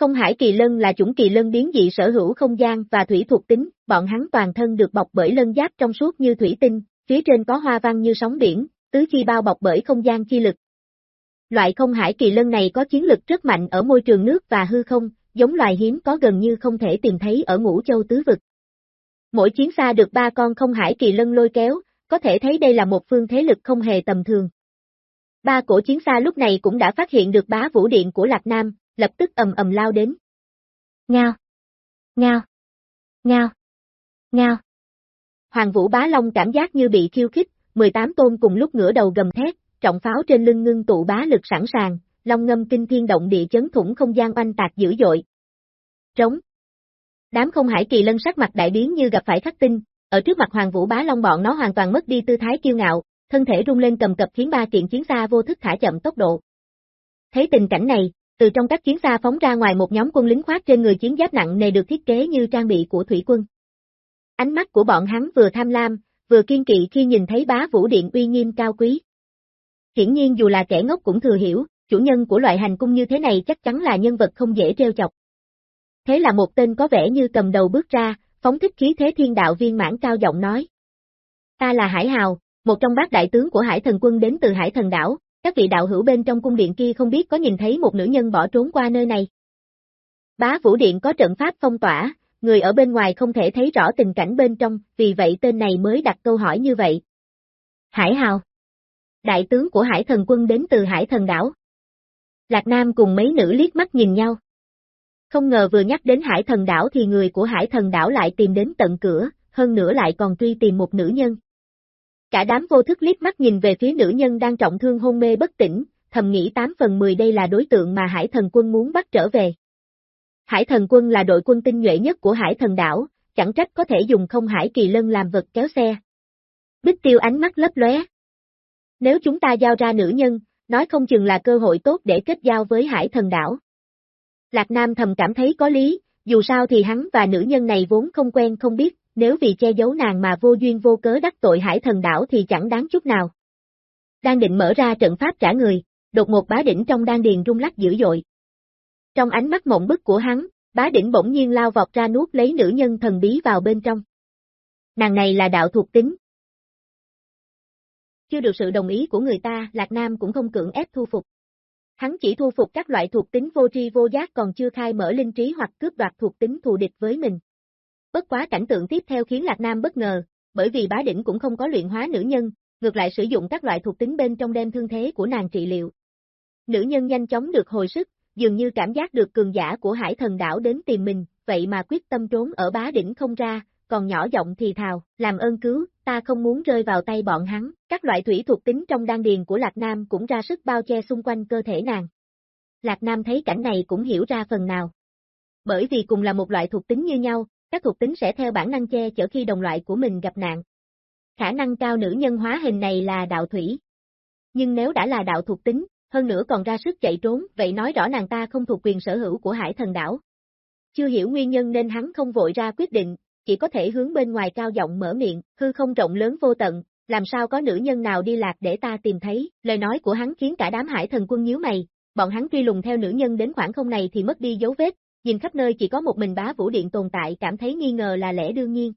Không hải kỳ lân là chủng kỳ lân biến dị sở hữu không gian và thủy thuộc tính, bọn hắn toàn thân được bọc bởi lân giáp trong suốt như thủy tinh, phía trên có hoa văn như sóng biển, tứ chi bao bọc bởi không gian chi lực. Loại không hải kỳ lân này có chiến lực rất mạnh ở môi trường nước và hư không, giống loài hiếm có gần như không thể tìm thấy ở ngũ châu tứ vực. Mỗi chiến xa được ba con không hải kỳ lân lôi kéo, có thể thấy đây là một phương thế lực không hề tầm thường. Ba cổ chiến xa lúc này cũng đã phát hiện được bá vũ điện của Lạc Nam, lập tức ầm ầm lao đến. Ngao! Ngao! Ngao! Ngao! Hoàng Vũ Bá Long cảm giác như bị khiêu khích, 18 tôn cùng lúc ngửa đầu gầm thét, trọng pháo trên lưng ngưng tụ bá lực sẵn sàng, long ngâm kinh thiên động địa chấn thủng không gian oanh tạc dữ dội. Trống. Đám không hải kỳ lân sắc mặt đại biến như gặp phải khắc tinh, ở trước mặt Hoàng Vũ Bá Long bọn nó hoàn toàn mất đi tư thái kiêu ngạo, thân thể rung lên cầm cập khiến ba kiện chiến xa vô thức thả chậm tốc độ. Thấy tình cảnh này, từ trong các chiến xa phóng ra ngoài một nhóm quân lính khoác trên người chiến giáp nặng nề được thiết kế như trang bị của thủy quân. Ánh mắt của bọn hắn vừa tham lam, vừa kiên kỵ khi nhìn thấy bá vũ điện uy nghiêm cao quý. Hiển nhiên dù là kẻ ngốc cũng thừa hiểu, chủ nhân của loại hành cung như thế này chắc chắn là nhân vật không dễ treo chọc. Thế là một tên có vẻ như cầm đầu bước ra, phóng thích khí thế thiên đạo viên mãn cao giọng nói. Ta là Hải Hào, một trong bát đại tướng của Hải thần quân đến từ Hải thần đảo, Các vị đạo hữu bên trong cung điện kia không biết có nhìn thấy một nữ nhân bỏ trốn qua nơi này. Bá Vũ Điện có trận pháp phong tỏa, người ở bên ngoài không thể thấy rõ tình cảnh bên trong, vì vậy tên này mới đặt câu hỏi như vậy. Hải Hào Đại tướng của Hải Thần quân đến từ Hải Thần đảo. Lạc Nam cùng mấy nữ liếc mắt nhìn nhau. Không ngờ vừa nhắc đến Hải Thần đảo thì người của Hải Thần đảo lại tìm đến tận cửa, hơn nữa lại còn truy tìm một nữ nhân. Cả đám vô thức liếc mắt nhìn về phía nữ nhân đang trọng thương hôn mê bất tỉnh, thầm nghĩ 8 phần 10 đây là đối tượng mà Hải Thần quân muốn bắt trở về. Hải Thần quân là đội quân tinh nhuệ nhất của Hải Thần đảo, chẳng trách có thể dùng không hải kỳ lân làm vật kéo xe. Bích tiêu ánh mắt lấp lóe. Nếu chúng ta giao ra nữ nhân, nói không chừng là cơ hội tốt để kết giao với Hải Thần đảo. Lạc Nam thầm cảm thấy có lý, dù sao thì hắn và nữ nhân này vốn không quen không biết, nếu vì che giấu nàng mà vô duyên vô cớ đắc tội hải thần đảo thì chẳng đáng chút nào. Đang định mở ra trận pháp trả người, đột một bá đỉnh trong đan điền rung lắc dữ dội. Trong ánh mắt mộng bức của hắn, bá đỉnh bỗng nhiên lao vọt ra nuốt lấy nữ nhân thần bí vào bên trong. Nàng này là đạo thuộc tính. Chưa được sự đồng ý của người ta, Lạc Nam cũng không cưỡng ép thu phục. Hắn chỉ thu phục các loại thuộc tính vô tri vô giác còn chưa khai mở linh trí hoặc cướp đoạt thuộc tính thù địch với mình. Bất quá cảnh tượng tiếp theo khiến Lạc Nam bất ngờ, bởi vì bá đỉnh cũng không có luyện hóa nữ nhân, ngược lại sử dụng các loại thuộc tính bên trong đem thương thế của nàng trị liệu. Nữ nhân nhanh chóng được hồi sức, dường như cảm giác được cường giả của hải thần đảo đến tìm mình, vậy mà quyết tâm trốn ở bá đỉnh không ra, còn nhỏ giọng thì thào, làm ơn cứu, ta không muốn rơi vào tay bọn hắn, các loại thủy thuộc tính trong đan điền của Lạc Nam cũng ra sức bao che xung quanh cơ thể nàng. Lạc Nam thấy cảnh này cũng hiểu ra phần nào. Bởi vì cùng là một loại thuộc tính như nhau, các thuộc tính sẽ theo bản năng che chở khi đồng loại của mình gặp nạn. Khả năng cao nữ nhân hóa hình này là đạo thủy. Nhưng nếu đã là đạo thuộc tính, hơn nữa còn ra sức chạy trốn, vậy nói rõ nàng ta không thuộc quyền sở hữu của hải thần đảo. Chưa hiểu nguyên nhân nên hắn không vội ra quyết định, chỉ có thể hướng bên ngoài cao giọng mở miệng, hư không rộng lớn vô tận, làm sao có nữ nhân nào đi lạc để ta tìm thấy, lời nói của hắn khiến cả đám hải thần quân nhíu mày, bọn hắn truy lùng theo nữ nhân đến khoảng không này thì mất đi dấu vết, nhìn khắp nơi chỉ có một mình bá vũ điện tồn tại cảm thấy nghi ngờ là lẽ đương nhiên.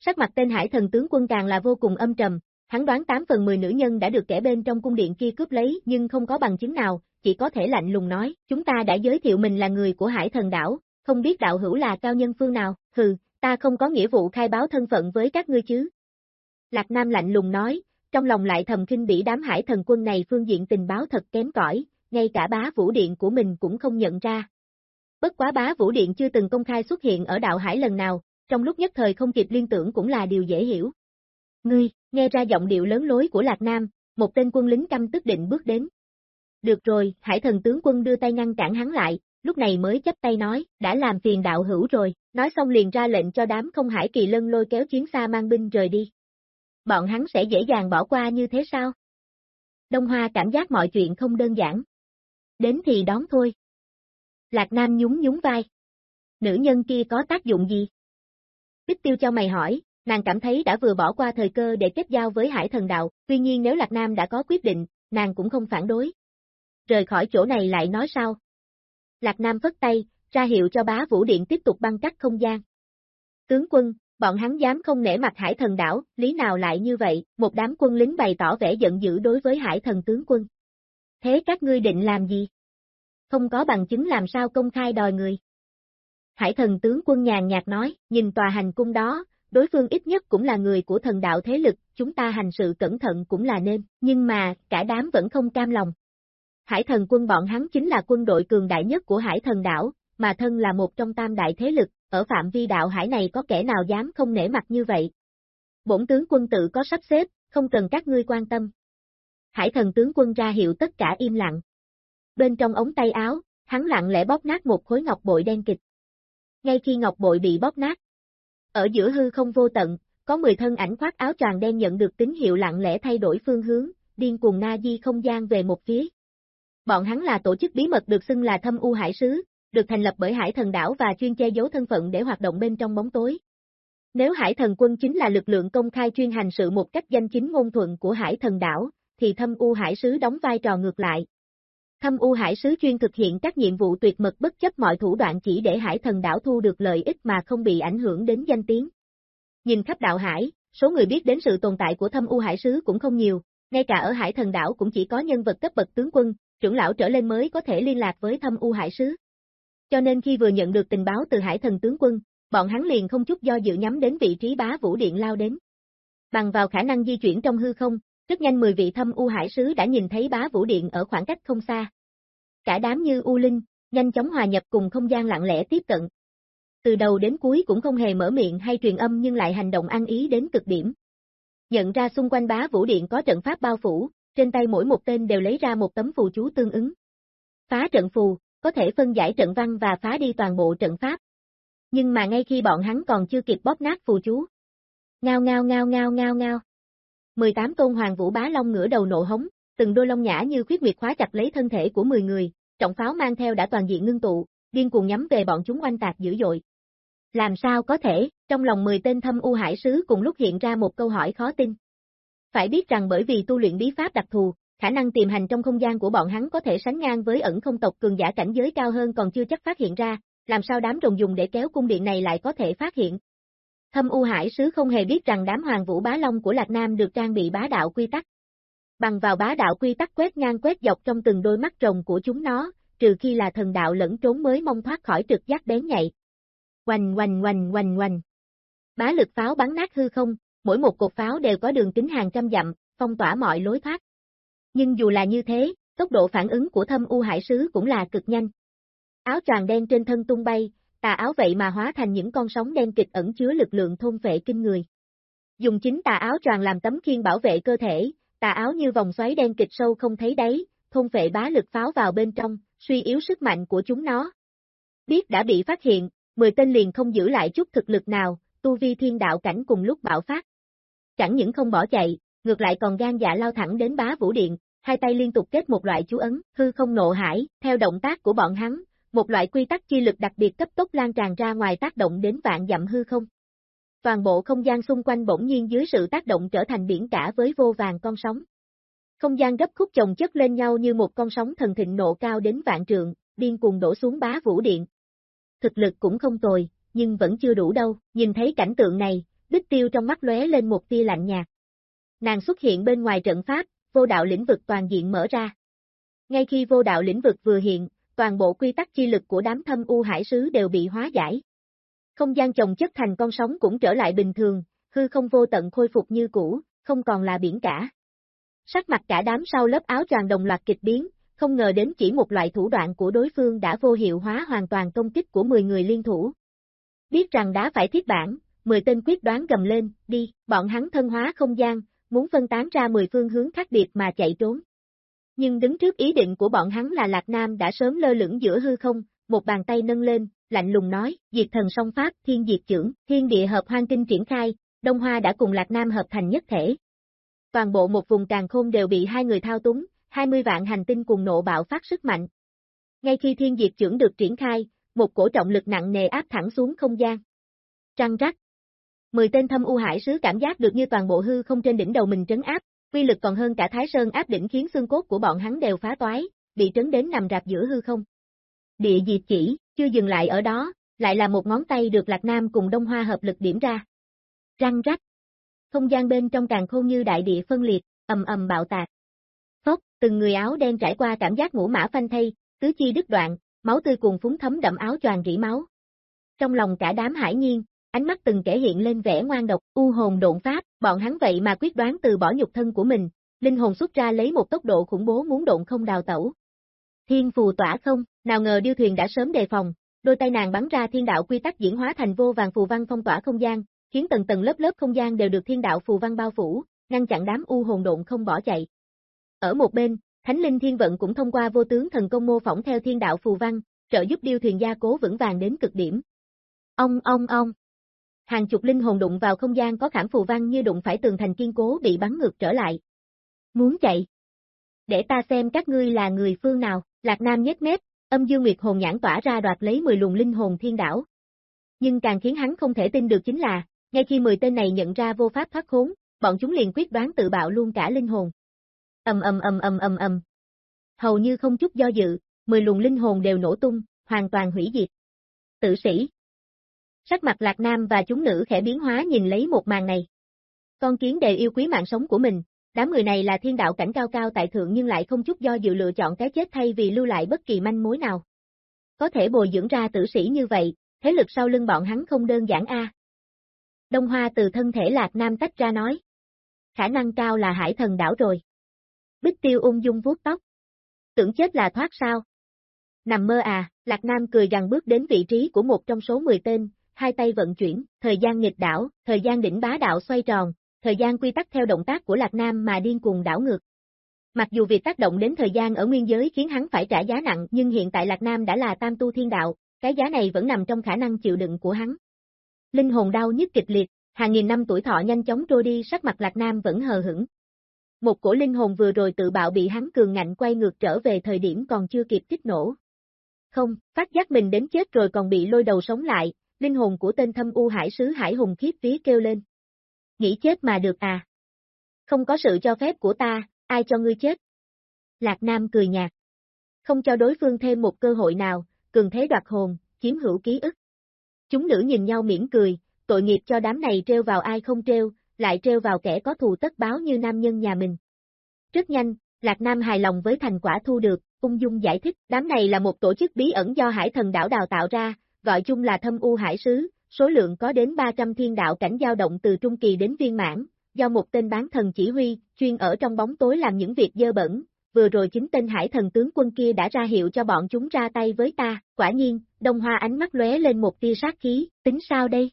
Sắc mặt tên hải thần tướng quân càng là vô cùng âm trầm, hắn đoán 8 phần 10 nữ nhân đã được kẻ bên trong cung điện kia cướp lấy nhưng không có bằng chứng nào, chỉ có thể lạnh lùng nói, chúng ta đã giới thiệu mình là người của hải thần đảo, không biết đạo hữu là cao nhân phương nào, hừ, ta không có nghĩa vụ khai báo thân phận với các ngươi chứ. Lạc Nam lạnh lùng nói, trong lòng lại thầm kinh bỉ đám hải thần quân này phương diện tình báo thật kém cỏi, ngay cả bá vũ điện của mình cũng không nhận ra, Bất quá bá vũ điện chưa từng công khai xuất hiện ở đạo hải lần nào, trong lúc nhất thời không kịp liên tưởng cũng là điều dễ hiểu. Ngươi, nghe ra giọng điệu lớn lối của Lạc Nam, một tên quân lính căm tức định bước đến. Được rồi, hải thần tướng quân đưa tay ngăn cản hắn lại, lúc này mới chấp tay nói, đã làm phiền đạo hữu rồi, nói xong liền ra lệnh cho đám không hải kỳ lân lôi kéo chiến xa mang binh rời đi. Bọn hắn sẽ dễ dàng bỏ qua như thế sao? Đông Hoa cảm giác mọi chuyện không đơn giản. Đến thì đón thôi. Lạc Nam nhún nhún vai. Nữ nhân kia có tác dụng gì? Bích tiêu cho mày hỏi, nàng cảm thấy đã vừa bỏ qua thời cơ để kết giao với hải thần đạo, tuy nhiên nếu Lạc Nam đã có quyết định, nàng cũng không phản đối. Rời khỏi chỗ này lại nói sao? Lạc Nam phất tay, ra hiệu cho bá vũ điện tiếp tục băng cắt không gian. Tướng quân, bọn hắn dám không nể mặt hải thần đảo, lý nào lại như vậy, một đám quân lính bày tỏ vẻ giận dữ đối với hải thần tướng quân. Thế các ngươi định làm gì? không có bằng chứng làm sao công khai đòi người. Hải thần tướng quân nhàn nhạt nói, nhìn tòa hành cung đó, đối phương ít nhất cũng là người của thần đạo thế lực, chúng ta hành sự cẩn thận cũng là nên, nhưng mà, cả đám vẫn không cam lòng. Hải thần quân bọn hắn chính là quân đội cường đại nhất của hải thần đảo, mà thân là một trong tam đại thế lực, ở phạm vi đạo hải này có kẻ nào dám không nể mặt như vậy. Bổn tướng quân tự có sắp xếp, không cần các ngươi quan tâm. Hải thần tướng quân ra hiệu tất cả im lặng bên trong ống tay áo, hắn lặng lẽ bóp nát một khối ngọc bội đen kịch. Ngay khi ngọc bội bị bóp nát, ở giữa hư không vô tận, có 10 thân ảnh khoác áo choàng đen nhận được tín hiệu lặng lẽ thay đổi phương hướng, điên cuồng na di không gian về một phía. Bọn hắn là tổ chức bí mật được xưng là Thâm U Hải Sứ, được thành lập bởi Hải Thần Đảo và chuyên che giấu thân phận để hoạt động bên trong bóng tối. Nếu Hải Thần Quân chính là lực lượng công khai chuyên hành sự một cách danh chính ngôn thuận của Hải Thần Đảo, thì Thâm U Hải Sứ đóng vai trò ngược lại, Thâm U Hải Sứ chuyên thực hiện các nhiệm vụ tuyệt mật bất chấp mọi thủ đoạn chỉ để Hải Thần đảo thu được lợi ích mà không bị ảnh hưởng đến danh tiếng. Nhìn khắp đạo hải, số người biết đến sự tồn tại của Thâm U Hải Sứ cũng không nhiều, Ngay cả ở Hải Thần Đảo cũng chỉ có nhân vật cấp bậc tướng quân, trưởng lão trở lên mới có thể liên lạc với thâm u hải sứ. Cho nên khi vừa nhận được tình báo từ Hải Thần tướng quân, bọn hắn liền không chút do dự nhắm đến vị trí bá vũ điện lao đến. Bằng vào khả năng di chuyển trong hư không, rất nhanh 10 vị thâm u hải sứ đã nhìn thấy bá vũ điện ở khoảng cách không xa. Cả đám như u linh, nhanh chóng hòa nhập cùng không gian lặng lẽ tiếp cận. Từ đầu đến cuối cũng không hề mở miệng hay truyền âm nhưng lại hành động ăn ý đến cực điểm. Nhận ra xung quanh bá vũ điện có trận pháp bao phủ, trên tay mỗi một tên đều lấy ra một tấm phù chú tương ứng. Phá trận phù, có thể phân giải trận văn và phá đi toàn bộ trận pháp. Nhưng mà ngay khi bọn hắn còn chưa kịp bóp nát phù chú. Ngao ngao ngao ngao ngao ngao. 18 tôn hoàng vũ bá long ngửa đầu nộ hống, từng đôi lông nhã như khuyết nguyệt khóa chặt lấy thân thể của 10 người, trọng pháo mang theo đã toàn diện ngưng tụ, điên cuồng nhắm về bọn chúng oanh tạc dữ dội. Làm sao có thể, trong lòng 10 tên thâm u hải sứ cùng lúc hiện ra một câu hỏi khó tin. Phải biết rằng bởi vì tu luyện bí pháp đặc thù, khả năng tiềm hành trong không gian của bọn hắn có thể sánh ngang với ẩn không tộc cường giả cảnh giới cao hơn còn chưa chắc phát hiện ra, làm sao đám rồng dùng để kéo cung điện này lại có thể phát hiện. Thâm U Hải Sứ không hề biết rằng đám hoàng vũ bá long của Lạc Nam được trang bị bá đạo quy tắc. Bằng vào bá đạo quy tắc quét ngang quét dọc trong từng đôi mắt rồng của chúng nó, trừ khi là thần đạo lẫn trốn mới mong thoát khỏi trực giác bén nhạy. Oanh oanh oanh oanh oanh. Bá lực pháo bắn nát hư không, mỗi một cột pháo đều có đường kính hàng trăm dặm, phong tỏa mọi lối thoát. Nhưng dù là như thế, tốc độ phản ứng của thâm u hải sứ cũng là cực nhanh. Áo choàng đen trên thân tung bay, tà áo vậy mà hóa thành những con sóng đen kịch ẩn chứa lực lượng thôn vệ kinh người. Dùng chính tà áo choàng làm tấm khiên bảo vệ cơ thể, tà áo như vòng xoáy đen kịch sâu không thấy đáy, thôn vệ bá lực pháo vào bên trong, suy yếu sức mạnh của chúng nó. Biết đã bị phát hiện, 10 tên liền không giữ lại chút thực lực nào, tu vi thiên đạo cảnh cùng lúc bạo phát. Chẳng những không bỏ chạy, ngược lại còn gan dạ lao thẳng đến bá vũ điện, hai tay liên tục kết một loại chú ấn, hư không nộ hải, theo động tác của bọn hắn, một loại quy tắc chi lực đặc biệt cấp tốc lan tràn ra ngoài tác động đến vạn dặm hư không. Toàn bộ không gian xung quanh bỗng nhiên dưới sự tác động trở thành biển cả với vô vàng con sóng. Không gian gấp khúc chồng chất lên nhau như một con sóng thần thịnh nộ cao đến vạn trượng, điên cuồng đổ xuống bá vũ điện. Thực lực cũng không tồi, nhưng vẫn chưa đủ đâu, nhìn thấy cảnh tượng này, Bích Tiêu trong mắt lóe lên một tia lạnh nhạt. Nàng xuất hiện bên ngoài trận pháp, vô đạo lĩnh vực toàn diện mở ra. Ngay khi vô đạo lĩnh vực vừa hiện, toàn bộ quy tắc chi lực của đám thâm u hải sứ đều bị hóa giải. Không gian chồng chất thành con sóng cũng trở lại bình thường, hư không vô tận khôi phục như cũ, không còn là biển cả. Sắc mặt cả đám sau lớp áo choàng đồng loạt kịch biến, không ngờ đến chỉ một loại thủ đoạn của đối phương đã vô hiệu hóa hoàn toàn công kích của 10 người liên thủ. Biết rằng đã phải thiết bản, 10 tên quyết đoán gầm lên, đi, bọn hắn thân hóa không gian, muốn phân tán ra 10 phương hướng khác biệt mà chạy trốn. Nhưng đứng trước ý định của bọn hắn là Lạc Nam đã sớm lơ lửng giữa hư không, một bàn tay nâng lên, lạnh lùng nói, diệt thần song pháp, thiên diệt trưởng, thiên địa hợp hoang tinh triển khai, Đông Hoa đã cùng Lạc Nam hợp thành nhất thể. Toàn bộ một vùng càng khôn đều bị hai người thao túng, 20 vạn hành tinh cùng nộ bạo phát sức mạnh. Ngay khi thiên diệt trưởng được triển khai, một cổ trọng lực nặng nề áp thẳng xuống không gian. Trăng rắc. Mười tên thâm u hải sứ cảm giác được như toàn bộ hư không trên đỉnh đầu mình trấn áp, quy lực còn hơn cả Thái Sơn áp đỉnh khiến xương cốt của bọn hắn đều phá toái, bị trấn đến nằm rạp giữa hư không. Địa diệt chỉ, chưa dừng lại ở đó, lại là một ngón tay được Lạc Nam cùng Đông Hoa hợp lực điểm ra. Răng rắc. Không gian bên trong càng khôn như đại địa phân liệt, ầm ầm bạo tạc. Phốc, từng người áo đen trải qua cảm giác ngũ mã phanh thay, tứ chi đứt đoạn, máu tươi cuồn phúng thấm đậm áo choàng rỉ máu. Trong lòng cả đám hải nhiên, ánh mắt từng kẻ hiện lên vẻ ngoan độc, u hồn độn pháp, bọn hắn vậy mà quyết đoán từ bỏ nhục thân của mình, linh hồn xuất ra lấy một tốc độ khủng bố muốn độn không đào tẩu. Thiên phù tỏa không, nào ngờ điêu thuyền đã sớm đề phòng, đôi tay nàng bắn ra thiên đạo quy tắc diễn hóa thành vô vàng phù văn phong tỏa không gian, khiến tầng tầng lớp lớp không gian đều được thiên đạo phù văn bao phủ, ngăn chặn đám u hồn độn không bỏ chạy. Ở một bên, Thánh linh thiên vận cũng thông qua vô tướng thần công mô phỏng theo thiên đạo phù văn, trợ giúp điêu thuyền gia cố vững vàng đến cực điểm. Ông ông ông. Hàng chục linh hồn đụng vào không gian có khảm phù văn như đụng phải tường thành kiên cố bị bắn ngược trở lại. Muốn chạy? Để ta xem các ngươi là người phương nào, Lạc Nam nhếch mép, âm dương nguyệt hồn nhãn tỏa ra đoạt lấy 10 luồng linh hồn thiên đảo. Nhưng càng khiến hắn không thể tin được chính là, ngay khi 10 tên này nhận ra vô pháp thoát khốn, bọn chúng liền quyết đoán tự bạo luôn cả linh hồn. Ầm ầm ầm ầm ầm ầm. Hầu như không chút do dự, 10 luồng linh hồn đều nổ tung, hoàn toàn hủy diệt. Tử sĩ. Sắc mặt Lạc Nam và chúng nữ khẽ biến hóa nhìn lấy một màn này. Con kiến đều yêu quý mạng sống của mình, Đám người này là thiên đạo cảnh cao cao tại thượng nhưng lại không chút do dự lựa chọn cái chết thay vì lưu lại bất kỳ manh mối nào. Có thể bồi dưỡng ra tử sĩ như vậy, thế lực sau lưng bọn hắn không đơn giản a. Đông Hoa từ thân thể Lạc Nam tách ra nói. Khả năng cao là hải thần đảo rồi. Bích tiêu ung dung vuốt tóc. Tưởng chết là thoát sao? Nằm mơ à, Lạc Nam cười gằn bước đến vị trí của một trong số 10 tên, hai tay vận chuyển, thời gian nghịch đảo, thời gian đỉnh bá đạo xoay tròn, thời gian quy tắc theo động tác của Lạc Nam mà điên cuồng đảo ngược. Mặc dù việc tác động đến thời gian ở nguyên giới khiến hắn phải trả giá nặng nhưng hiện tại Lạc Nam đã là tam tu thiên đạo, cái giá này vẫn nằm trong khả năng chịu đựng của hắn. Linh hồn đau nhức kịch liệt, hàng nghìn năm tuổi thọ nhanh chóng trôi đi sắc mặt Lạc Nam vẫn hờ hững. Một cổ linh hồn vừa rồi tự bạo bị hắn cường ngạnh quay ngược trở về thời điểm còn chưa kịp kích nổ. Không, phát giác mình đến chết rồi còn bị lôi đầu sống lại, linh hồn của tên thâm u hải sứ hải hùng khiếp vía kêu lên. Nghĩ chết mà được à? Không có sự cho phép của ta, ai cho ngươi chết? Lạc Nam cười nhạt. Không cho đối phương thêm một cơ hội nào, cường thế đoạt hồn, chiếm hữu ký ức. Chúng nữ nhìn nhau mỉm cười, tội nghiệp cho đám này treo vào ai không treo, lại treo vào kẻ có thù tất báo như nam nhân nhà mình. Rất nhanh, Lạc Nam hài lòng với thành quả thu được, ung dung giải thích, đám này là một tổ chức bí ẩn do hải thần đảo đào tạo ra, gọi chung là thâm u hải sứ, số lượng có đến 300 thiên đạo cảnh dao động từ trung kỳ đến viên mãn, do một tên bán thần chỉ huy, chuyên ở trong bóng tối làm những việc dơ bẩn, vừa rồi chính tên hải thần tướng quân kia đã ra hiệu cho bọn chúng ra tay với ta, quả nhiên, đông hoa ánh mắt lóe lên một tia sát khí, tính sao đây?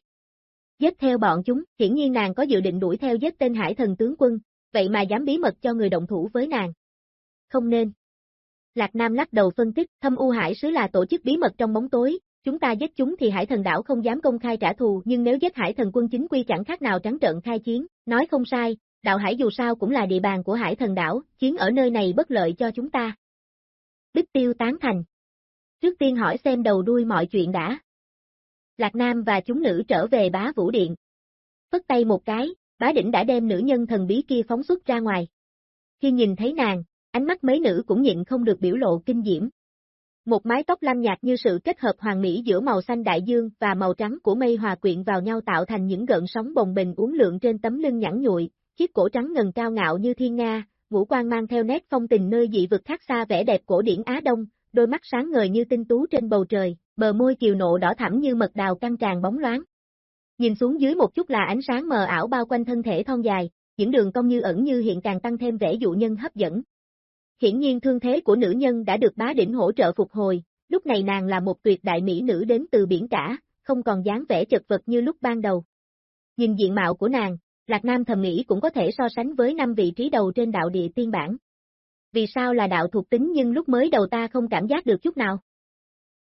Giết theo bọn chúng, hiển nhiên nàng có dự định đuổi theo giết tên hải thần tướng quân, vậy mà dám bí mật cho người động thủ với nàng. Không nên. Lạc Nam lắc đầu phân tích, thâm u hải sứ là tổ chức bí mật trong bóng tối, chúng ta giết chúng thì hải thần đảo không dám công khai trả thù nhưng nếu giết hải thần quân chính quy chẳng khác nào trắng trợn khai chiến, nói không sai, đạo hải dù sao cũng là địa bàn của hải thần đảo, chiến ở nơi này bất lợi cho chúng ta. Bích tiêu tán thành. Trước tiên hỏi xem đầu đuôi mọi chuyện đã. Lạc Nam và chúng nữ trở về bá vũ điện. Phất tay một cái, bá đỉnh đã đem nữ nhân thần bí kia phóng xuất ra ngoài. Khi nhìn thấy nàng, ánh mắt mấy nữ cũng nhịn không được biểu lộ kinh diễm. Một mái tóc lam nhạt như sự kết hợp hoàng mỹ giữa màu xanh đại dương và màu trắng của mây hòa quyện vào nhau tạo thành những gợn sóng bồng bềnh uốn lượn trên tấm lưng nhẵn nhụi, chiếc cổ trắng ngần cao ngạo như thiên nga, ngũ quan mang theo nét phong tình nơi dị vực khác xa vẻ đẹp cổ điển Á Đông, đôi mắt sáng ngời như tinh tú trên bầu trời, bờ môi kiều nộ đỏ thẳm như mật đào căng tràn bóng loáng. Nhìn xuống dưới một chút là ánh sáng mờ ảo bao quanh thân thể thon dài, những đường cong như ẩn như hiện càng tăng thêm vẻ dụ nhân hấp dẫn. Hiển nhiên thương thế của nữ nhân đã được bá đỉnh hỗ trợ phục hồi, lúc này nàng là một tuyệt đại mỹ nữ đến từ biển cả, không còn dáng vẻ chật vật như lúc ban đầu. Nhìn diện mạo của nàng, Lạc Nam thầm nghĩ cũng có thể so sánh với năm vị trí đầu trên đạo địa tiên bản. Vì sao là đạo thuộc tính nhưng lúc mới đầu ta không cảm giác được chút nào?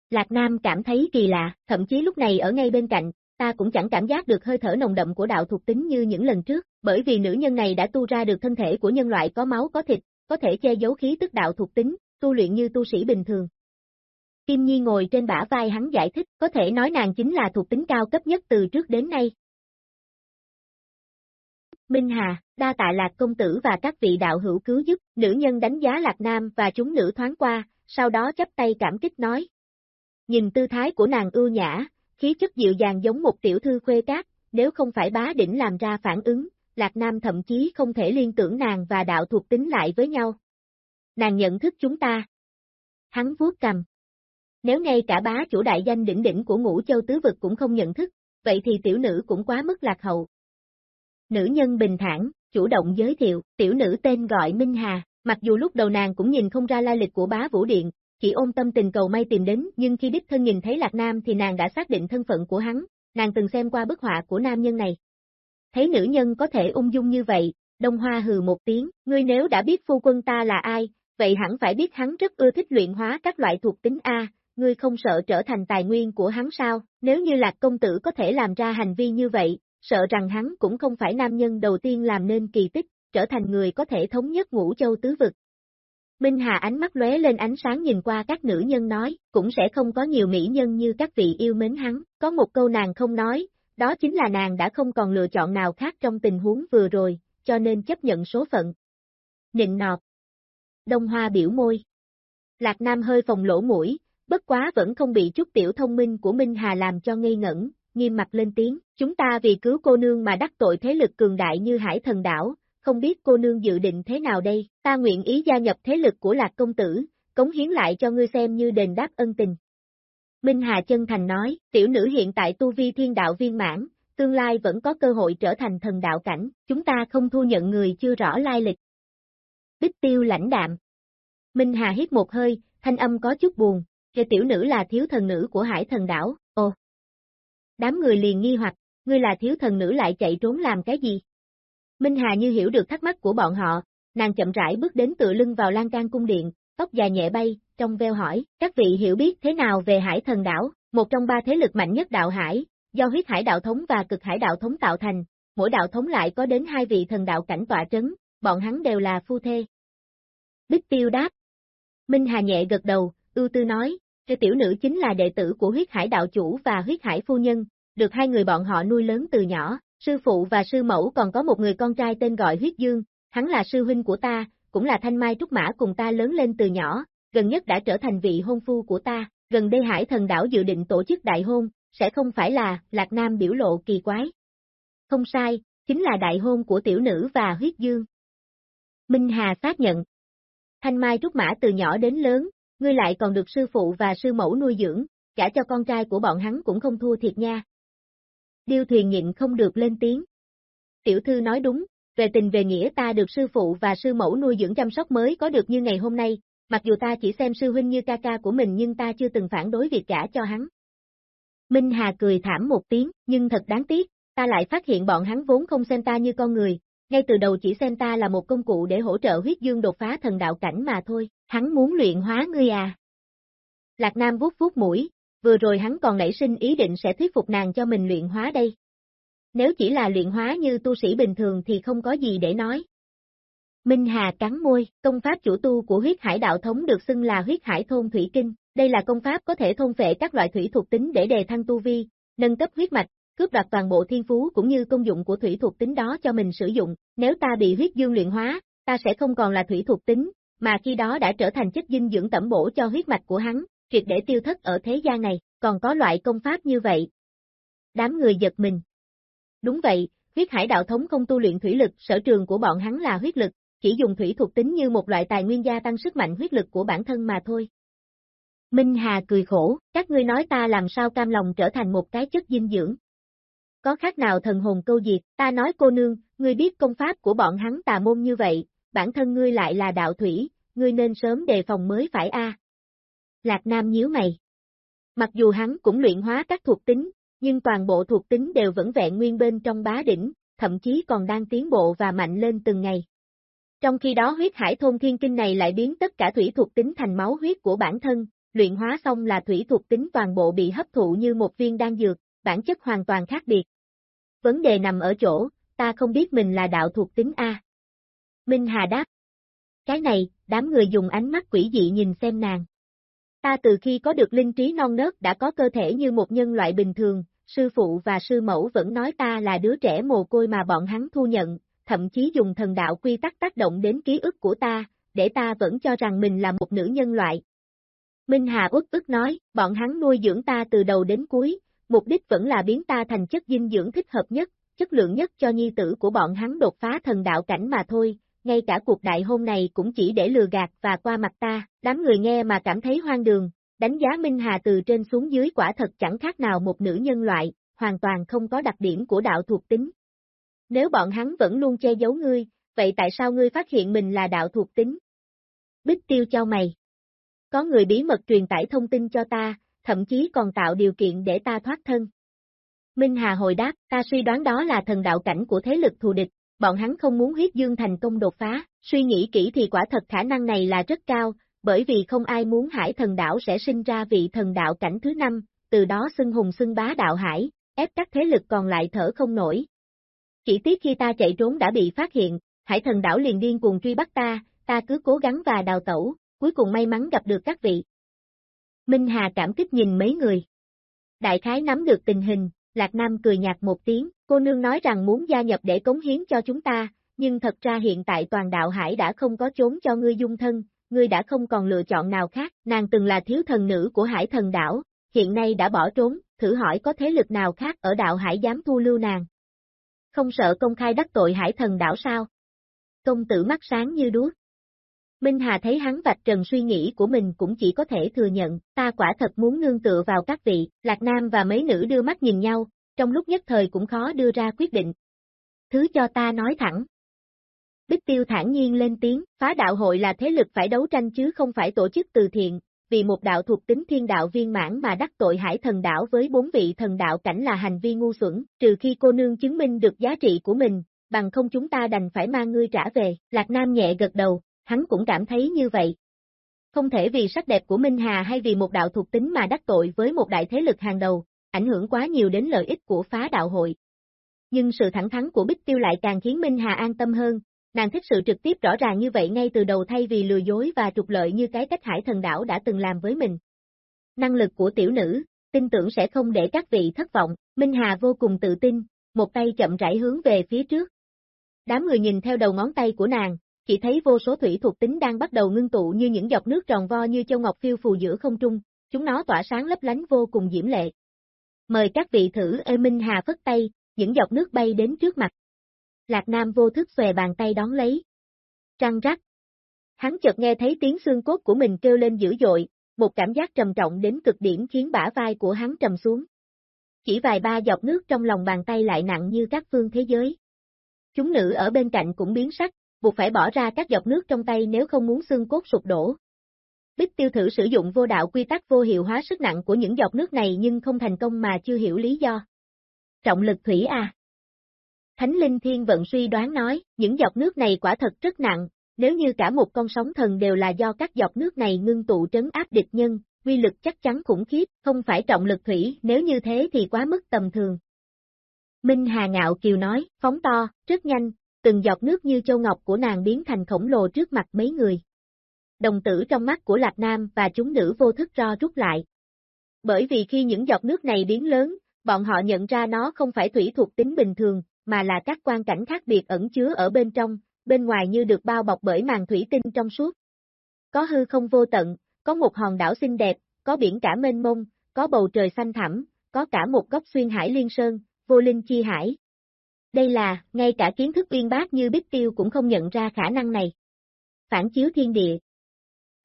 Lạc Nam cảm thấy kỳ lạ, thậm chí lúc này ở ngay bên cạnh, ta cũng chẳng cảm giác được hơi thở nồng đậm của đạo thuộc tính như những lần trước, bởi vì nữ nhân này đã tu ra được thân thể của nhân loại có máu có thịt, có thể che giấu khí tức đạo thuộc tính, tu luyện như tu sĩ bình thường. Kim Nhi ngồi trên bả vai hắn giải thích, có thể nói nàng chính là thuộc tính cao cấp nhất từ trước đến nay. Minh Hà, đa tạ Lạc công tử và các vị đạo hữu cứu giúp, nữ nhân đánh giá Lạc Nam và chúng nữ thoáng qua, sau đó chấp tay cảm kích nói. Nhìn tư thái của nàng ưu nhã, khí chất dịu dàng giống một tiểu thư khuê cát, nếu không phải bá đỉnh làm ra phản ứng, Lạc Nam thậm chí không thể liên tưởng nàng và đạo thuộc tính lại với nhau. Nàng nhận thức chúng ta. Hắn vuốt cầm. Nếu ngay cả bá chủ đại danh đỉnh đỉnh của ngũ châu tứ vực cũng không nhận thức, vậy thì tiểu nữ cũng quá mức lạc hậu. Nữ nhân bình thản, chủ động giới thiệu, tiểu nữ tên gọi Minh Hà, mặc dù lúc đầu nàng cũng nhìn không ra lai lịch của bá vũ điện, chỉ ôm tâm tình cầu may tìm đến, nhưng khi đích thân nhìn thấy Lạc Nam thì nàng đã xác định thân phận của hắn, nàng từng xem qua bức họa của nam nhân này. Thấy nữ nhân có thể ung dung như vậy, Đông Hoa hừ một tiếng, ngươi nếu đã biết phu quân ta là ai, vậy hẳn phải biết hắn rất ưa thích luyện hóa các loại thuộc tính A, ngươi không sợ trở thành tài nguyên của hắn sao, nếu như Lạc công tử có thể làm ra hành vi như vậy, sợ rằng hắn cũng không phải nam nhân đầu tiên làm nên kỳ tích, trở thành người có thể thống nhất ngũ châu tứ vực. Minh Hà ánh mắt lóe lên ánh sáng nhìn qua các nữ nhân nói, cũng sẽ không có nhiều mỹ nhân như các vị yêu mến hắn, có một câu nàng không nói, đó chính là nàng đã không còn lựa chọn nào khác trong tình huống vừa rồi, cho nên chấp nhận số phận. Nịnh nọt. Đông Hoa biểu môi. Lạc Nam hơi phòng lỗ mũi, bất quá vẫn không bị chút tiểu thông minh của Minh Hà làm cho ngây ngẩn, nghiêm mặt lên tiếng, chúng ta vì cứu cô nương mà đắc tội thế lực cường đại như hải thần đảo, không biết cô nương dự định thế nào đây, ta nguyện ý gia nhập thế lực của lạc công tử, cống hiến lại cho ngươi xem như đền đáp ân tình. Minh Hà chân thành nói, tiểu nữ hiện tại tu vi thiên đạo viên mãn, tương lai vẫn có cơ hội trở thành thần đạo cảnh, chúng ta không thu nhận người chưa rõ lai lịch. Bích tiêu lãnh đạm. Minh Hà hít một hơi, thanh âm có chút buồn, kề tiểu nữ là thiếu thần nữ của hải thần đảo, ồ. Đám người liền nghi hoặc, ngươi là thiếu thần nữ lại chạy trốn làm cái gì? Minh Hà như hiểu được thắc mắc của bọn họ, nàng chậm rãi bước đến tựa lưng vào lan can cung điện, tóc dài nhẹ bay, trong veo hỏi, các vị hiểu biết thế nào về hải thần đảo, một trong ba thế lực mạnh nhất đạo hải, do huyết hải đạo thống và cực hải đạo thống tạo thành, mỗi đạo thống lại có đến hai vị thần đạo cảnh tọa trấn, bọn hắn đều là phu thê. Bích tiêu đáp. Minh Hà nhẹ gật đầu, ưu tư nói, Thế tiểu nữ chính là đệ tử của huyết hải đạo chủ và huyết hải phu nhân, được hai người bọn họ nuôi lớn từ nhỏ, sư phụ và sư mẫu còn có một người con trai tên gọi huyết dương, hắn là sư huynh của ta, cũng là thanh mai trúc mã cùng ta lớn lên từ nhỏ, gần nhất đã trở thành vị hôn phu của ta, gần đây hải thần đảo dự định tổ chức đại hôn, sẽ không phải là, Lạc Nam biểu lộ kỳ quái. Không sai, chính là đại hôn của tiểu nữ và huyết dương. Minh Hà xác nhận. Thanh Mai Trúc Mã từ nhỏ đến lớn, ngươi lại còn được sư phụ và sư mẫu nuôi dưỡng, cả cho con trai của bọn hắn cũng không thua thiệt nha. Điêu thuyền nhịn không được lên tiếng. Tiểu thư nói đúng, về tình về nghĩa ta được sư phụ và sư mẫu nuôi dưỡng chăm sóc mới có được như ngày hôm nay, mặc dù ta chỉ xem sư huynh như ca ca của mình nhưng ta chưa từng phản đối việc gả cho hắn. Minh Hà cười thảm một tiếng, nhưng thật đáng tiếc, ta lại phát hiện bọn hắn vốn không xem ta như con người, ngay từ đầu chỉ xem ta là một công cụ để hỗ trợ huyết dương đột phá thần đạo cảnh mà thôi, hắn muốn luyện hóa ngươi à. Lạc Nam vuốt vuốt mũi, vừa rồi hắn còn nảy sinh ý định sẽ thuyết phục nàng cho mình luyện hóa đây. Nếu chỉ là luyện hóa như tu sĩ bình thường thì không có gì để nói. Minh Hà cắn môi, công pháp chủ tu của huyết hải đạo thống được xưng là huyết hải thôn thủy kinh, đây là công pháp có thể thôn phệ các loại thủy thuộc tính để đề thăng tu vi, nâng cấp huyết mạch, cướp đoạt toàn bộ thiên phú cũng như công dụng của thủy thuộc tính đó cho mình sử dụng, nếu ta bị huyết dương luyện hóa, ta sẽ không còn là thủy thuộc tính, mà khi đó đã trở thành chất dinh dưỡng tẩm bổ cho huyết mạch của hắn, triệt để tiêu thất ở thế gian này, còn có loại công pháp như vậy. Đám người giật mình. Đúng vậy, huyết hải đạo thống không tu luyện thủy lực, sở trường của bọn hắn là huyết lực, chỉ dùng thủy thuộc tính như một loại tài nguyên gia tăng sức mạnh huyết lực của bản thân mà thôi. Minh Hà cười khổ, các ngươi nói ta làm sao cam lòng trở thành một cái chất dinh dưỡng. Có khác nào thần hồn câu diệt, ta nói cô nương, ngươi biết công pháp của bọn hắn tà môn như vậy, bản thân ngươi lại là đạo thủy, ngươi nên sớm đề phòng mới phải a. Lạc Nam nhíu mày. Mặc dù hắn cũng luyện hóa các thuộc tính, nhưng toàn bộ thuộc tính đều vẫn vẹn nguyên bên trong bá đỉnh, thậm chí còn đang tiến bộ và mạnh lên từng ngày. Trong khi đó huyết hải thôn thiên kinh này lại biến tất cả thủy thuộc tính thành máu huyết của bản thân, luyện hóa xong là thủy thuộc tính toàn bộ bị hấp thụ như một viên đan dược, bản chất hoàn toàn khác biệt. Vấn đề nằm ở chỗ, ta không biết mình là đạo thuộc tính A. Minh Hà đáp. Cái này, đám người dùng ánh mắt quỷ dị nhìn xem nàng. Ta từ khi có được linh trí non nớt đã có cơ thể như một nhân loại bình thường, sư phụ và sư mẫu vẫn nói ta là đứa trẻ mồ côi mà bọn hắn thu nhận, thậm chí dùng thần đạo quy tắc tác động đến ký ức của ta, để ta vẫn cho rằng mình là một nữ nhân loại. Minh Hà ước ức nói, bọn hắn nuôi dưỡng ta từ đầu đến cuối, mục đích vẫn là biến ta thành chất dinh dưỡng thích hợp nhất, chất lượng nhất cho nhi tử của bọn hắn đột phá thần đạo cảnh mà thôi, ngay cả cuộc đại hôn này cũng chỉ để lừa gạt và qua mặt ta, đám người nghe mà cảm thấy hoang đường, đánh giá Minh Hà từ trên xuống dưới quả thật chẳng khác nào một nữ nhân loại, hoàn toàn không có đặc điểm của đạo thuộc tính. Nếu bọn hắn vẫn luôn che giấu ngươi, vậy tại sao ngươi phát hiện mình là đạo thuộc tính? Bích tiêu cho mày. Có người bí mật truyền tải thông tin cho ta, thậm chí còn tạo điều kiện để ta thoát thân. Minh Hà hồi đáp, ta suy đoán đó là thần đạo cảnh của thế lực thù địch, bọn hắn không muốn huyết dương thành công đột phá, suy nghĩ kỹ thì quả thật khả năng này là rất cao, bởi vì không ai muốn hải thần đạo sẽ sinh ra vị thần đạo cảnh thứ năm, từ đó xưng hùng xưng bá đạo hải, ép các thế lực còn lại thở không nổi. Chỉ tiếc khi ta chạy trốn đã bị phát hiện, hải thần đảo liền điên cuồng truy bắt ta, ta cứ cố gắng và đào tẩu, cuối cùng may mắn gặp được các vị. Minh Hà cảm kích nhìn mấy người. Đại khái nắm được tình hình, Lạc Nam cười nhạt một tiếng, cô nương nói rằng muốn gia nhập để cống hiến cho chúng ta, nhưng thật ra hiện tại toàn đạo hải đã không có trốn cho ngươi dung thân, ngươi đã không còn lựa chọn nào khác, nàng từng là thiếu thần nữ của hải thần đảo, hiện nay đã bỏ trốn, thử hỏi có thế lực nào khác ở đạo hải dám thu lưu nàng. Không sợ công khai đắc tội hải thần đảo sao? công tử mắt sáng như đuốc. Minh Hà thấy hắn vạch trần suy nghĩ của mình cũng chỉ có thể thừa nhận, ta quả thật muốn nương tựa vào các vị, Lạc Nam và mấy nữ đưa mắt nhìn nhau, trong lúc nhất thời cũng khó đưa ra quyết định. Thứ cho ta nói thẳng. Bích Tiêu thản nhiên lên tiếng, phá đạo hội là thế lực phải đấu tranh chứ không phải tổ chức từ thiện, vì một đạo thuộc tính thiên đạo viên mãn mà đắc tội hải thần đảo với bốn vị thần đạo cảnh là hành vi ngu xuẩn, trừ khi cô nương chứng minh được giá trị của mình, bằng không chúng ta đành phải mang ngươi trả về. Lạc Nam nhẹ gật đầu, hắn cũng cảm thấy như vậy. Không thể vì sắc đẹp của Minh Hà hay vì một đạo thuộc tính mà đắc tội với một đại thế lực hàng đầu, ảnh hưởng quá nhiều đến lợi ích của phá đạo hội. Nhưng sự thẳng thắn của Bích Tiêu lại càng khiến Minh Hà an tâm hơn, nàng thích sự trực tiếp rõ ràng như vậy ngay từ đầu thay vì lừa dối và trục lợi như cái cách hải thần đảo đã từng làm với mình. Năng lực của tiểu nữ, tin tưởng sẽ không để các vị thất vọng, Minh Hà vô cùng tự tin, một tay chậm rãi hướng về phía trước. Đám người nhìn theo đầu ngón tay của nàng, chỉ thấy vô số thủy thuộc tính đang bắt đầu ngưng tụ như những giọt nước tròn vo như châu ngọc phiêu phù giữa không trung, chúng nó tỏa sáng lấp lánh vô cùng diễm lệ. Mời các vị thử ê Minh Hà phất tay, những giọt nước bay đến trước mặt. Lạc Nam vô thức xòe bàn tay đón lấy. Trăng rắc. Hắn chợt nghe thấy tiếng xương cốt của mình kêu lên dữ dội, một cảm giác trầm trọng đến cực điểm khiến bả vai của hắn trầm xuống. Chỉ vài ba giọt nước trong lòng bàn tay lại nặng như các phương thế giới. Chúng nữ ở bên cạnh cũng biến sắc, buộc phải bỏ ra các giọt nước trong tay nếu không muốn xương cốt sụp đổ. Bích tiêu thử sử dụng vô đạo quy tắc vô hiệu hóa sức nặng của những giọt nước này nhưng không thành công mà chưa hiểu lý do. Trọng lực thủy à? Thánh Linh Thiên Vận suy đoán nói, những giọt nước này quả thật rất nặng, nếu như cả một con sóng thần đều là do các giọt nước này ngưng tụ trấn áp địch nhân, quy lực chắc chắn khủng khiếp, không phải trọng lực thủy, nếu như thế thì quá mức tầm thường. Minh Hà Ngạo Kiều nói, phóng to, rất nhanh, từng giọt nước như châu ngọc của nàng biến thành khổng lồ trước mặt mấy người. Đồng tử trong mắt của Lạc Nam và chúng nữ vô thức ro rút lại. Bởi vì khi những giọt nước này biến lớn, bọn họ nhận ra nó không phải thủy thuộc tính bình thường, mà là các quan cảnh khác biệt ẩn chứa ở bên trong, bên ngoài như được bao bọc bởi màn thủy tinh trong suốt. Có hư không vô tận, có một hòn đảo xinh đẹp, có biển cả mênh mông, có bầu trời xanh thẳm, có cả một góc xuyên hải liên sơn, vô linh chi hải. Đây là, ngay cả kiến thức uyên bác như Bích Tiêu cũng không nhận ra khả năng này. Phản chiếu thiên địa.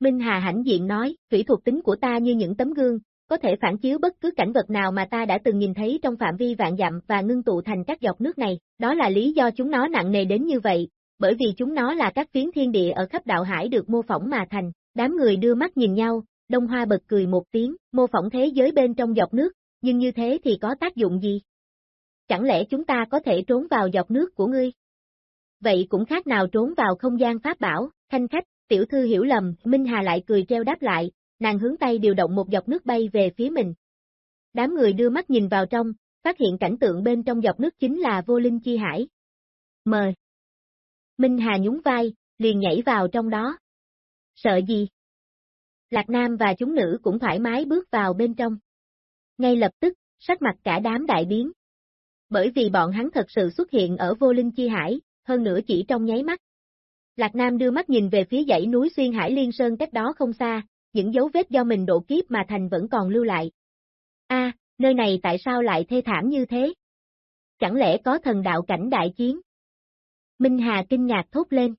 Minh Hà hãnh diện nói, thủy thuộc tính của ta như những tấm gương, có thể phản chiếu bất cứ cảnh vật nào mà ta đã từng nhìn thấy trong phạm vi vạn dặm và ngưng tụ thành các giọt nước này, đó là lý do chúng nó nặng nề đến như vậy, bởi vì chúng nó là các phiến thiên địa ở khắp đạo hải được mô phỏng mà thành, đám người đưa mắt nhìn nhau, Đông Hoa bật cười một tiếng, mô phỏng thế giới bên trong giọt nước, nhưng như thế thì có tác dụng gì? Chẳng lẽ chúng ta có thể trốn vào giọt nước của ngươi? Vậy cũng khác nào trốn vào không gian pháp bảo, thanh khách, tiểu thư hiểu lầm, Minh Hà lại cười treo đáp lại, nàng hướng tay điều động một dọc nước bay về phía mình. Đám người đưa mắt nhìn vào trong, phát hiện cảnh tượng bên trong dọc nước chính là vô linh chi hải. Mời. Minh Hà nhún vai, liền nhảy vào trong đó. Sợ gì? Lạc Nam và chúng nữ cũng thoải mái bước vào bên trong. Ngay lập tức, sắc mặt cả đám đại biến. Bởi vì bọn hắn thật sự xuất hiện ở vô linh chi hải, hơn nữa chỉ trong nháy mắt. Lạc Nam đưa mắt nhìn về phía dãy núi xuyên hải liên sơn cách đó không xa, những dấu vết do mình độ kiếp mà thành vẫn còn lưu lại. A, nơi này tại sao lại thê thảm như thế? Chẳng lẽ có thần đạo cảnh đại chiến? Minh Hà kinh ngạc thốt lên.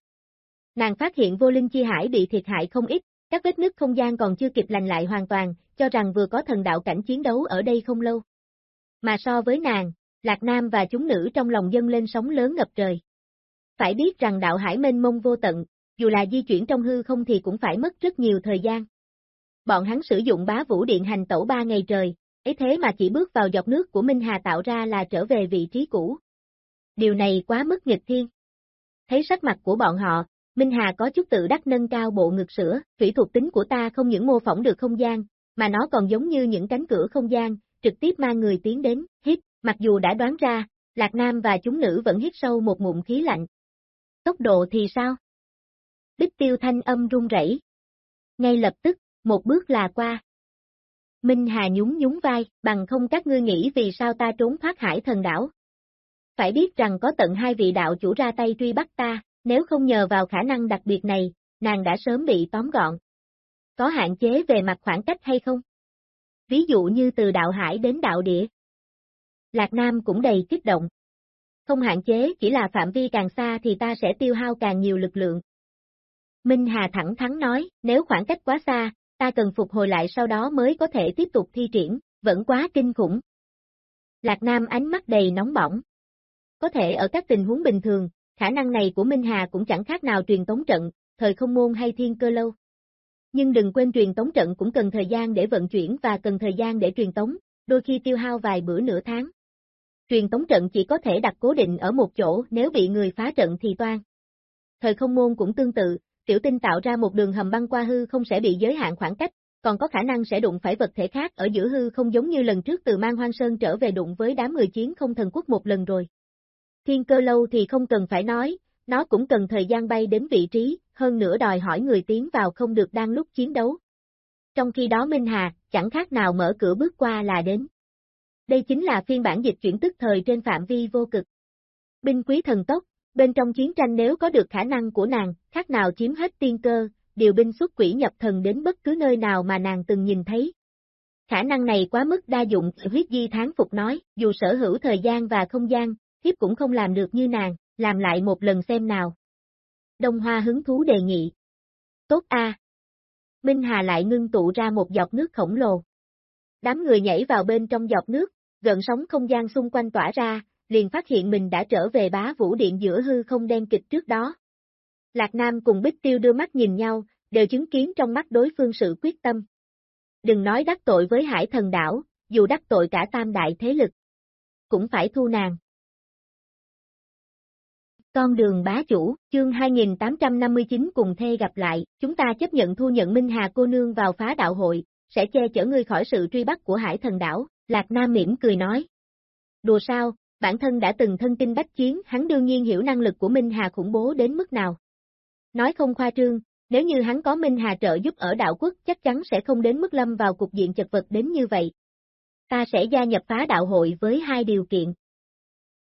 Nàng phát hiện vô linh chi hải bị thiệt hại không ít, các vết nứt không gian còn chưa kịp lành lại hoàn toàn, cho rằng vừa có thần đạo cảnh chiến đấu ở đây không lâu. Mà so với nàng, Lạc Nam và chúng nữ trong lòng dân lên sóng lớn ngập trời. Phải biết rằng đạo hải mênh mông vô tận, dù là di chuyển trong hư không thì cũng phải mất rất nhiều thời gian bọn hắn sử dụng bá vũ điện hành tẩu ba ngày trời, ấy thế mà chỉ bước vào dọc nước của Minh Hà tạo ra là trở về vị trí cũ. Điều này quá mức nghịch thiên. Thấy sắc mặt của bọn họ, Minh Hà có chút tự đắc nâng cao bộ ngực sữa, thủy thuộc tính của ta không những mô phỏng được không gian, mà nó còn giống như những cánh cửa không gian, trực tiếp mang người tiến đến, hít, mặc dù đã đoán ra, Lạc Nam và chúng nữ vẫn hít sâu một ngụm khí lạnh. Tốc độ thì sao? Bích tiêu thanh âm run rẩy. Ngay lập tức, một bước là qua. Minh Hà nhún nhún vai, bằng không các ngươi nghĩ vì sao ta trốn thoát hải thần đảo. Phải biết rằng có tận hai vị đạo chủ ra tay truy bắt ta, nếu không nhờ vào khả năng đặc biệt này, nàng đã sớm bị tóm gọn. Có hạn chế về mặt khoảng cách hay không? Ví dụ như từ đạo hải đến đạo địa. Lạc Nam cũng đầy kích động. Không hạn chế, chỉ là phạm vi càng xa thì ta sẽ tiêu hao càng nhiều lực lượng. Minh Hà thẳng thắn nói, nếu khoảng cách quá xa, ta cần phục hồi lại sau đó mới có thể tiếp tục thi triển, vẫn quá kinh khủng. Lạc Nam ánh mắt đầy nóng bỏng. Có thể ở các tình huống bình thường, khả năng này của Minh Hà cũng chẳng khác nào truyền tống trận, thời không môn hay thiên cơ lâu. Nhưng đừng quên truyền tống trận cũng cần thời gian để vận chuyển và cần thời gian để truyền tống, đôi khi tiêu hao vài bữa nửa tháng. Truyền tống trận chỉ có thể đặt cố định ở một chỗ nếu bị người phá trận thì toan. Thời không môn cũng tương tự, tiểu tinh tạo ra một đường hầm băng qua hư không sẽ bị giới hạn khoảng cách, còn có khả năng sẽ đụng phải vật thể khác ở giữa hư không giống như lần trước từ Mang Hoang Sơn trở về đụng với đám người chiến không thần quốc một lần rồi. Thiên cơ lâu thì không cần phải nói, nó cũng cần thời gian bay đến vị trí, hơn nữa đòi hỏi người tiến vào không được đang lúc chiến đấu. Trong khi đó Minh Hà, chẳng khác nào mở cửa bước qua là đến. Đây chính là phiên bản dịch chuyển tức thời trên phạm vi vô cực. Binh quý thần tốc, bên trong chiến tranh nếu có được khả năng của nàng, khác nào chiếm hết tiên cơ, điều binh xuất quỷ nhập thần đến bất cứ nơi nào mà nàng từng nhìn thấy. Khả năng này quá mức đa dụng, huyết di tháng phục nói, dù sở hữu thời gian và không gian, thiếp cũng không làm được như nàng, làm lại một lần xem nào. Đông Hoa hứng thú đề nghị. Tốt a. Minh Hà lại ngưng tụ ra một giọt nước khổng lồ. Đám người nhảy vào bên trong giọt nước, gần sóng không gian xung quanh tỏa ra, liền phát hiện mình đã trở về bá vũ điện giữa hư không đen kịch trước đó. Lạc Nam cùng Bích Tiêu đưa mắt nhìn nhau, đều chứng kiến trong mắt đối phương sự quyết tâm. Đừng nói đắc tội với hải thần đảo, dù đắc tội cả tam đại thế lực. Cũng phải thu nàng. Con đường bá chủ, chương 2859 cùng thê gặp lại, chúng ta chấp nhận thu nhận Minh Hà cô nương vào phá đạo hội, sẽ che chở ngươi khỏi sự truy bắt của hải thần đảo, Lạc Nam mỉm cười nói. Đùa sao, bản thân đã từng thân kinh bách chiến, hắn đương nhiên hiểu năng lực của Minh Hà khủng bố đến mức nào. Nói không khoa trương, nếu như hắn có Minh Hà trợ giúp ở đạo quốc chắc chắn sẽ không đến mức lâm vào cục diện chật vật đến như vậy. Ta sẽ gia nhập phá đạo hội với hai điều kiện.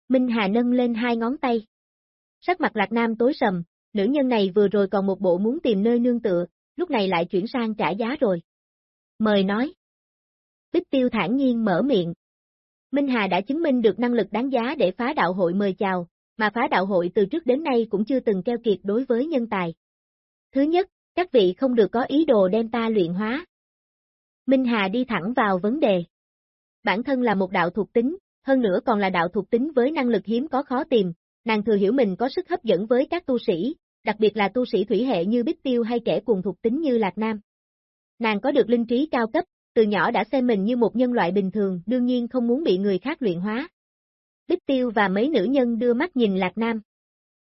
Minh Hà nâng lên hai ngón tay. Sắc mặt Lạc Nam tối sầm, nữ nhân này vừa rồi còn một bộ muốn tìm nơi nương tựa, lúc này lại chuyển sang trả giá rồi. Mời nói. Bích tiêu thản nhiên mở miệng. Minh Hà đã chứng minh được năng lực đáng giá để phá đạo hội mời chào, mà phá đạo hội từ trước đến nay cũng chưa từng keo kiệt đối với nhân tài. Thứ nhất, các vị không được có ý đồ đem ta luyện hóa. Minh Hà đi thẳng vào vấn đề. Bản thân là một đạo thuộc tính, hơn nữa còn là đạo thuộc tính với năng lực hiếm có khó tìm, nàng thừa hiểu mình có sức hấp dẫn với các tu sĩ, đặc biệt là tu sĩ thủy hệ như Bích Tiêu hay kẻ cùng thuộc tính như Lạc Nam. Nàng có được linh trí cao cấp, từ nhỏ đã xem mình như một nhân loại bình thường, đương nhiên không muốn bị người khác luyện hóa. Bích Tiêu và mấy nữ nhân đưa mắt nhìn Lạc Nam.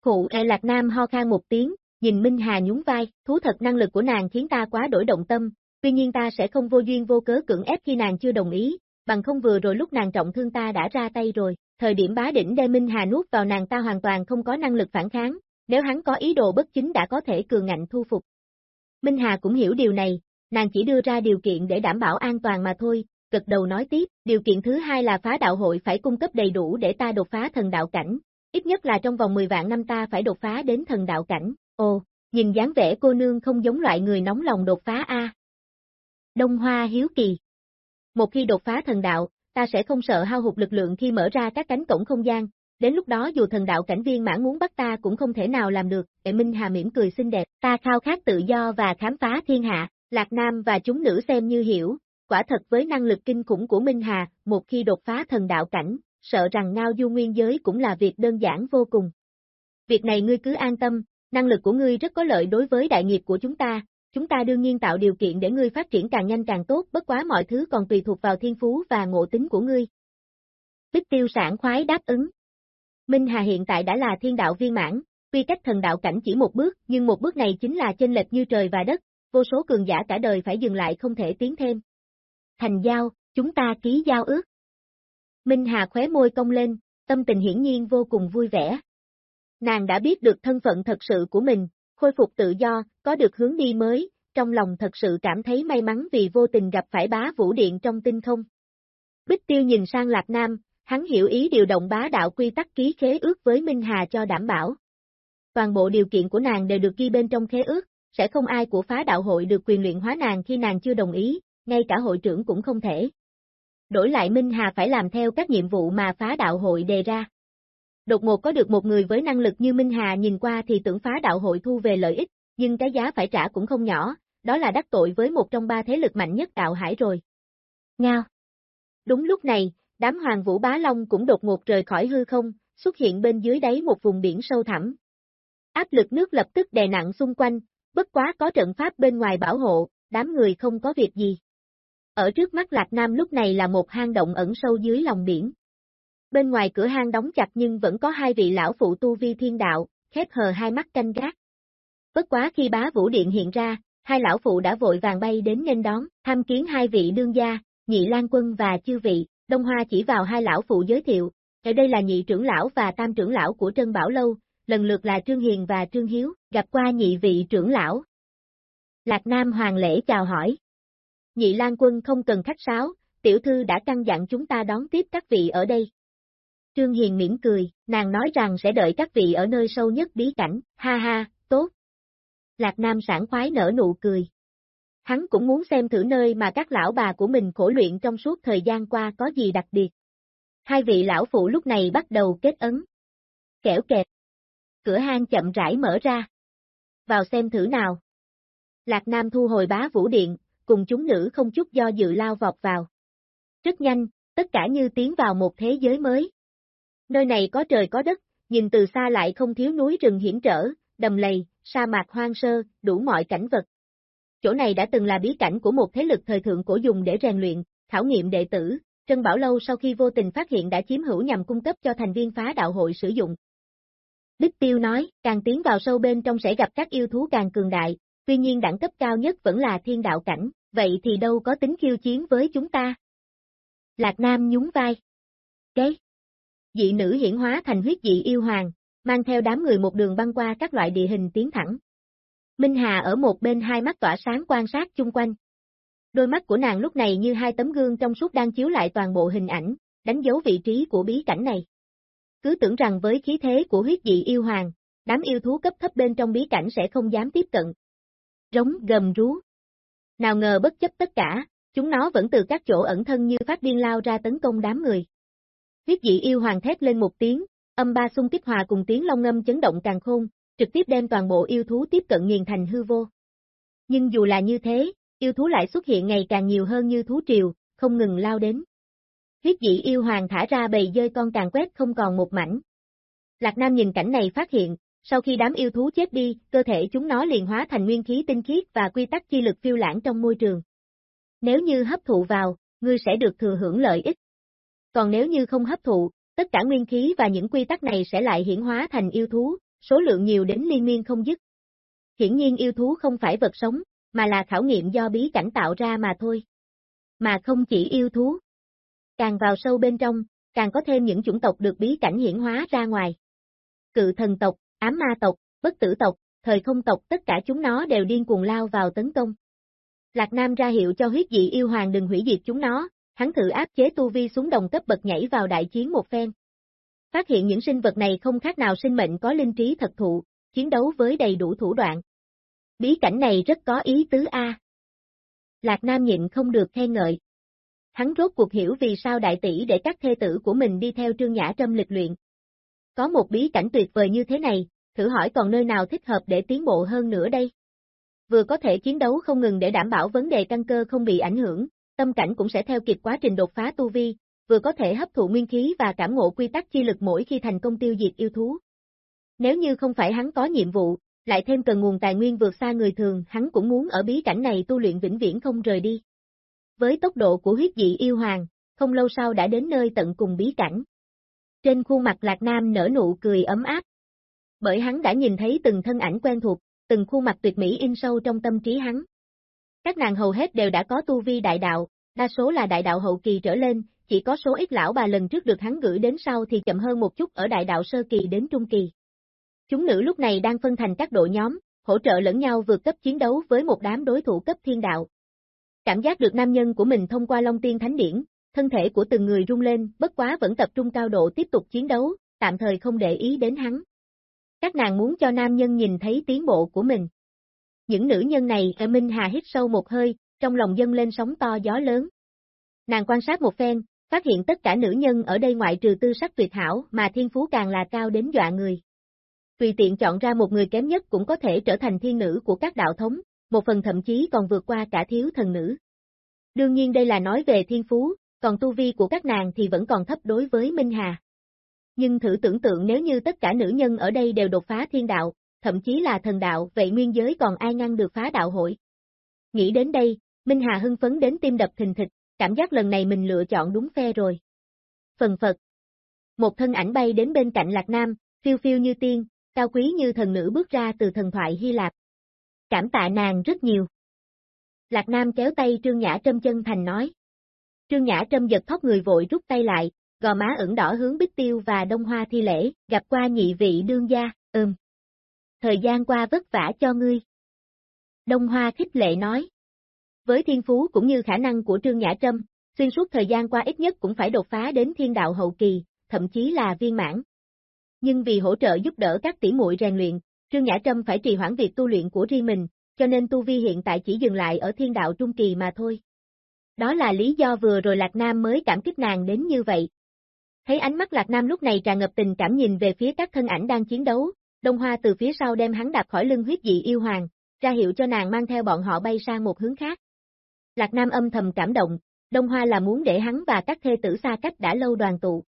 Khụ e Lạc Nam ho khan một tiếng, nhìn Minh Hà nhún vai, thú thật năng lực của nàng khiến ta quá đổi động tâm, tuy nhiên ta sẽ không vô duyên vô cớ cưỡng ép khi nàng chưa đồng ý, bằng không vừa rồi lúc nàng trọng thương ta đã ra tay rồi, thời điểm bá đỉnh đem Minh Hà nuốt vào nàng ta hoàn toàn không có năng lực phản kháng, nếu hắn có ý đồ bất chính đã có thể cường ngạnh thu phục. Minh Hà cũng hiểu điều này, nàng chỉ đưa ra điều kiện để đảm bảo an toàn mà thôi, cực đầu nói tiếp, điều kiện thứ hai là phá đạo hội phải cung cấp đầy đủ để ta đột phá thần đạo cảnh, ít nhất là trong vòng 10 vạn năm ta phải đột phá đến thần đạo cảnh, ồ, nhìn dáng vẻ cô nương không giống loại người nóng lòng đột phá a. Đông Hoa hiếu kỳ. Một khi đột phá thần đạo, ta sẽ không sợ hao hụt lực lượng khi mở ra các cánh cổng không gian, đến lúc đó dù thần đạo cảnh viên mãn muốn bắt ta cũng không thể nào làm được, Đệ Minh Hà mỉm cười xinh đẹp, ta khao khát tự do và khám phá thiên hạ, Lạc Nam và chúng nữ xem như hiểu, quả thật với năng lực kinh khủng của Minh Hà, một khi đột phá thần đạo cảnh, sợ rằng ngao du nguyên giới cũng là việc đơn giản vô cùng. Việc này ngươi cứ an tâm, năng lực của ngươi rất có lợi đối với đại nghiệp của chúng ta, chúng ta đương nhiên tạo điều kiện để ngươi phát triển càng nhanh càng tốt, bất quá mọi thứ còn tùy thuộc vào thiên phú và ngộ tính của ngươi. Bích tiêu sản khoái đáp ứng. Minh Hà hiện tại đã là thiên đạo viên mãn, quy cách thần đạo cảnh chỉ một bước, nhưng một bước này chính là chênh lệch như trời và đất, vô số cường giả cả đời phải dừng lại không thể tiến thêm. Thành giao, chúng ta ký giao ước. Minh Hà khóe môi cong lên, tâm tình hiển nhiên vô cùng vui vẻ. Nàng đã biết được thân phận thật sự của mình, khôi phục tự do, có được hướng đi mới, trong lòng thật sự cảm thấy may mắn vì vô tình gặp phải bá vũ điện trong tinh không. Bích Tiêu nhìn sang Lạc Nam, hắn hiểu ý điều động bá đạo quy tắc ký khế ước với Minh Hà cho đảm bảo. Toàn bộ điều kiện của nàng đều được ghi bên trong khế ước, sẽ không ai của phá đạo hội được quyền luyện hóa nàng khi nàng chưa đồng ý, ngay cả hội trưởng cũng không thể. Đổi lại Minh Hà phải làm theo các nhiệm vụ mà phá đạo hội đề ra. Đột ngột có được một người với năng lực như Minh Hà nhìn qua thì tưởng phá đạo hội thu về lợi ích, nhưng cái giá phải trả cũng không nhỏ, đó là đắc tội với một trong ba thế lực mạnh nhất đạo hải rồi. Ngao. Đúng lúc này, đám hoàng vũ bá long cũng đột ngột rời khỏi hư không, xuất hiện bên dưới đáy một vùng biển sâu thẳm. Áp lực nước lập tức đè nặng xung quanh, bất quá có trận pháp bên ngoài bảo hộ, đám người không có việc gì. Ở trước mắt Lạc Nam lúc này là một hang động ẩn sâu dưới lòng biển. Bên ngoài cửa hang đóng chặt nhưng vẫn có hai vị lão phụ tu vi thiên đạo, khép hờ hai mắt canh gác. Bất quá khi bá vũ điện hiện ra, hai lão phụ đã vội vàng bay đến nghênh đón, tham kiến hai vị đương gia, nhị lan quân và chư vị, Đông Hoa chỉ vào hai lão phụ giới thiệu, ở đây là nhị trưởng lão và tam trưởng lão của Trân Bảo Lâu, lần lượt là Trương Hiền và Trương Hiếu, gặp qua nhị vị trưởng lão. Lạc Nam Hoàng lễ chào hỏi. Nhị Lan Quân không cần khách sáo, tiểu thư đã căn dặn chúng ta đón tiếp các vị ở đây. Trương Hiền mỉm cười, nàng nói rằng sẽ đợi các vị ở nơi sâu nhất bí cảnh, ha ha, tốt. Lạc Nam sảng khoái nở nụ cười. Hắn cũng muốn xem thử nơi mà các lão bà của mình khổ luyện trong suốt thời gian qua có gì đặc biệt. Hai vị lão phụ lúc này bắt đầu kết ấn. Kẻo kẹt. Cửa hang chậm rãi mở ra. Vào xem thử nào. Lạc Nam thu hồi bá vũ điện, cùng chúng nữ không chút do dự lao vọt vào. Rất nhanh, tất cả như tiến vào một thế giới mới. Nơi này có trời có đất, nhìn từ xa lại không thiếu núi rừng hiểm trở, đầm lầy, sa mạc hoang sơ, đủ mọi cảnh vật. Chỗ này đã từng là bí cảnh của một thế lực thời thượng cổ dùng để rèn luyện, khảo nghiệm đệ tử, Trân Bảo Lâu sau khi vô tình phát hiện đã chiếm hữu nhằm cung cấp cho thành viên phá đạo hội sử dụng. Đích Tiêu nói, càng tiến vào sâu bên trong sẽ gặp các yêu thú càng cường đại, tuy nhiên đẳng cấp cao nhất vẫn là thiên đạo cảnh, vậy thì đâu có tính khiêu chiến với chúng ta. Lạc Nam nhún vai. Kế. Dị nữ hiển hóa thành huyết dị yêu hoàng, mang theo đám người một đường băng qua các loại địa hình tiến thẳng. Minh Hà ở một bên hai mắt tỏa sáng quan sát chung quanh. Đôi mắt của nàng lúc này như hai tấm gương trong suốt đang chiếu lại toàn bộ hình ảnh, đánh dấu vị trí của bí cảnh này. Cứ tưởng rằng với khí thế của huyết dị yêu hoàng, đám yêu thú cấp thấp bên trong bí cảnh sẽ không dám tiếp cận. Rống gầm rú. Nào ngờ bất chấp tất cả, chúng nó vẫn từ các chỗ ẩn thân như phát điên lao ra tấn công đám người. Huyết dị yêu hoàng thét lên một tiếng, âm ba xung kích hòa cùng tiếng long ngâm chấn động càng khôn, trực tiếp đem toàn bộ yêu thú tiếp cận nghiền thành hư vô. Nhưng dù là như thế, yêu thú lại xuất hiện ngày càng nhiều hơn như thú triều, không ngừng lao đến. Huyết dị yêu hoàng thả ra bầy dơi con càng quét không còn một mảnh. Lạc Nam nhìn cảnh này phát hiện, sau khi đám yêu thú chết đi, cơ thể chúng nó liền hóa thành nguyên khí tinh khiết và quy tắc chi lực phiêu lãng trong môi trường. Nếu như hấp thụ vào, ngươi sẽ được thừa hưởng lợi ích. Còn nếu như không hấp thụ, tất cả nguyên khí và những quy tắc này sẽ lại hiển hóa thành yêu thú, số lượng nhiều đến liên miên không dứt. Hiển nhiên yêu thú không phải vật sống, mà là khảo nghiệm do bí cảnh tạo ra mà thôi. Mà không chỉ yêu thú. Càng vào sâu bên trong, càng có thêm những chủng tộc được bí cảnh hiển hóa ra ngoài. Cự thần tộc, ám ma tộc, bất tử tộc, thời không tộc tất cả chúng nó đều điên cuồng lao vào tấn công. Lạc Nam ra hiệu cho huyết dị yêu hoàng đừng hủy diệt chúng nó, hắn thử áp chế tu vi xuống đồng cấp bậc nhảy vào đại chiến một phen. Phát hiện những sinh vật này không khác nào sinh mệnh có linh trí thật thụ, chiến đấu với đầy đủ thủ đoạn. Bí cảnh này rất có ý tứ A. Lạc Nam nhịn không được khen ngợi. Hắn rốt cuộc hiểu vì sao đại tỷ để các thê tử của mình đi theo trương nhã trâm lịch luyện. Có một bí cảnh tuyệt vời như thế này, thử hỏi còn nơi nào thích hợp để tiến bộ hơn nữa đây? Vừa có thể chiến đấu không ngừng để đảm bảo vấn đề căn cơ không bị ảnh hưởng, tâm cảnh cũng sẽ theo kịp quá trình đột phá tu vi, vừa có thể hấp thụ nguyên khí và cảm ngộ quy tắc chi lực mỗi khi thành công tiêu diệt yêu thú. Nếu như không phải hắn có nhiệm vụ, lại thêm cần nguồn tài nguyên vượt xa người thường, hắn cũng muốn ở bí cảnh này tu luyện vĩnh viễn không rời đi. Với tốc độ của huyết dị yêu hoàng, không lâu sau đã đến nơi tận cùng bí cảnh. Trên khuôn mặt Lạc Nam nở nụ cười ấm áp. Bởi hắn đã nhìn thấy từng thân ảnh quen thuộc, từng khuôn mặt tuyệt mỹ in sâu trong tâm trí hắn. Các nàng hầu hết đều đã có tu vi đại đạo, đa số là đại đạo hậu kỳ trở lên, chỉ có số ít lão bà lần trước được hắn gửi đến sau thì chậm hơn một chút ở đại đạo sơ kỳ đến trung kỳ. Chúng nữ lúc này đang phân thành các đội nhóm, hỗ trợ lẫn nhau vượt cấp chiến đấu với một đám đối thủ cấp thiên đạo. Cảm giác được nam nhân của mình thông qua Long Tiên Thánh Điển, thân thể của từng người rung lên, bất quá vẫn tập trung cao độ tiếp tục chiến đấu, tạm thời không để ý đến hắn. Các nàng muốn cho nam nhân nhìn thấy tiến bộ của mình. Những nữ nhân này, Minh Hà hít sâu một hơi, trong lòng dâng lên sóng to gió lớn. Nàng quan sát một phen, Phát hiện tất cả nữ nhân ở đây ngoại trừ tư sắc tuyệt hảo mà thiên phú càng là cao đến dọa người. Tùy tiện chọn ra một người kém nhất cũng có thể trở thành thiên nữ của các đạo thống, một phần thậm chí còn vượt qua cả thiếu thần nữ. Đương nhiên đây là nói về thiên phú, còn tu vi của các nàng thì vẫn còn thấp đối với Minh Hà. Nhưng thử tưởng tượng nếu như tất cả nữ nhân ở đây đều đột phá thiên đạo, thậm chí là thần đạo, vậy nguyên giới còn ai ngăn được phá đạo hội? Nghĩ đến đây, Minh Hà hưng phấn đến tim đập thình thịch, cảm giác lần này mình lựa chọn đúng phe rồi. Phần Phật Một thân ảnh bay đến bên cạnh Lạc Nam, phiêu phiêu như tiên, cao quý như thần nữ bước ra từ thần thoại Hy Lạp. Cảm tạ nàng rất nhiều. Lạc Nam kéo tay Trương Nhã Trâm chân thành nói. Trương Nhã Trâm giật thóc người vội rút tay lại, gò má ửng đỏ hướng Bích Tiêu và Đông Hoa thi lễ, gặp qua nhị vị đương gia, ừm. Thời gian qua vất vả cho ngươi. Đông Hoa khích lệ nói. Với thiên phú cũng như khả năng của Trương Nhã Trâm, xuyên suốt thời gian qua ít nhất cũng phải đột phá đến thiên đạo hậu kỳ, thậm chí là viên mãn. Nhưng vì hỗ trợ giúp đỡ các tỷ muội rèn luyện, Trương Nhã Trâm phải trì hoãn việc tu luyện của riêng mình, cho nên tu vi hiện tại chỉ dừng lại ở thiên đạo trung kỳ mà thôi. Đó là lý do vừa rồi Lạc Nam mới cảm kích nàng đến như vậy. Thấy ánh mắt Lạc Nam lúc này tràn ngập tình cảm nhìn về phía các thân ảnh đang chiến đấu, Đông Hoa từ phía sau đem hắn đạp khỏi lưng huyết dị yêu hoàng, ra hiệu cho nàng mang theo bọn họ bay sang một hướng khác. Lạc Nam âm thầm cảm động, Đông Hoa là muốn để hắn và các thê tử xa cách đã lâu đoàn tụ.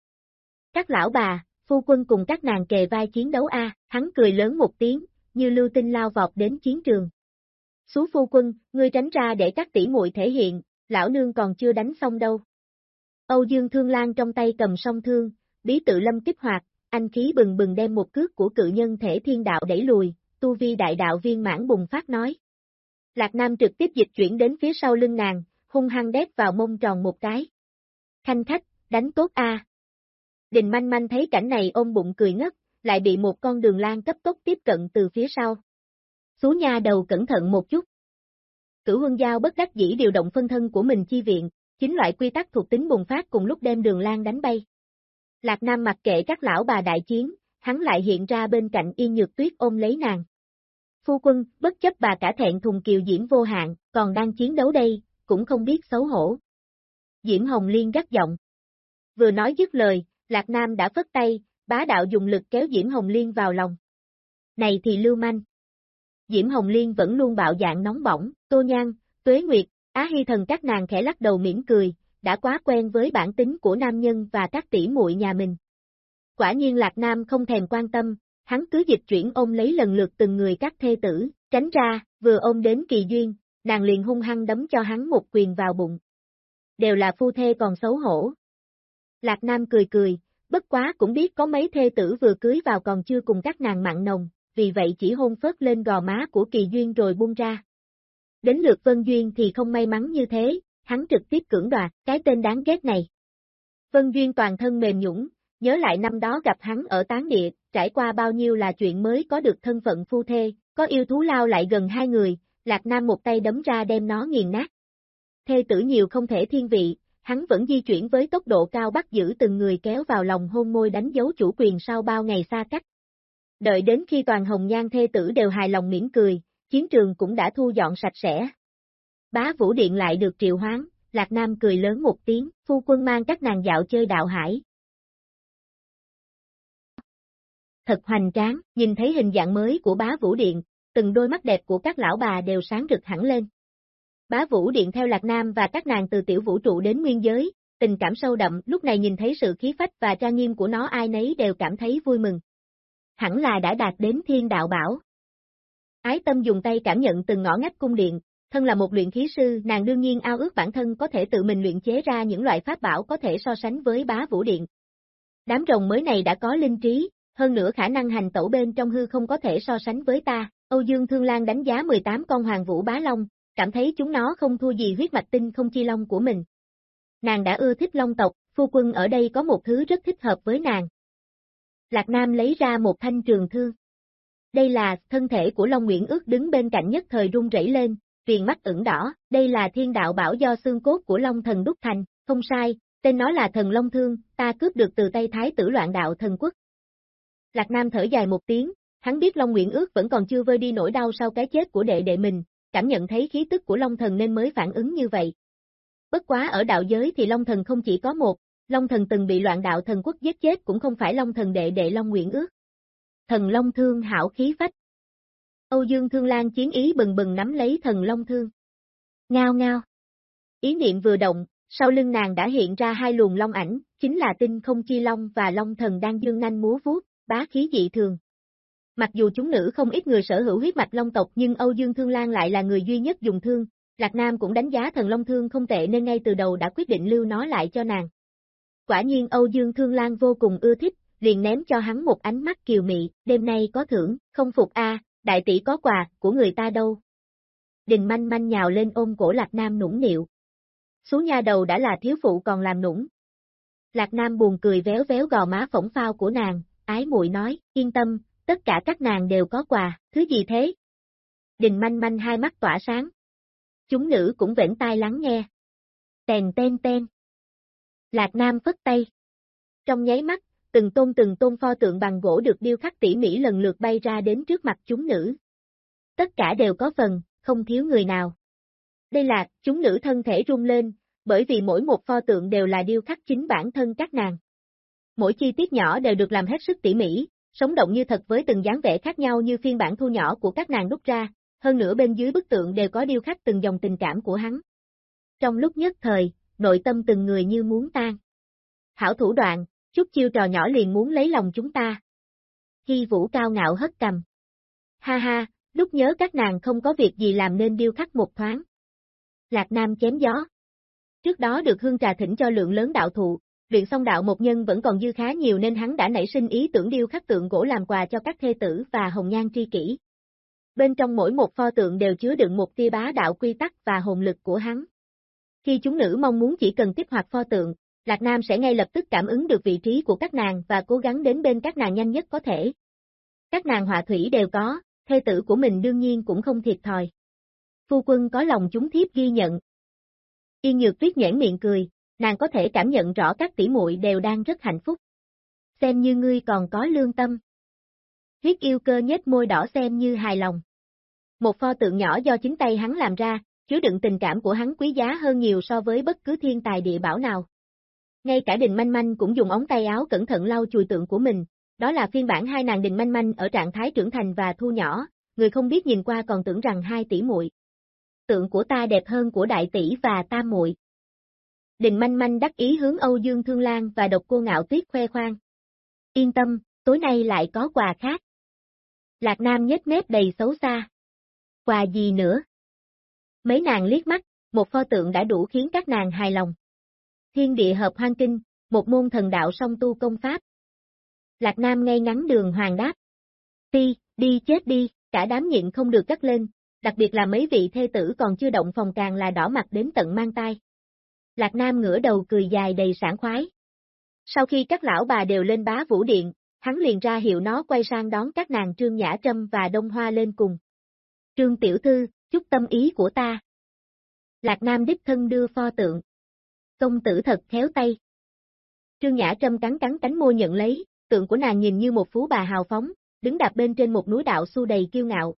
Các lão bà, phu quân cùng các nàng kề vai chiến đấu a, hắn cười lớn một tiếng, như lưu tinh lao vọt đến chiến trường. Xú phu quân, ngươi tránh ra để các tỷ muội thể hiện, lão nương còn chưa đánh xong đâu. Âu Dương Thương Lan trong tay cầm song thương, bí tự lâm kích hoạt, anh khí bừng bừng đem một cước của cự nhân thể thiên đạo đẩy lùi, tu vi đại đạo viên mãn bùng phát nói. Lạc Nam trực tiếp dịch chuyển đến phía sau lưng nàng, hung hăng đét vào mông tròn một cái. Khanh khách, đánh tốt a. Đình manh manh thấy cảnh này ôm bụng cười ngất, lại bị một con đường lan cấp tốc tiếp cận từ phía sau. Xú nha đầu cẩn thận một chút. Cửu huân giao bất đắc dĩ điều động phân thân của mình chi viện, chính loại quy tắc thuộc tính bùng phát cùng lúc đem đường lan đánh bay. Lạc Nam mặc kệ các lão bà đại chiến, hắn lại hiện ra bên cạnh Y nhược tuyết ôm lấy nàng. Phu quân, bất chấp bà cả thẹn thùng kiều diễm vô hạn, còn đang chiến đấu đây, cũng không biết xấu hổ. Diễm Hồng Liên gắt giọng. Vừa nói dứt lời, Lạc Nam đã phất tay, bá đạo dùng lực kéo Diễm Hồng Liên vào lòng. Này thì lưu manh. Diễm Hồng Liên vẫn luôn bạo dạng nóng bỏng, Tô Nhan, Tuế Nguyệt, Á Hy Thần các nàng khẽ lắc đầu mỉm cười, đã quá quen với bản tính của nam nhân và các tỷ muội nhà mình. Quả nhiên Lạc Nam không thèm quan tâm, hắn cứ dịch chuyển ôm lấy lần lượt từng người các thê tử, tránh ra, vừa ôm đến kỳ duyên, nàng liền hung hăng đấm cho hắn một quyền vào bụng. Đều là phu thê còn xấu hổ. Lạc Nam cười cười, bất quá cũng biết có mấy thê tử vừa cưới vào còn chưa cùng các nàng mặn nồng, vì vậy chỉ hôn phớt lên gò má của kỳ duyên rồi buông ra. Đến lượt Vân Duyên thì không may mắn như thế, hắn trực tiếp cưỡng đoạt, cái tên đáng ghét này. Vân Duyên toàn thân mềm nhũng, nhớ lại năm đó gặp hắn ở tán địa, trải qua bao nhiêu là chuyện mới có được thân phận phu thê, có yêu thú lao lại gần hai người, Lạc Nam một tay đấm ra đem nó nghiền nát. Thê tử nhiều không thể thiên vị, hắn vẫn di chuyển với tốc độ cao bắt giữ từng người kéo vào lòng hôn môi đánh dấu chủ quyền sau bao ngày xa cách. Đợi đến khi toàn hồng nhan thê tử đều hài lòng mỉm cười, chiến trường cũng đã thu dọn sạch sẽ. Bá Vũ Điện lại được triệu hoán, Lạc Nam cười lớn một tiếng, phu quân mang các nàng dạo chơi đạo hải. Thật hoành tráng, nhìn thấy hình dạng mới của bá Vũ Điện, từng đôi mắt đẹp của các lão bà đều sáng rực hẳn lên. Bá Vũ Điện theo Lạc Nam và các nàng từ tiểu vũ trụ đến nguyên giới, tình cảm sâu đậm, lúc này nhìn thấy sự khí phách và trang nghiêm của nó ai nấy đều cảm thấy vui mừng. Hẳn là đã đạt đến thiên đạo bảo. Ái tâm dùng tay cảm nhận từng ngõ ngách cung điện, thân là một luyện khí sư, nàng đương nhiên ao ước bản thân có thể tự mình luyện chế ra những loại pháp bảo có thể so sánh với bá vũ điện. Đám rồng mới này đã có linh trí, hơn nữa khả năng hành tẩu bên trong hư không có thể so sánh với ta. Âu Dương Thương Lan đánh giá 18 con hoàng vũ bá long, cảm thấy chúng nó không thua gì huyết mạch tinh không chi long của mình. Nàng đã ưa thích long tộc, phu quân ở đây có một thứ rất thích hợp với nàng. Lạc Nam lấy ra một thanh trường thương. Đây là thân thể của Long Nguyễn ước đứng bên cạnh nhất thời rung rẩy lên, viền mắt ửng đỏ, đây là thiên đạo bảo do xương cốt của Long thần đúc thành, không sai, tên nó là thần Long Thương, ta cướp được từ tay thái tử loạn đạo thần quốc. Lạc Nam thở dài một tiếng, hắn biết Long Nguyễn ước vẫn còn chưa vơi đi nỗi đau sau cái chết của đệ đệ mình, cảm nhận thấy khí tức của Long thần nên mới phản ứng như vậy. Bất quá ở đạo giới thì Long thần không chỉ có một, Long thần từng bị loạn đạo thần quốc giết chết cũng không phải Long thần đệ đệ Long Nguyễn ước. Thần Long thương hảo khí phách. Âu Dương Thương Lan chiến ý bừng bừng nắm lấy thần Long thương. Ngao ngao. Ý niệm vừa động, sau lưng nàng đã hiện ra hai luồng long ảnh, chính là tinh không chi long và long thần đang dương nanh múa vuốt, bá khí dị thường. Mặc dù chúng nữ không ít người sở hữu huyết mạch long tộc nhưng Âu Dương Thương Lan lại là người duy nhất dùng thương, Lạc Nam cũng đánh giá thần long thương không tệ nên ngay từ đầu đã quyết định lưu nó lại cho nàng. Quả nhiên Âu Dương Thương Lan vô cùng ưa thích, liền ném cho hắn một ánh mắt kiều mị, đêm nay có thưởng, không phục a, đại tỷ có quà, của người ta đâu. Đình manh manh nhào lên ôm cổ Lạc Nam nũng nịu. Xuống nha đầu đã là thiếu phụ còn làm nũng. Lạc Nam buồn cười véo véo gò má phỏng phao của nàng, ái muội nói, yên tâm, tất cả các nàng đều có quà, thứ gì thế? Đình manh manh hai mắt tỏa sáng. Chúng nữ cũng vẻn tai lắng nghe. Tèn ten ten. Lạc Nam phất tay. Trong nháy mắt, từng tôn từng tôn pho tượng bằng gỗ được điêu khắc tỉ mỉ lần lượt bay ra đến trước mặt chúng nữ. Tất cả đều có phần, không thiếu người nào. Đây là, chúng nữ thân thể rung lên, bởi vì mỗi một pho tượng đều là điêu khắc chính bản thân các nàng. Mỗi chi tiết nhỏ đều được làm hết sức tỉ mỉ, sống động như thật với từng dáng vẻ khác nhau như phiên bản thu nhỏ của các nàng đúc ra, hơn nữa bên dưới bức tượng đều có điêu khắc từng dòng tình cảm của hắn. Trong lúc nhất thời, nội tâm từng người như muốn tan. Hảo thủ đoạn, chút chiêu trò nhỏ liền muốn lấy lòng chúng ta. Hy vũ cao ngạo hất cầm. Ha ha, lúc nhớ các nàng không có việc gì làm nên điêu khắc một thoáng. Lạc Nam chém gió. Trước đó được hương trà thỉnh cho lượng lớn đạo thụ, luyện xong đạo một nhân vẫn còn dư khá nhiều nên hắn đã nảy sinh ý tưởng điêu khắc tượng gỗ làm quà cho các thê tử và hồng nhan tri kỷ. Bên trong mỗi một pho tượng đều chứa đựng một tia bá đạo quy tắc và hồn lực của hắn. Khi chúng nữ mong muốn chỉ cần kích hoạt pho tượng, Lạc Nam sẽ ngay lập tức cảm ứng được vị trí của các nàng và cố gắng đến bên các nàng nhanh nhất có thể. Các nàng họa thủy đều có, thê tử của mình đương nhiên cũng không thiệt thòi. Phu quân có lòng chúng thiếp ghi nhận. Yên Nhược Tuyết nhãn miệng cười, nàng có thể cảm nhận rõ các tỷ muội đều đang rất hạnh phúc. Xem như ngươi còn có lương tâm. Huyết yêu cơ nhếch môi đỏ xem như hài lòng. Một pho tượng nhỏ do chính tay hắn làm ra, chứa đựng tình cảm của hắn quý giá hơn nhiều so với bất cứ thiên tài địa bảo nào. Ngay cả đình manh manh cũng dùng ống tay áo cẩn thận lau chùi tượng của mình, đó là phiên bản hai nàng đình manh manh ở trạng thái trưởng thành và thu nhỏ, người không biết nhìn qua còn tưởng rằng hai tỷ muội. Tượng của ta đẹp hơn của đại tỷ và tam muội. Đình manh manh đắc ý hướng Âu Dương Thương Lan và độc cô ngạo tuyết khoe khoang. Yên tâm, tối nay lại có quà khác. Lạc Nam nhếch mép đầy xấu xa. Quà gì nữa? Mấy nàng liếc mắt, một pho tượng đã đủ khiến các nàng hài lòng. Thiên địa hợp hoang kinh, một môn thần đạo song tu công pháp. Lạc Nam ngay ngắn đường hoàng đáp. Ti, đi chết đi, cả đám nhịn không được cắt lên, đặc biệt là mấy vị thê tử còn chưa động phòng càng là đỏ mặt đến tận mang tai. Lạc Nam ngửa đầu cười dài đầy sảng khoái. Sau khi các lão bà đều lên bá vũ điện, hắn liền ra hiệu nó quay sang đón các nàng Trương Nhã Trâm và Đông Hoa lên cùng. Trương Tiểu Thư, chúc tâm ý của ta. Lạc Nam đích thân đưa pho tượng. Công tử thật khéo tay. Trương Nhã Trâm cắn cắn cánh môi nhận lấy, tượng của nàng nhìn như một phú bà hào phóng, đứng đạp bên trên một núi đạo su đầy kiêu ngạo.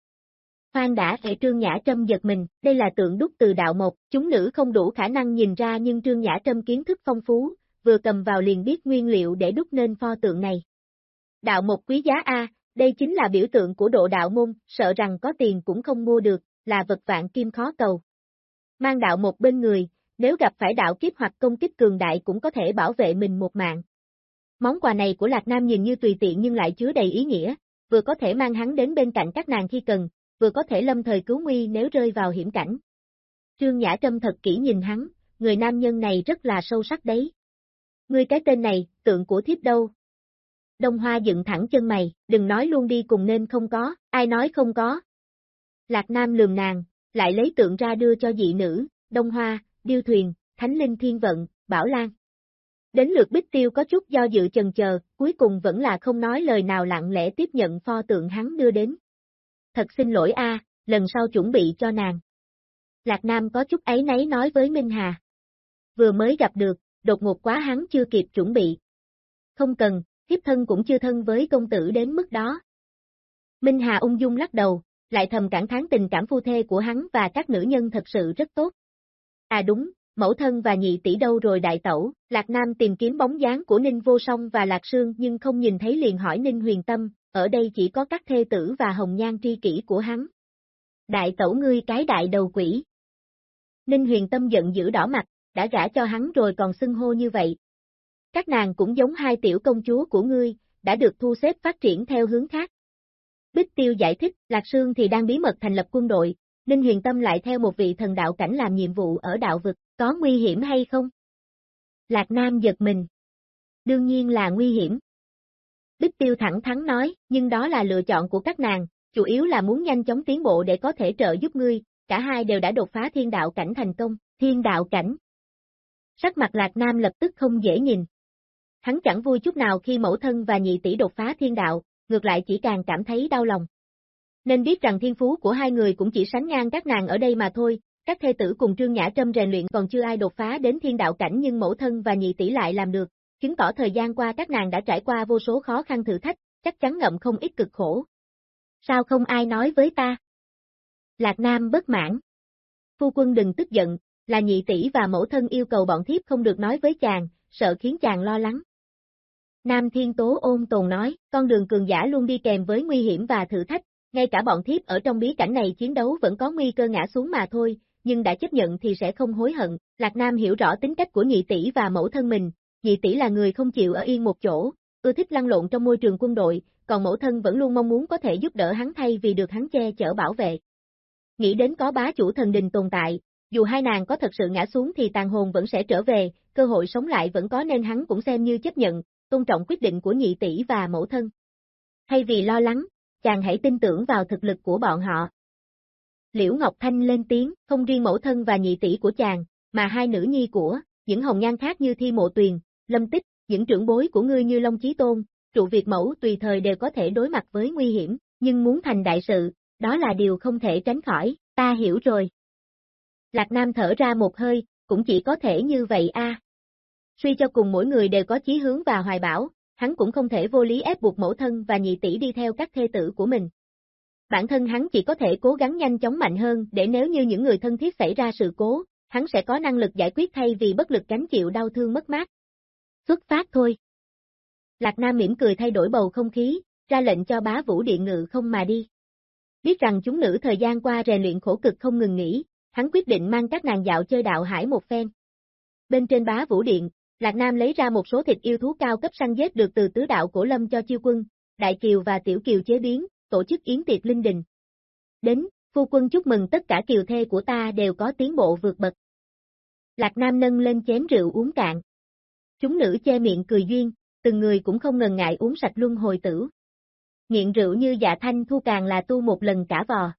Hoang đã hệ Trương Nhã Trâm giật mình, đây là tượng đúc từ đạo mộc, chúng nữ không đủ khả năng nhìn ra nhưng Trương Nhã Trâm kiến thức phong phú, vừa cầm vào liền biết nguyên liệu để đúc nên pho tượng này. Đạo mộc quý giá A, đây chính là biểu tượng của độ đạo môn, sợ rằng có tiền cũng không mua được, là vật vạn kim khó cầu. Mang đạo một bên người, nếu gặp phải đạo kiếp hoặc công kích cường đại cũng có thể bảo vệ mình một mạng. Món quà này của Lạc Nam nhìn như tùy tiện nhưng lại chứa đầy ý nghĩa, vừa có thể mang hắn đến bên cạnh các nàng khi cần, vừa có thể lâm thời cứu nguy nếu rơi vào hiểm cảnh. Trương Nhã Trâm thật kỹ nhìn hắn, người nam nhân này rất là sâu sắc đấy. Ngươi cái tên này, tượng của thiếp đâu? Đông Hoa dựng thẳng chân mày, đừng nói luôn đi cùng nên không có, ai nói không có. Lạc Nam lườm nàng, lại lấy tượng ra đưa cho dị nữ, Đông Hoa, Điêu Thuyền, Thánh Linh Thiên Vận, Bảo Lan. Đến lượt Bích Tiêu có chút do dự chần chờ, cuối cùng vẫn là không nói lời nào lặng lẽ tiếp nhận pho tượng hắn đưa đến. Thật xin lỗi a, lần sau chuẩn bị cho nàng. Lạc Nam có chút ấy nấy nói với Minh Hà. Vừa mới gặp được, đột ngột quá hắn chưa kịp chuẩn bị. Không cần, thiếp thân cũng chưa thân với công tử đến mức đó. Minh Hà ung dung lắc đầu, lại thầm cảm thán tình cảm phu thê của hắn và các nữ nhân thật sự rất tốt. À đúng, mẫu thân và nhị tỷ đâu rồi đại tẩu, Lạc Nam tìm kiếm bóng dáng của Ninh Vô Song và Lạc Sương nhưng không nhìn thấy liền hỏi Ninh Huyền Tâm, ở đây chỉ có các thê tử và hồng nhan tri kỷ của hắn. Đại tẩu ngươi cái đại đầu quỷ. Ninh Huyền Tâm giận dữ đỏ mặt, đã gả cho hắn rồi còn xưng hô như vậy. Các nàng cũng giống hai tiểu công chúa của ngươi, đã được thu xếp phát triển theo hướng khác. Bích Tiêu giải thích, Lạc Sương thì đang bí mật thành lập quân đội, Ninh Huyền Tâm lại theo một vị thần đạo cảnh làm nhiệm vụ ở đạo vực, có nguy hiểm hay không? Lạc Nam giật mình. Đương nhiên là nguy hiểm. Bích Tiêu thẳng thắn nói, nhưng đó là lựa chọn của các nàng, chủ yếu là muốn nhanh chóng tiến bộ để có thể trợ giúp ngươi, cả hai đều đã đột phá thiên đạo cảnh thành công, thiên đạo cảnh. Sắc mặt Lạc Nam lập tức không dễ nhìn. Hắn chẳng vui chút nào khi mẫu thân và nhị tỷ đột phá thiên đạo, ngược lại chỉ càng cảm thấy đau lòng. Nên biết rằng thiên phú của hai người cũng chỉ sánh ngang các nàng ở đây mà thôi, các thê tử cùng Trương Nhã Trâm rèn luyện còn chưa ai đột phá đến thiên đạo cảnh nhưng mẫu thân và nhị tỷ lại làm được, chứng tỏ thời gian qua các nàng đã trải qua vô số khó khăn thử thách, chắc chắn ngậm không ít cực khổ. Sao không ai nói với ta? Lạc Nam bất mãn. Phu quân đừng tức giận, là nhị tỷ và mẫu thân yêu cầu bọn thiếp không được nói với chàng, sợ khiến chàng lo lắng. Nam Thiên Tố ôn tồn nói, con đường cường giả luôn đi kèm với nguy hiểm và thử thách, ngay cả bọn thiếp ở trong bí cảnh này chiến đấu vẫn có nguy cơ ngã xuống mà thôi, nhưng đã chấp nhận thì sẽ không hối hận. Lạc Nam hiểu rõ tính cách của nhị tỷ và mẫu thân mình, nhị tỷ là người không chịu ở yên một chỗ, ưa thích lăn lộn trong môi trường quân đội, còn mẫu thân vẫn luôn mong muốn có thể giúp đỡ hắn thay vì được hắn che chở bảo vệ. Nghĩ đến có bá chủ thần đình tồn tại, dù hai nàng có thật sự ngã xuống thì tàn hồn vẫn sẽ trở về, cơ hội sống lại vẫn có nên hắn cũng xem như chấp nhận, tôn trọng quyết định của nhị tỷ và mẫu thân. Thay vì lo lắng, chàng hãy tin tưởng vào thực lực của bọn họ. Liễu Ngọc Thanh lên tiếng, không riêng mẫu thân và nhị tỷ của chàng, mà hai nữ nhi của, những hồng nhan khác như Thi Mộ Tuyền, Lâm Tích, những trưởng bối của ngươi như Long Chí Tôn, trụ Việt Mẫu tùy thời đều có thể đối mặt với nguy hiểm, nhưng muốn thành đại sự, đó là điều không thể tránh khỏi, ta hiểu rồi. Lạc Nam thở ra một hơi, cũng chỉ có thể như vậy a. Suy cho cùng mỗi người đều có chí hướng và hoài bão, hắn cũng không thể vô lý ép buộc mẫu thân và nhị tỷ đi theo các thê tử của mình. Bản thân hắn chỉ có thể cố gắng nhanh chóng mạnh hơn để nếu như những người thân thiết xảy ra sự cố, hắn sẽ có năng lực giải quyết thay vì bất lực gánh chịu đau thương mất mát. Xuất phát thôi. Lạc Nam mỉm cười thay đổi bầu không khí, ra lệnh cho bá vũ điện ngự không mà đi. Biết rằng chúng nữ thời gian qua rèn luyện khổ cực không ngừng nghỉ, hắn quyết định mang các nàng dạo chơi đạo hải một phen. Bên trên bá vũ điện, Lạc Nam lấy ra một số thịt yêu thú cao cấp săn giết được từ tứ đạo cổ lâm cho chiêu quân, đại kiều và tiểu kiều chế biến, tổ chức yến tiệc linh đình. Đến, phu quân chúc mừng tất cả kiều thê của ta đều có tiến bộ vượt bậc. Lạc Nam nâng lên chén rượu uống cạn. Chúng nữ che miệng cười duyên, từng người cũng không ngần ngại uống sạch luân hồi tử. Nghiện rượu như dạ thanh thu càng là tu một lần cả vò.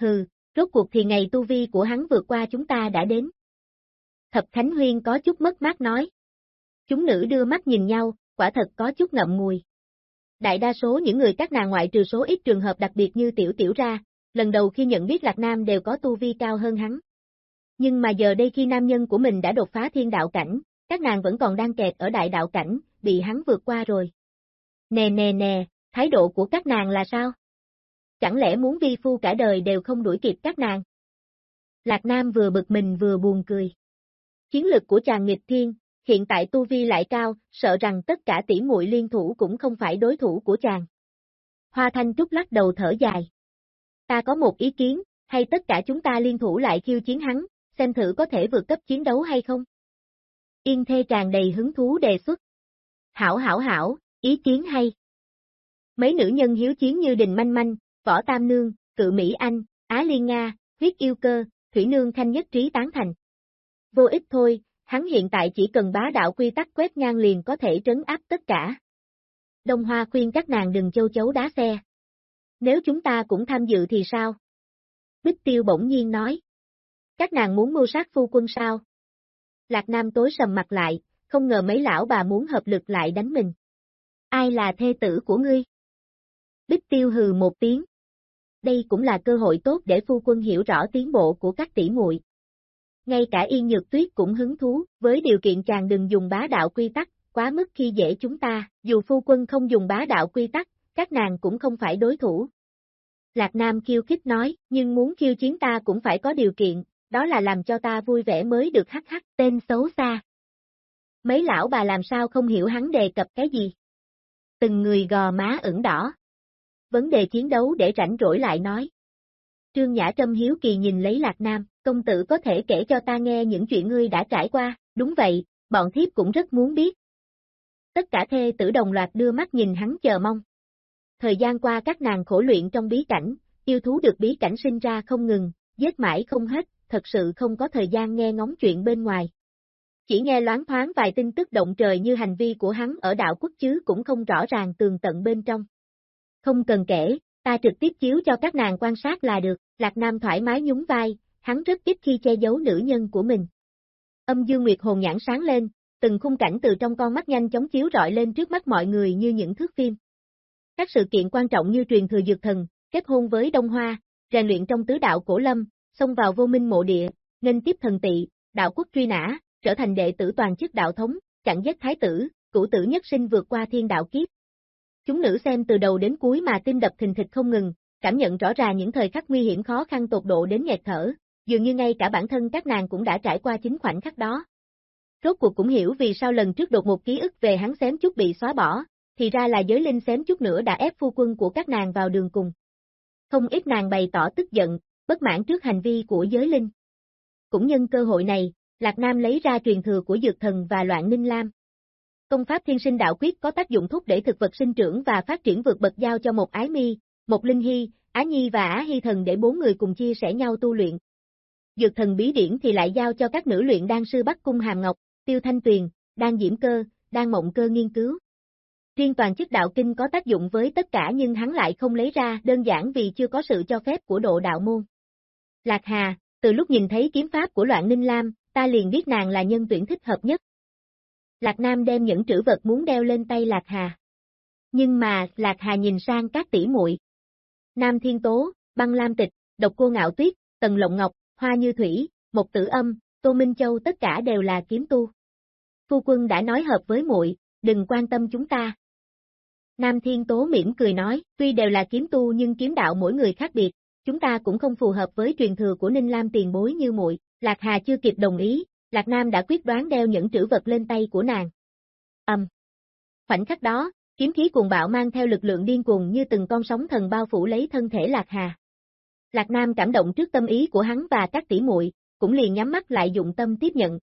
Hừ, rốt cuộc thì ngày tu vi của hắn vượt qua chúng ta đã đến. Thập Khánh Huyên có chút mất mát nói. Chúng nữ đưa mắt nhìn nhau, quả thật có chút ngậm ngùi. Đại đa số những người các nàng ngoại trừ số ít trường hợp đặc biệt như tiểu tiểu ra, lần đầu khi nhận biết Lạc Nam đều có tu vi cao hơn hắn. Nhưng mà giờ đây khi nam nhân của mình đã đột phá thiên đạo cảnh, các nàng vẫn còn đang kẹt ở đại đạo cảnh, bị hắn vượt qua rồi. Nè nè nè, thái độ của các nàng là sao? Chẳng lẽ muốn vi phu cả đời đều không đuổi kịp các nàng? Lạc Nam vừa bực mình vừa buồn cười. Chiến lực của chàng nghịch thiên, hiện tại tu vi lại cao, sợ rằng tất cả tỷ muội liên thủ cũng không phải đối thủ của chàng. Hoa Thanh Trúc lắc đầu thở dài. Ta có một ý kiến, hay tất cả chúng ta liên thủ lại khiêu chiến hắn, xem thử có thể vượt cấp chiến đấu hay không? Yên thê tràn đầy hứng thú đề xuất. Hảo hảo hảo, ý kiến hay. Mấy nữ nhân hiếu chiến như Đình Manh Manh, Võ Tam Nương, Cự Mỹ Anh, Á Liên Nga, Huyết Yêu Cơ, Thủy Nương Thanh nhất trí tán thành. Vô ích thôi, hắn hiện tại chỉ cần bá đạo quy tắc quét ngang liền có thể trấn áp tất cả. Đông Hoa khuyên các nàng đừng châu chấu đá xe. Nếu chúng ta cũng tham dự thì sao? Bích Tiêu bỗng nhiên nói. Các nàng muốn mưu sát phu quân sao? Lạc Nam tối sầm mặt lại, không ngờ mấy lão bà muốn hợp lực lại đánh mình. Ai là thê tử của ngươi? Bích Tiêu hừ một tiếng. Đây cũng là cơ hội tốt để phu quân hiểu rõ tiến bộ của các tỷ muội. Ngay cả Yên Nhược Tuyết cũng hứng thú, với điều kiện chàng đừng dùng bá đạo quy tắc, quá mức khi dễ chúng ta, dù phu quân không dùng bá đạo quy tắc, các nàng cũng không phải đối thủ. Lạc Nam khiêu khích nói, nhưng muốn khiêu chiến ta cũng phải có điều kiện, đó là làm cho ta vui vẻ mới được hắc hắc, tên xấu xa. Mấy lão bà làm sao không hiểu hắn đề cập cái gì? Từng người gò má ửng đỏ. Vấn đề chiến đấu để rảnh rỗi lại nói. Trương Nhã Trâm hiếu kỳ nhìn lấy Lạc Nam, công tử có thể kể cho ta nghe những chuyện ngươi đã trải qua, đúng vậy, bọn thiếp cũng rất muốn biết. Tất cả thê tử đồng loạt đưa mắt nhìn hắn chờ mong. Thời gian qua các nàng khổ luyện trong bí cảnh, yêu thú được bí cảnh sinh ra không ngừng, giết mãi không hết, thật sự không có thời gian nghe ngóng chuyện bên ngoài. Chỉ nghe loáng thoáng vài tin tức động trời như hành vi của hắn ở đạo quốc chứ cũng không rõ ràng tường tận bên trong. Không cần kể, ta trực tiếp chiếu cho các nàng quan sát là được, Lạc Nam thoải mái nhún vai, hắn rất ít khi che giấu nữ nhân của mình. Âm dương nguyệt hồn nhãn sáng lên, từng khung cảnh từ trong con mắt nhanh chóng chiếu rọi lên trước mắt mọi người như những thước phim. Các sự kiện quan trọng như truyền thừa dược thần, kết hôn với Đông Hoa, rèn luyện trong tứ đạo cổ lâm, xông vào vô minh mộ địa, nên tiếp thần tị, đạo quốc truy nã, trở thành đệ tử toàn chức đạo thống, chẳng giết thái tử, cửu tử nhất sinh vượt qua thiên đạo kiếp. Chúng nữ xem từ đầu đến cuối mà tim đập thình thịch không ngừng, cảm nhận rõ ràng những thời khắc nguy hiểm khó khăn tột độ đến nghẹt thở, dường như ngay cả bản thân các nàng cũng đã trải qua chính khoảnh khắc đó. Rốt cuộc cũng hiểu vì sao lần trước đột một ký ức về hắn xém chút bị xóa bỏ, thì ra là giới linh xém chút nữa đã ép phu quân của các nàng vào đường cùng. Không ít nàng bày tỏ tức giận, bất mãn trước hành vi của giới linh. Cũng nhân cơ hội này, Lạc Nam lấy ra truyền thừa của Dược Thần và Loạn Ninh Lam. Công pháp thiên sinh đạo quyết có tác dụng thúc đẩy thực vật sinh trưởng và phát triển vượt bậc giao cho một ái mi, một linh hy, á nhi và á hy thần để bốn người cùng chia sẻ nhau tu luyện. Dược thần bí điển thì lại giao cho các nữ luyện đan sư Bắc Cung Hàm Ngọc, Tiêu Thanh Tuyền, Đan Diễm Cơ, Đan Mộng Cơ nghiên cứu. Riêng toàn chức đạo kinh có tác dụng với tất cả nhưng hắn lại không lấy ra đơn giản vì chưa có sự cho phép của độ đạo môn. Lạc Hà, từ lúc nhìn thấy kiếm pháp của loạn ninh lam, ta liền biết nàng là nhân tuyển thích hợp nhất. Lạc Nam đem những trữ vật muốn đeo lên tay Lạc Hà. Nhưng mà, Lạc Hà nhìn sang các tỷ muội. Nam Thiên Tố, Băng Lam Tịch, Độc Cô Ngạo Tuyết, Tần Lộng Ngọc, Hoa Như Thủy, Mộc Tử Âm, Tô Minh Châu tất cả đều là kiếm tu. Phu quân đã nói hợp với muội, đừng quan tâm chúng ta. Nam Thiên Tố mỉm cười nói, tuy đều là kiếm tu nhưng kiếm đạo mỗi người khác biệt, chúng ta cũng không phù hợp với truyền thừa của Ninh Lam tiền bối như muội. Lạc Hà chưa kịp đồng ý, Lạc Nam đã quyết đoán đeo những trữ vật lên tay của nàng. Âm. Khoảnh khắc đó, kiếm khí cuồng bạo mang theo lực lượng điên cuồng như từng con sóng thần bao phủ lấy thân thể Lạc Hà. Lạc Nam cảm động trước tâm ý của hắn và các tỷ muội, cũng liền nhắm mắt lại dụng tâm tiếp nhận.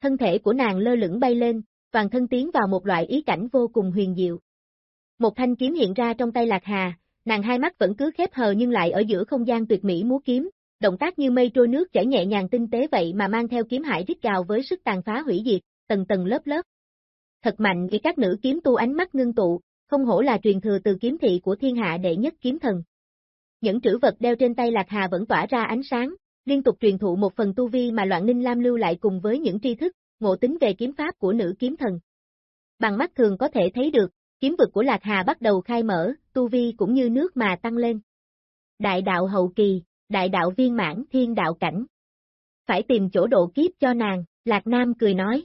Thân thể của nàng lơ lửng bay lên, toàn thân tiến vào một loại ý cảnh vô cùng huyền diệu. Một thanh kiếm hiện ra trong tay Lạc Hà, nàng hai mắt vẫn cứ khép hờ nhưng lại ở giữa không gian tuyệt mỹ múa kiếm, động tác như mây trôi nước chảy nhẹ nhàng tinh tế vậy mà mang theo kiếm hải rít gào với sức tàn phá hủy diệt, tầng tầng lớp lớp. Thật mạnh khi các nữ kiếm tu ánh mắt ngưng tụ, không hổ là truyền thừa từ kiếm thị của thiên hạ đệ nhất kiếm thần. Những trữ vật đeo trên tay Lạc Hà vẫn tỏa ra ánh sáng, liên tục truyền thụ một phần tu vi mà Loạn Ninh Lam lưu lại cùng với những tri thức, ngộ tính về kiếm pháp của nữ kiếm thần. Bằng mắt thường có thể thấy được, kiếm vực của Lạc Hà bắt đầu khai mở, tu vi cũng như nước mà tăng lên. Đại đạo hậu kỳ, đại đạo viên mãn thiên đạo cảnh. Phải tìm chỗ độ kiếp cho nàng, Lạc Nam cười nói.